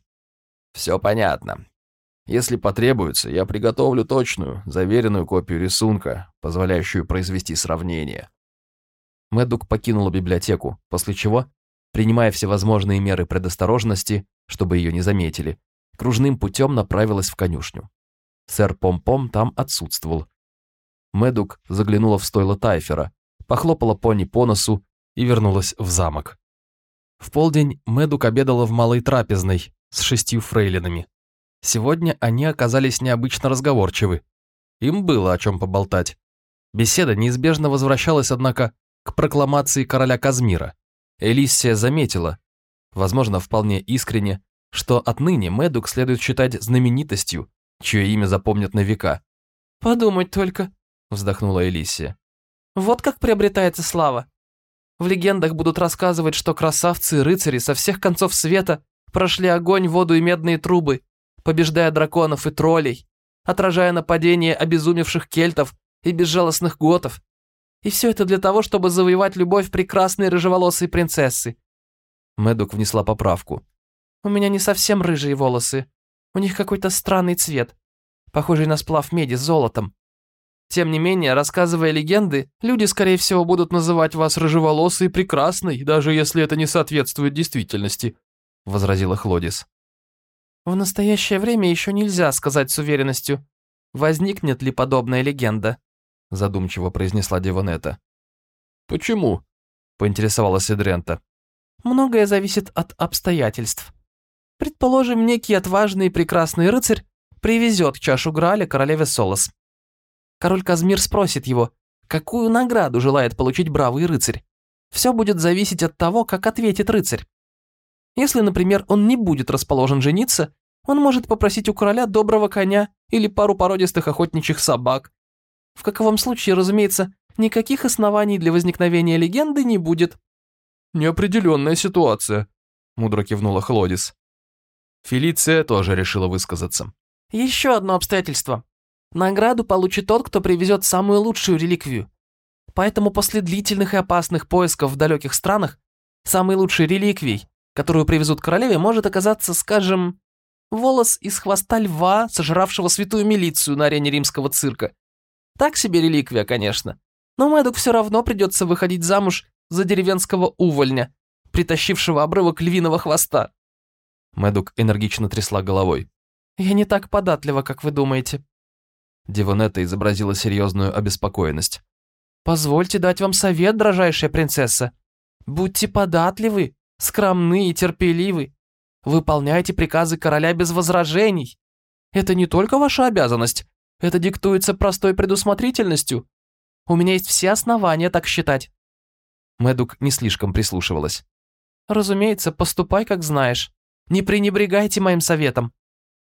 «Все понятно. Если потребуется, я приготовлю точную, заверенную копию рисунка, позволяющую произвести сравнение». Мэдук покинула библиотеку, после чего, принимая всевозможные меры предосторожности, чтобы ее не заметили, кружным путем направилась в конюшню. Сэр Пом-Пом там отсутствовал. Мэдук заглянула в стойло Тайфера, похлопала пони по носу и вернулась в замок. В полдень Мэдук обедала в малой трапезной с шестью фрейлинами. Сегодня они оказались необычно разговорчивы. Им было о чем поболтать. Беседа неизбежно возвращалась, однако, к прокламации короля Казмира. Элиссия заметила, возможно, вполне искренне, что отныне Мэдук следует считать знаменитостью, чье имя запомнят на века. «Подумать только», — вздохнула Элисия. «Вот как приобретается слава. В легендах будут рассказывать, что красавцы и рыцари со всех концов света прошли огонь, воду и медные трубы, побеждая драконов и троллей, отражая нападения обезумевших кельтов и безжалостных готов. И все это для того, чтобы завоевать любовь прекрасной рыжеволосой принцессы». Мэдук внесла поправку. У меня не совсем рыжие волосы. У них какой-то странный цвет, похожий на сплав меди с золотом. Тем не менее, рассказывая легенды, люди, скорее всего, будут называть вас рыжеволосой и прекрасной, даже если это не соответствует действительности», — возразила Хлодис. «В настоящее время еще нельзя сказать с уверенностью, возникнет ли подобная легенда», — задумчиво произнесла Девонета. «Почему?» — поинтересовалась Эдрента. «Многое зависит от обстоятельств. Предположим, некий отважный и прекрасный рыцарь привезет чашу Граля королеве Солос. Король Казмир спросит его, какую награду желает получить бравый рыцарь. Все будет зависеть от того, как ответит рыцарь. Если, например, он не будет расположен жениться, он может попросить у короля доброго коня или пару породистых охотничьих собак. В каковом случае, разумеется, никаких оснований для возникновения легенды не будет. «Неопределенная ситуация», — мудро кивнула Хлодис. Фелиция тоже решила высказаться. «Еще одно обстоятельство. Награду получит тот, кто привезет самую лучшую реликвию. Поэтому после длительных и опасных поисков в далеких странах, самой лучшей реликвией, которую привезут королеве, может оказаться, скажем, волос из хвоста льва, сожравшего святую милицию на арене римского цирка. Так себе реликвия, конечно. Но Мэддок все равно придется выходить замуж за деревенского увольня, притащившего обрывок львиного хвоста. Мэдук энергично трясла головой. «Я не так податлива, как вы думаете». Дивонетта изобразила серьезную обеспокоенность. «Позвольте дать вам совет, дрожайшая принцесса. Будьте податливы, скромны и терпеливы. Выполняйте приказы короля без возражений. Это не только ваша обязанность, это диктуется простой предусмотрительностью. У меня есть все основания так считать». Мэдук не слишком прислушивалась. «Разумеется, поступай, как знаешь. Не пренебрегайте моим советом.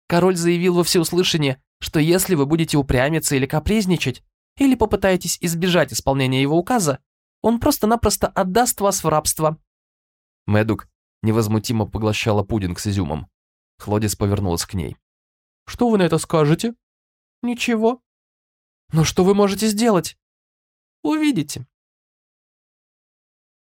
Король заявил во всеуслышание, что если вы будете упрямиться или капризничать, или попытаетесь избежать исполнения его указа, он просто-напросто отдаст вас в рабство». Мэдук невозмутимо поглощала пудинг с изюмом. Хлодис повернулась к ней. «Что вы на это скажете?» «Ничего». «Но что вы можете сделать?» «Увидите».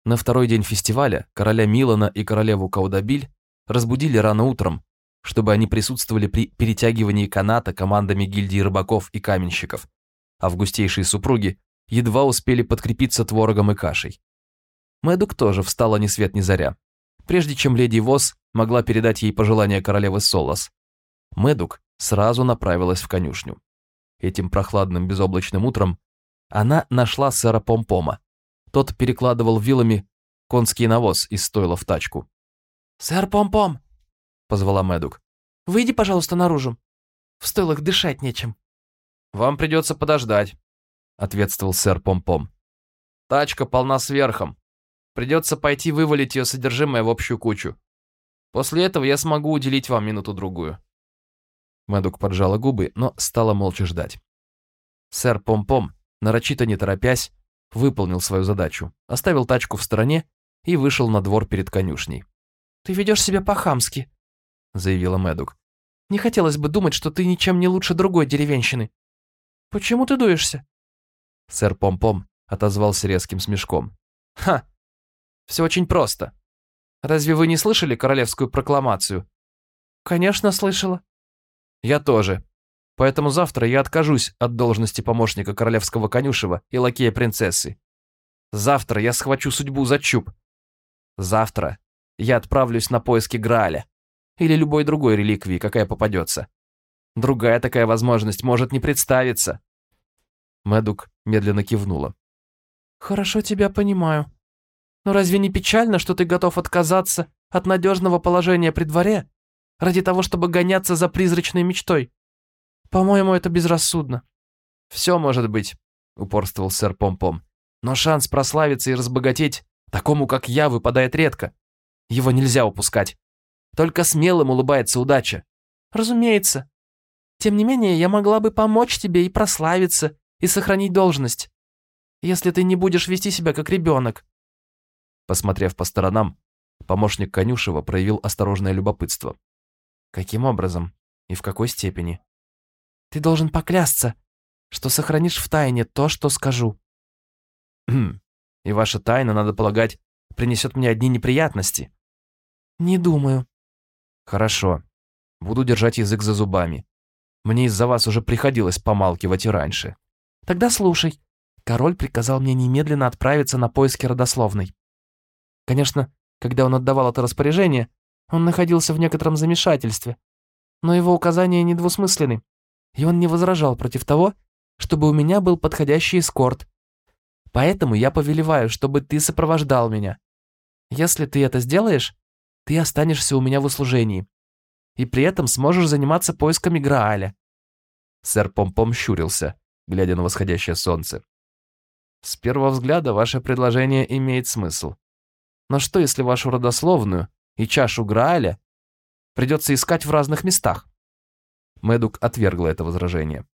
На второй день фестиваля короля Милана и королеву Каудабиль разбудили рано утром, чтобы они присутствовали при перетягивании каната командами гильдии рыбаков и каменщиков. Августейшие супруги едва успели подкрепиться творогом и кашей. Мэдук тоже встала ни свет ни заря, прежде чем леди Вос могла передать ей пожелания королевы Солос. Мэдук сразу направилась в конюшню. Этим прохладным безоблачным утром она нашла сэра Помпома. Тот перекладывал вилами конский навоз из стойла в тачку. «Сэр Помпом!» — позвала Мэдук. «Выйди, пожалуйста, наружу. В стойлах дышать нечем». «Вам придется подождать», — ответствовал сэр Помпом. «Тачка полна сверхом. Придется пойти вывалить ее содержимое в общую кучу. После этого я смогу уделить вам минуту-другую». Мэдук поджала губы, но стала молча ждать. Сэр Помпом, нарочито не торопясь, выполнил свою задачу, оставил тачку в стороне и вышел на двор перед конюшней. «Ты ведешь себя по-хамски», — заявила Мэдук. «Не хотелось бы думать, что ты ничем не лучше другой деревенщины. Почему ты дуешься?» Сэр Пом-Пом отозвался резким смешком. «Ха! Все очень просто. Разве вы не слышали королевскую прокламацию?» «Конечно, слышала». «Я тоже. Поэтому завтра я откажусь от должности помощника королевского конюшева и лакея принцессы. Завтра я схвачу судьбу за чуб. Завтра я отправлюсь на поиски Грааля или любой другой реликвии, какая попадется. Другая такая возможность может не представиться. Мэдук медленно кивнула. «Хорошо тебя понимаю. Но разве не печально, что ты готов отказаться от надежного положения при дворе ради того, чтобы гоняться за призрачной мечтой? По-моему, это безрассудно». «Все может быть», — упорствовал сэр Пом-Пом. «Но шанс прославиться и разбогатеть такому, как я, выпадает редко. Его нельзя упускать. Только смелым улыбается удача. Разумеется. Тем не менее, я могла бы помочь тебе и прославиться, и сохранить должность, если ты не будешь вести себя как ребенок. Посмотрев по сторонам, помощник Конюшева проявил осторожное любопытство. Каким образом и в какой степени? Ты должен поклясться, что сохранишь в тайне то, что скажу. Хм, и ваша тайна, надо полагать, принесет мне одни неприятности. «Не думаю». «Хорошо. Буду держать язык за зубами. Мне из-за вас уже приходилось помалкивать и раньше». «Тогда слушай. Король приказал мне немедленно отправиться на поиски родословной. Конечно, когда он отдавал это распоряжение, он находился в некотором замешательстве, но его указания недвусмысленны, и он не возражал против того, чтобы у меня был подходящий эскорт. Поэтому я повелеваю, чтобы ты сопровождал меня. Если ты это сделаешь, ты останешься у меня в услужении. И при этом сможешь заниматься поисками Грааля». Сэр Помпом щурился, глядя на восходящее солнце. «С первого взгляда ваше предложение имеет смысл. Но что, если вашу родословную и чашу Грааля придется искать в разных местах?» Мэдук отвергла это возражение.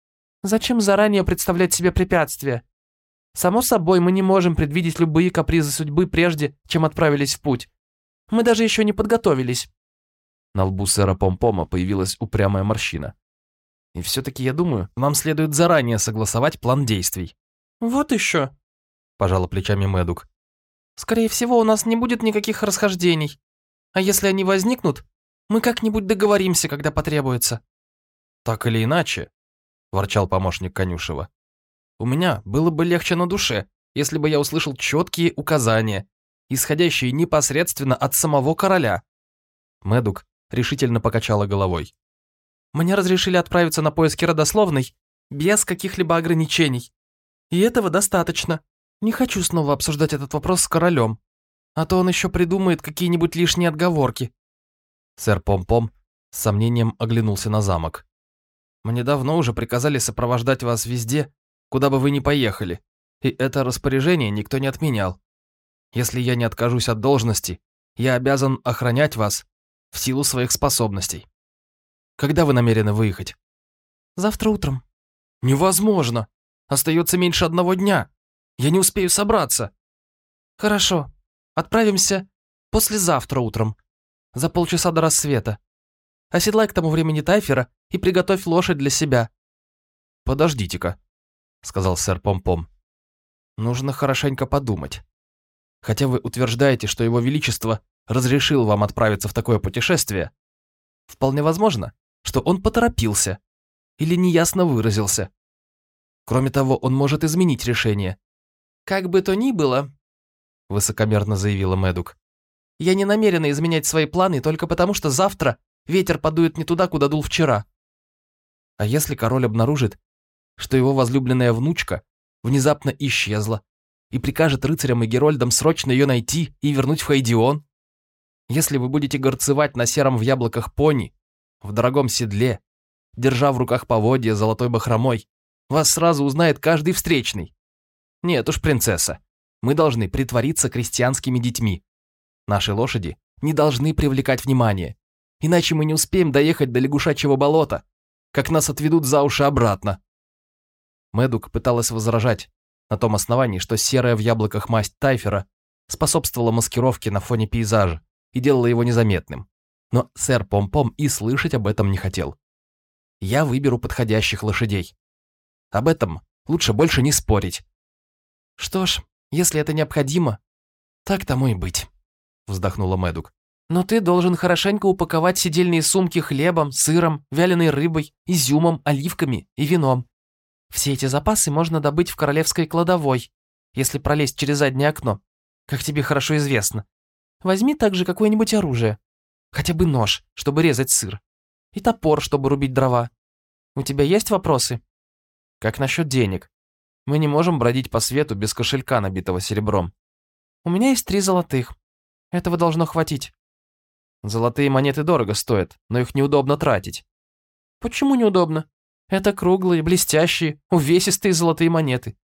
«Зачем заранее представлять себе препятствия? Само собой, мы не можем предвидеть любые капризы судьбы прежде, чем отправились в путь. Мы даже еще не подготовились». На лбу сэра Помпома появилась упрямая морщина. «И все-таки, я думаю, нам следует заранее согласовать план действий». «Вот еще», – пожала плечами Мэдук. «Скорее всего, у нас не будет никаких расхождений. А если они возникнут, мы как-нибудь договоримся, когда потребуется». «Так или иначе», – ворчал помощник Конюшева, «у меня было бы легче на душе, если бы я услышал четкие указания, исходящие непосредственно от самого короля. Медук решительно покачала головой. «Мне разрешили отправиться на поиски родословной без каких-либо ограничений. И этого достаточно. Не хочу снова обсуждать этот вопрос с королем, а то он еще придумает какие-нибудь лишние отговорки». Сэр Пом-Пом с сомнением оглянулся на замок. «Мне давно уже приказали сопровождать вас везде, куда бы вы ни поехали, и это распоряжение никто не отменял. Если я не откажусь от должности, я обязан охранять вас в силу своих способностей. Когда вы намерены выехать? Завтра утром. Невозможно. Остается меньше одного дня. Я не успею собраться. Хорошо. Отправимся послезавтра утром. За полчаса до рассвета. Оседлай к тому времени Тайфера и приготовь лошадь для себя. Подождите-ка, сказал сэр Пом-Пом. Нужно хорошенько подумать. Хотя вы утверждаете, что его величество разрешил вам отправиться в такое путешествие, Вполне возможно, что он поторопился или неясно выразился. Кроме того, он может изменить решение. «Как бы то ни было», — высокомерно заявила Мэдук, «я не намерена изменять свои планы только потому, что завтра ветер подует не туда, куда дул вчера. А если король обнаружит, что его возлюбленная внучка внезапно исчезла и прикажет рыцарям и герольдам срочно ее найти и вернуть в Хайдион? Если вы будете горцевать на сером в яблоках пони, в дорогом седле, держа в руках поводья золотой бахромой, вас сразу узнает каждый встречный. Нет уж, принцесса, мы должны притвориться крестьянскими детьми. Наши лошади не должны привлекать внимание, иначе мы не успеем доехать до лягушачьего болота, как нас отведут за уши обратно. Мэдук пыталась возражать на том основании, что серая в яблоках масть Тайфера способствовала маскировке на фоне пейзажа и делала его незаметным. Но сэр Пом-Пом и слышать об этом не хотел. Я выберу подходящих лошадей. Об этом лучше больше не спорить. Что ж, если это необходимо, так тому и быть, вздохнула Мэдук. Но ты должен хорошенько упаковать сидельные сумки хлебом, сыром, вяленой рыбой, изюмом, оливками и вином. Все эти запасы можно добыть в королевской кладовой, если пролезть через заднее окно, как тебе хорошо известно. Возьми также какое-нибудь оружие, хотя бы нож, чтобы резать сыр, и топор, чтобы рубить дрова. У тебя есть вопросы? Как насчет денег? Мы не можем бродить по свету без кошелька, набитого серебром. У меня есть три золотых. Этого должно хватить. Золотые монеты дорого стоят, но их неудобно тратить. Почему неудобно? Это круглые, блестящие, увесистые золотые монеты.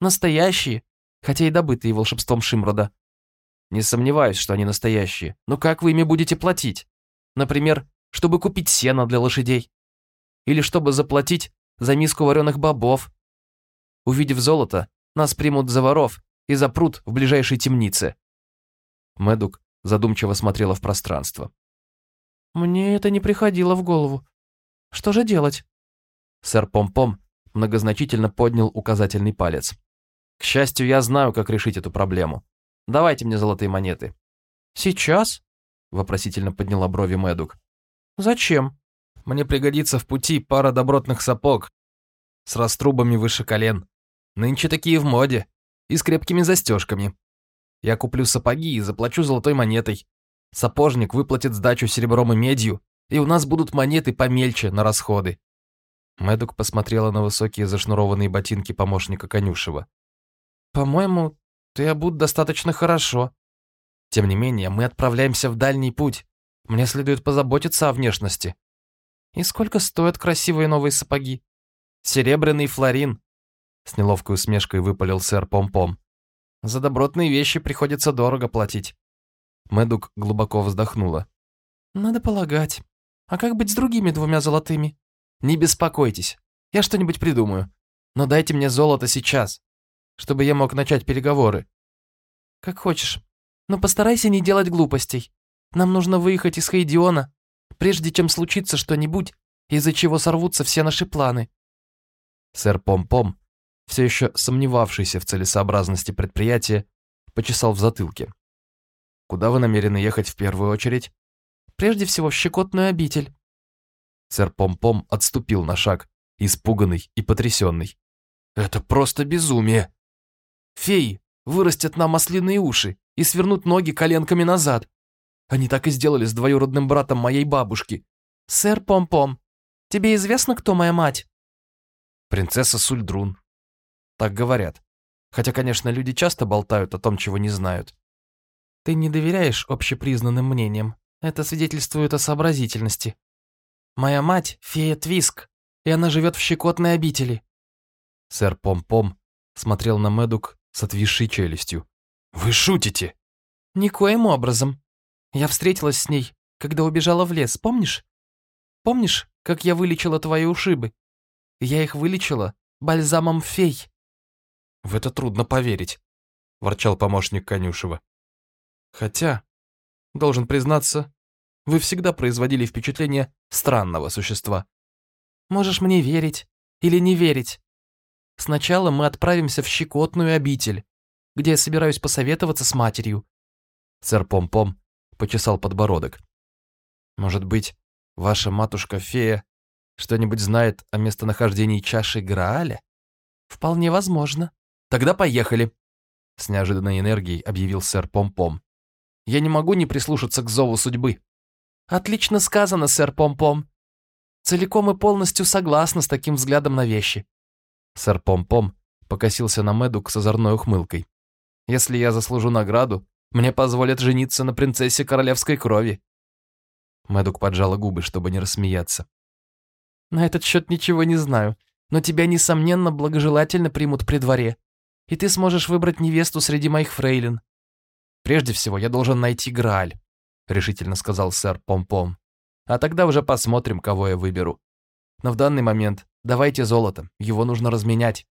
Настоящие, хотя и добытые волшебством Шимрода. Не сомневаюсь, что они настоящие. Но как вы ими будете платить? Например, чтобы купить сено для лошадей. Или чтобы заплатить за миску вареных бобов. Увидев золото, нас примут за воров и запрут в ближайшей темнице. Мэдук задумчиво смотрела в пространство. «Мне это не приходило в голову. Что же делать?» Сэр Пом-Пом многозначительно поднял указательный палец. «К счастью, я знаю, как решить эту проблему. Давайте мне золотые монеты». «Сейчас?» — вопросительно подняла брови Мэдук. «Зачем?» «Мне пригодится в пути пара добротных сапог с раструбами выше колен. Нынче такие в моде и с крепкими застежками. Я куплю сапоги и заплачу золотой монетой. Сапожник выплатит сдачу серебром и медью, и у нас будут монеты помельче на расходы». Мэдук посмотрела на высокие зашнурованные ботинки помощника Конюшева. «По-моему, ты обут достаточно хорошо. Тем не менее, мы отправляемся в дальний путь. Мне следует позаботиться о внешности. И сколько стоят красивые новые сапоги? Серебряный флорин!» С неловкой усмешкой выпалил сэр Пом-Пом. За добротные вещи приходится дорого платить. Мэдук глубоко вздохнула. Надо полагать. А как быть с другими двумя золотыми? Не беспокойтесь, я что-нибудь придумаю. Но дайте мне золото сейчас, чтобы я мог начать переговоры. Как хочешь. Но постарайся не делать глупостей. Нам нужно выехать из Хейдиона, прежде чем случится что-нибудь, из-за чего сорвутся все наши планы. Сэр Пом-Пом все еще сомневавшийся в целесообразности предприятия, почесал в затылке. «Куда вы намерены ехать в первую очередь?» «Прежде всего в щекотную обитель». Сэр Пом-Пом отступил на шаг, испуганный и потрясенный. «Это просто безумие! Феи вырастят нам ослиные уши и свернут ноги коленками назад. Они так и сделали с двоюродным братом моей бабушки. Сэр Пом-Пом, тебе известно, кто моя мать?» «Принцесса Сульдрун», так говорят. Хотя, конечно, люди часто болтают о том, чего не знают. Ты не доверяешь общепризнанным мнениям. Это свидетельствует о сообразительности. Моя мать — фея Твиск, и она живет в щекотной обители. Сэр Пом-Пом смотрел на Мэдук с отвисшей челюстью. «Вы шутите?» «Никоим образом. Я встретилась с ней, когда убежала в лес, помнишь? Помнишь, как я вылечила твои ушибы? Я их вылечила бальзамом фей. «В это трудно поверить», — ворчал помощник Конюшева. «Хотя, должен признаться, вы всегда производили впечатление странного существа. Можешь мне верить или не верить. Сначала мы отправимся в щекотную обитель, где я собираюсь посоветоваться с матерью». Сэр Пом-Пом почесал подбородок. «Может быть, Ваша матушка-фея что-нибудь знает о местонахождении чаши Грааля? Вполне возможно. Тогда поехали. С неожиданной энергией объявил сэр Пом-Пом. Я не могу не прислушаться к зову судьбы. Отлично сказано, сэр Пом-Пом. Целиком и полностью согласна с таким взглядом на вещи. Сэр Пом-Пом покосился на Мэдук с озорной ухмылкой. Если я заслужу награду, мне позволят жениться на принцессе королевской крови. Мэдук поджала губы, чтобы не рассмеяться. На этот счет ничего не знаю, но тебя, несомненно, благожелательно примут при дворе, и ты сможешь выбрать невесту среди моих фрейлин. Прежде всего, я должен найти Грааль, решительно сказал сэр Пом-Пом. А тогда уже посмотрим, кого я выберу. Но в данный момент давайте золото, его нужно разменять.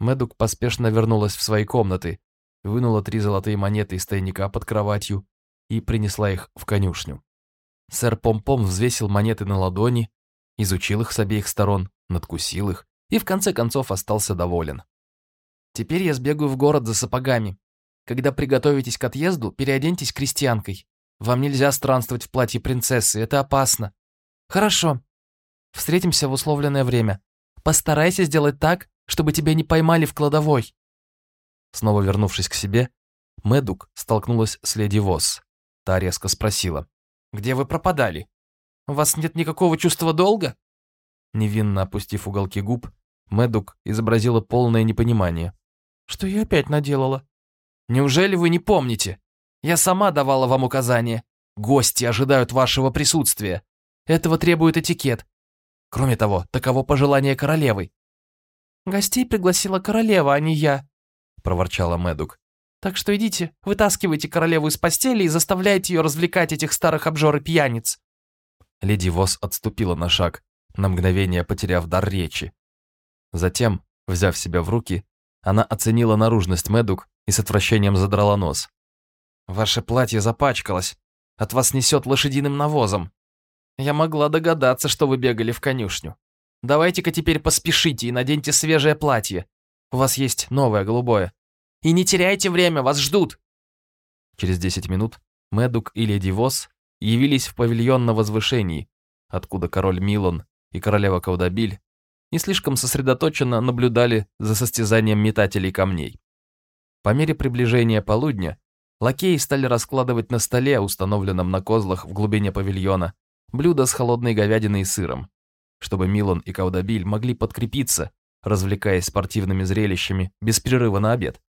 Мэдук поспешно вернулась в свои комнаты, вынула три золотые монеты из тайника под кроватью и принесла их в конюшню. Сэр Пом-Пом взвесил монеты на ладони, изучил их с обеих сторон, надкусил их и в конце концов остался доволен. «Теперь я сбегаю в город за сапогами. Когда приготовитесь к отъезду, переоденьтесь крестьянкой. Вам нельзя странствовать в платье принцессы, это опасно. Хорошо. Встретимся в условленное время. Постарайся сделать так, чтобы тебя не поймали в кладовой». Снова вернувшись к себе, Мэдук столкнулась с леди Восс. Та резко спросила. «Где вы пропадали? У вас нет никакого чувства долга?» Невинно опустив уголки губ, Мэдук изобразила полное непонимание. «Что я опять наделала? Неужели вы не помните? Я сама давала вам указания. Гости ожидают вашего присутствия. Этого требует этикет. Кроме того, таково пожелание королевы. «Гостей пригласила королева, а не я», — проворчала Мэдук. «Так что идите, вытаскивайте королеву из постели и заставляйте ее развлекать этих старых обжор и пьяниц». Леди Вос отступила на шаг, на мгновение потеряв дар речи. Затем, взяв себя в руки, она оценила наружность Мэдук и с отвращением задрала нос. «Ваше платье запачкалось. От вас несет лошадиным навозом. Я могла догадаться, что вы бегали в конюшню. Давайте-ка теперь поспешите и наденьте свежее платье. У вас есть новое голубое. И не теряйте время, вас ждут!» Через десять минут Мэдук и Леди Вос явились в павильон на возвышении, откуда король Милон и королева Каудабиль не слишком сосредоточенно наблюдали за состязанием метателей камней. По мере приближения полудня лакеи стали раскладывать на столе, установленном на козлах в глубине павильона, блюда с холодной говядиной и сыром, чтобы Милон и Каудабиль могли подкрепиться, развлекаясь спортивными зрелищами без перерыва на обед.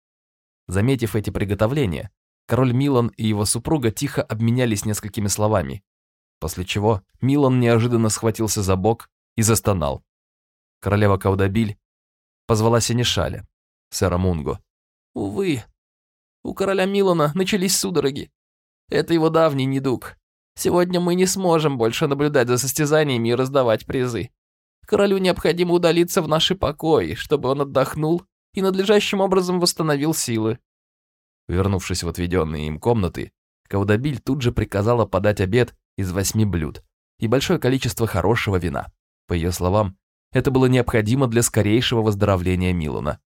Заметив эти приготовления, король Милан и его супруга тихо обменялись несколькими словами, после чего Милан неожиданно схватился за бок и застонал. Королева Каудабиль позвала Сенешаля, сэра Мунго. «Увы, у короля Милана начались судороги. Это его давний недуг. Сегодня мы не сможем больше наблюдать за состязаниями и раздавать призы. Королю необходимо удалиться в наши покои, чтобы он отдохнул и надлежащим образом восстановил силы. Вернувшись в отведенные им комнаты, Каудабиль тут же приказала подать обед из восьми блюд и большое количество хорошего вина. По ее словам, это было необходимо для скорейшего выздоровления Милана.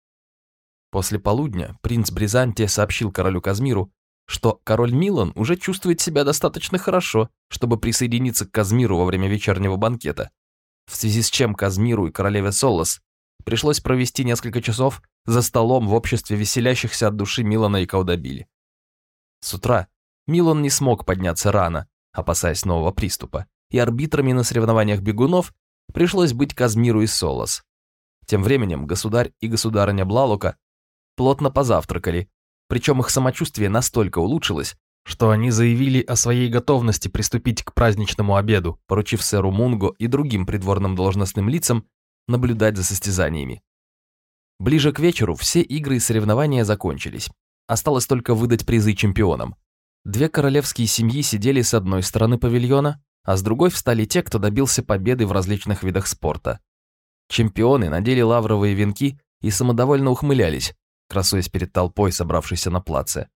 После полудня принц Бризантия сообщил королю Казмиру, что король Милан уже чувствует себя достаточно хорошо, чтобы присоединиться к Казмиру во время вечернего банкета, в связи с чем Казмиру и королеве Солос пришлось провести несколько часов за столом в обществе веселящихся от души Милана и Каудабили. С утра Милан не смог подняться рано, опасаясь нового приступа, и арбитрами на соревнованиях бегунов пришлось быть Казмиру и Солос. Тем временем государь и государыня Блалука плотно позавтракали, причем их самочувствие настолько улучшилось, что они заявили о своей готовности приступить к праздничному обеду, поручив сэру Мунго и другим придворным должностным лицам наблюдать за состязаниями. Ближе к вечеру все игры и соревнования закончились. Осталось только выдать призы чемпионам. Две королевские семьи сидели с одной стороны павильона, а с другой встали те, кто добился победы в различных видах спорта. Чемпионы надели лавровые венки и самодовольно ухмылялись, красуясь перед толпой, собравшейся на плаце.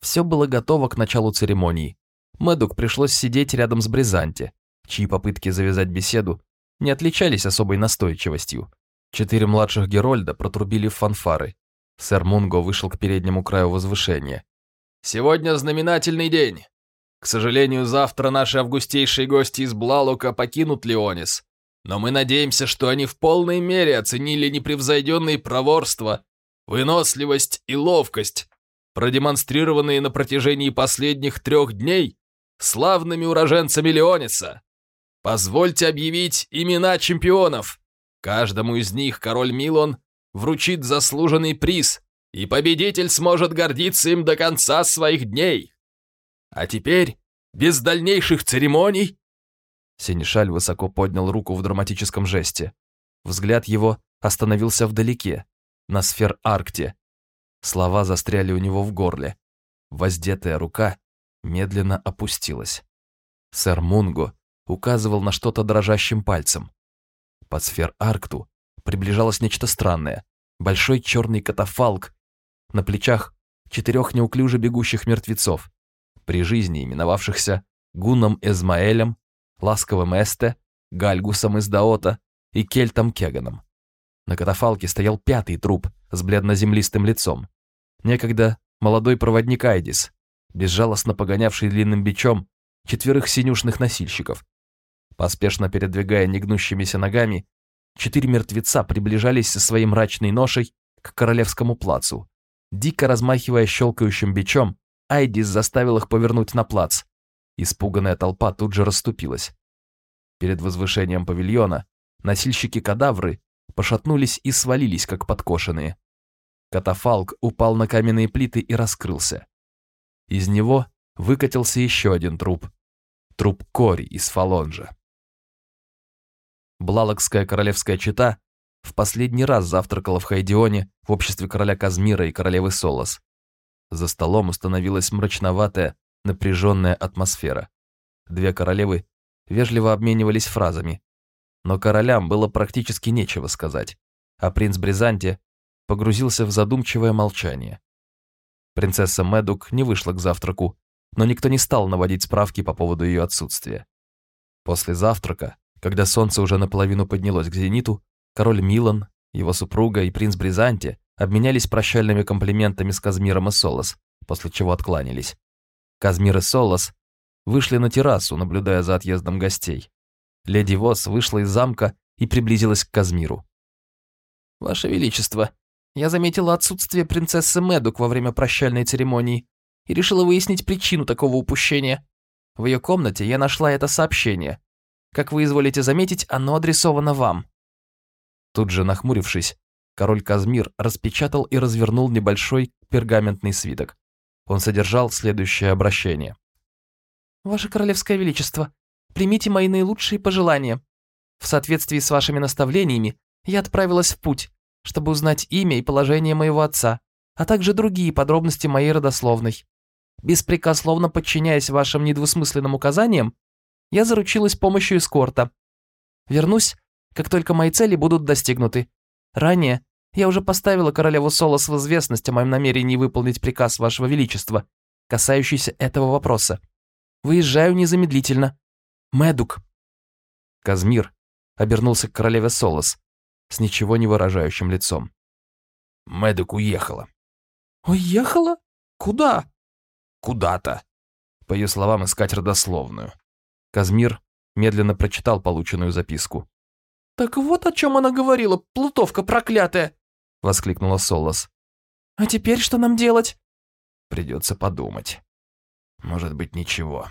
Все было готово к началу церемонии. Мэдук пришлось сидеть рядом с Бризанти, чьи попытки завязать беседу не отличались особой настойчивостью. Четыре младших Герольда протрубили в фанфары. Сэр Мунго вышел к переднему краю возвышения. «Сегодня знаменательный день. К сожалению, завтра наши августейшие гости из Блалука покинут Леонис, но мы надеемся, что они в полной мере оценили непревзойденные проворство, выносливость и ловкость, продемонстрированные на протяжении последних трех дней славными уроженцами Леониса. Позвольте объявить имена чемпионов. Каждому из них король Милон вручит заслуженный приз, и победитель сможет гордиться им до конца своих дней. А теперь, без дальнейших церемоний...» Синишаль высоко поднял руку в драматическом жесте. Взгляд его остановился вдалеке, на сфер-аркте. Слова застряли у него в горле. Воздетая рука медленно опустилась. Сэр Мунго указывал на что-то дрожащим пальцем. Под сфер-аркту приближалось нечто странное. Большой черный катафалк, на плечах четырех неуклюже бегущих мертвецов, при жизни именовавшихся Гуном Эзмаэлем, Ласковым Эсте, Гальгусом из Даота и Кельтом Кеганом. На катафалке стоял пятый труп с бледно-землистым лицом. Некогда молодой проводник Айдис, безжалостно погонявший длинным бичом четверых синюшных носильщиков. Поспешно передвигая негнущимися ногами, четыре мертвеца приближались со своей мрачной ношей к королевскому плацу. Дико размахивая щелкающим бичом, Айдис заставил их повернуть на плац. Испуганная толпа тут же расступилась. Перед возвышением павильона носильщики-кадавры пошатнулись и свалились, как подкошенные. Катафалк упал на каменные плиты и раскрылся. Из него выкатился еще один труп. Труп Кори из Фалонжа. Блалокская королевская чета в последний раз завтракала в Хайдионе в обществе короля Казмира и королевы Солос. За столом установилась мрачноватая, напряженная атмосфера. Две королевы вежливо обменивались фразами, но королям было практически нечего сказать, а принц Бризанти погрузился в задумчивое молчание. Принцесса Медук не вышла к завтраку, но никто не стал наводить справки по поводу ее отсутствия. После завтрака, когда солнце уже наполовину поднялось к зениту, король Милан, его супруга и принц Бризанти обменялись прощальными комплиментами с Казмиром и Солос, после чего откланялись. Казмир и Солос вышли на террасу, наблюдая за отъездом гостей. Леди Вос вышла из замка и приблизилась к Казмиру. «Ваше Величество, я заметила отсутствие принцессы Медук во время прощальной церемонии и решила выяснить причину такого упущения. В ее комнате я нашла это сообщение. Как вы изволите заметить, оно адресовано вам». Тут же нахмурившись, король Казмир распечатал и развернул небольшой пергаментный свиток. Он содержал следующее обращение. «Ваше Королевское Величество, примите мои наилучшие пожелания. В соответствии с вашими наставлениями я отправилась в путь, чтобы узнать имя и положение моего отца, а также другие подробности моей родословной. Беспрекословно подчиняясь вашим недвусмысленным указаниям, я заручилась помощью эскорта. Вернусь, как только мои цели будут достигнуты. Ранее я уже поставила королеву Солос в известность о моем намерении выполнить приказ вашего величества, касающийся этого вопроса. Выезжаю незамедлительно. Медук. Казмир обернулся к королеве Солос, с ничего не выражающим лицом. Мэддок уехала. «Уехала? Куда?» «Куда-то». По ее словам, искать родословную. Казмир медленно прочитал полученную записку. «Так вот о чем она говорила, плутовка проклятая!» — воскликнула Солос. «А теперь что нам делать?» «Придется подумать. Может быть, ничего».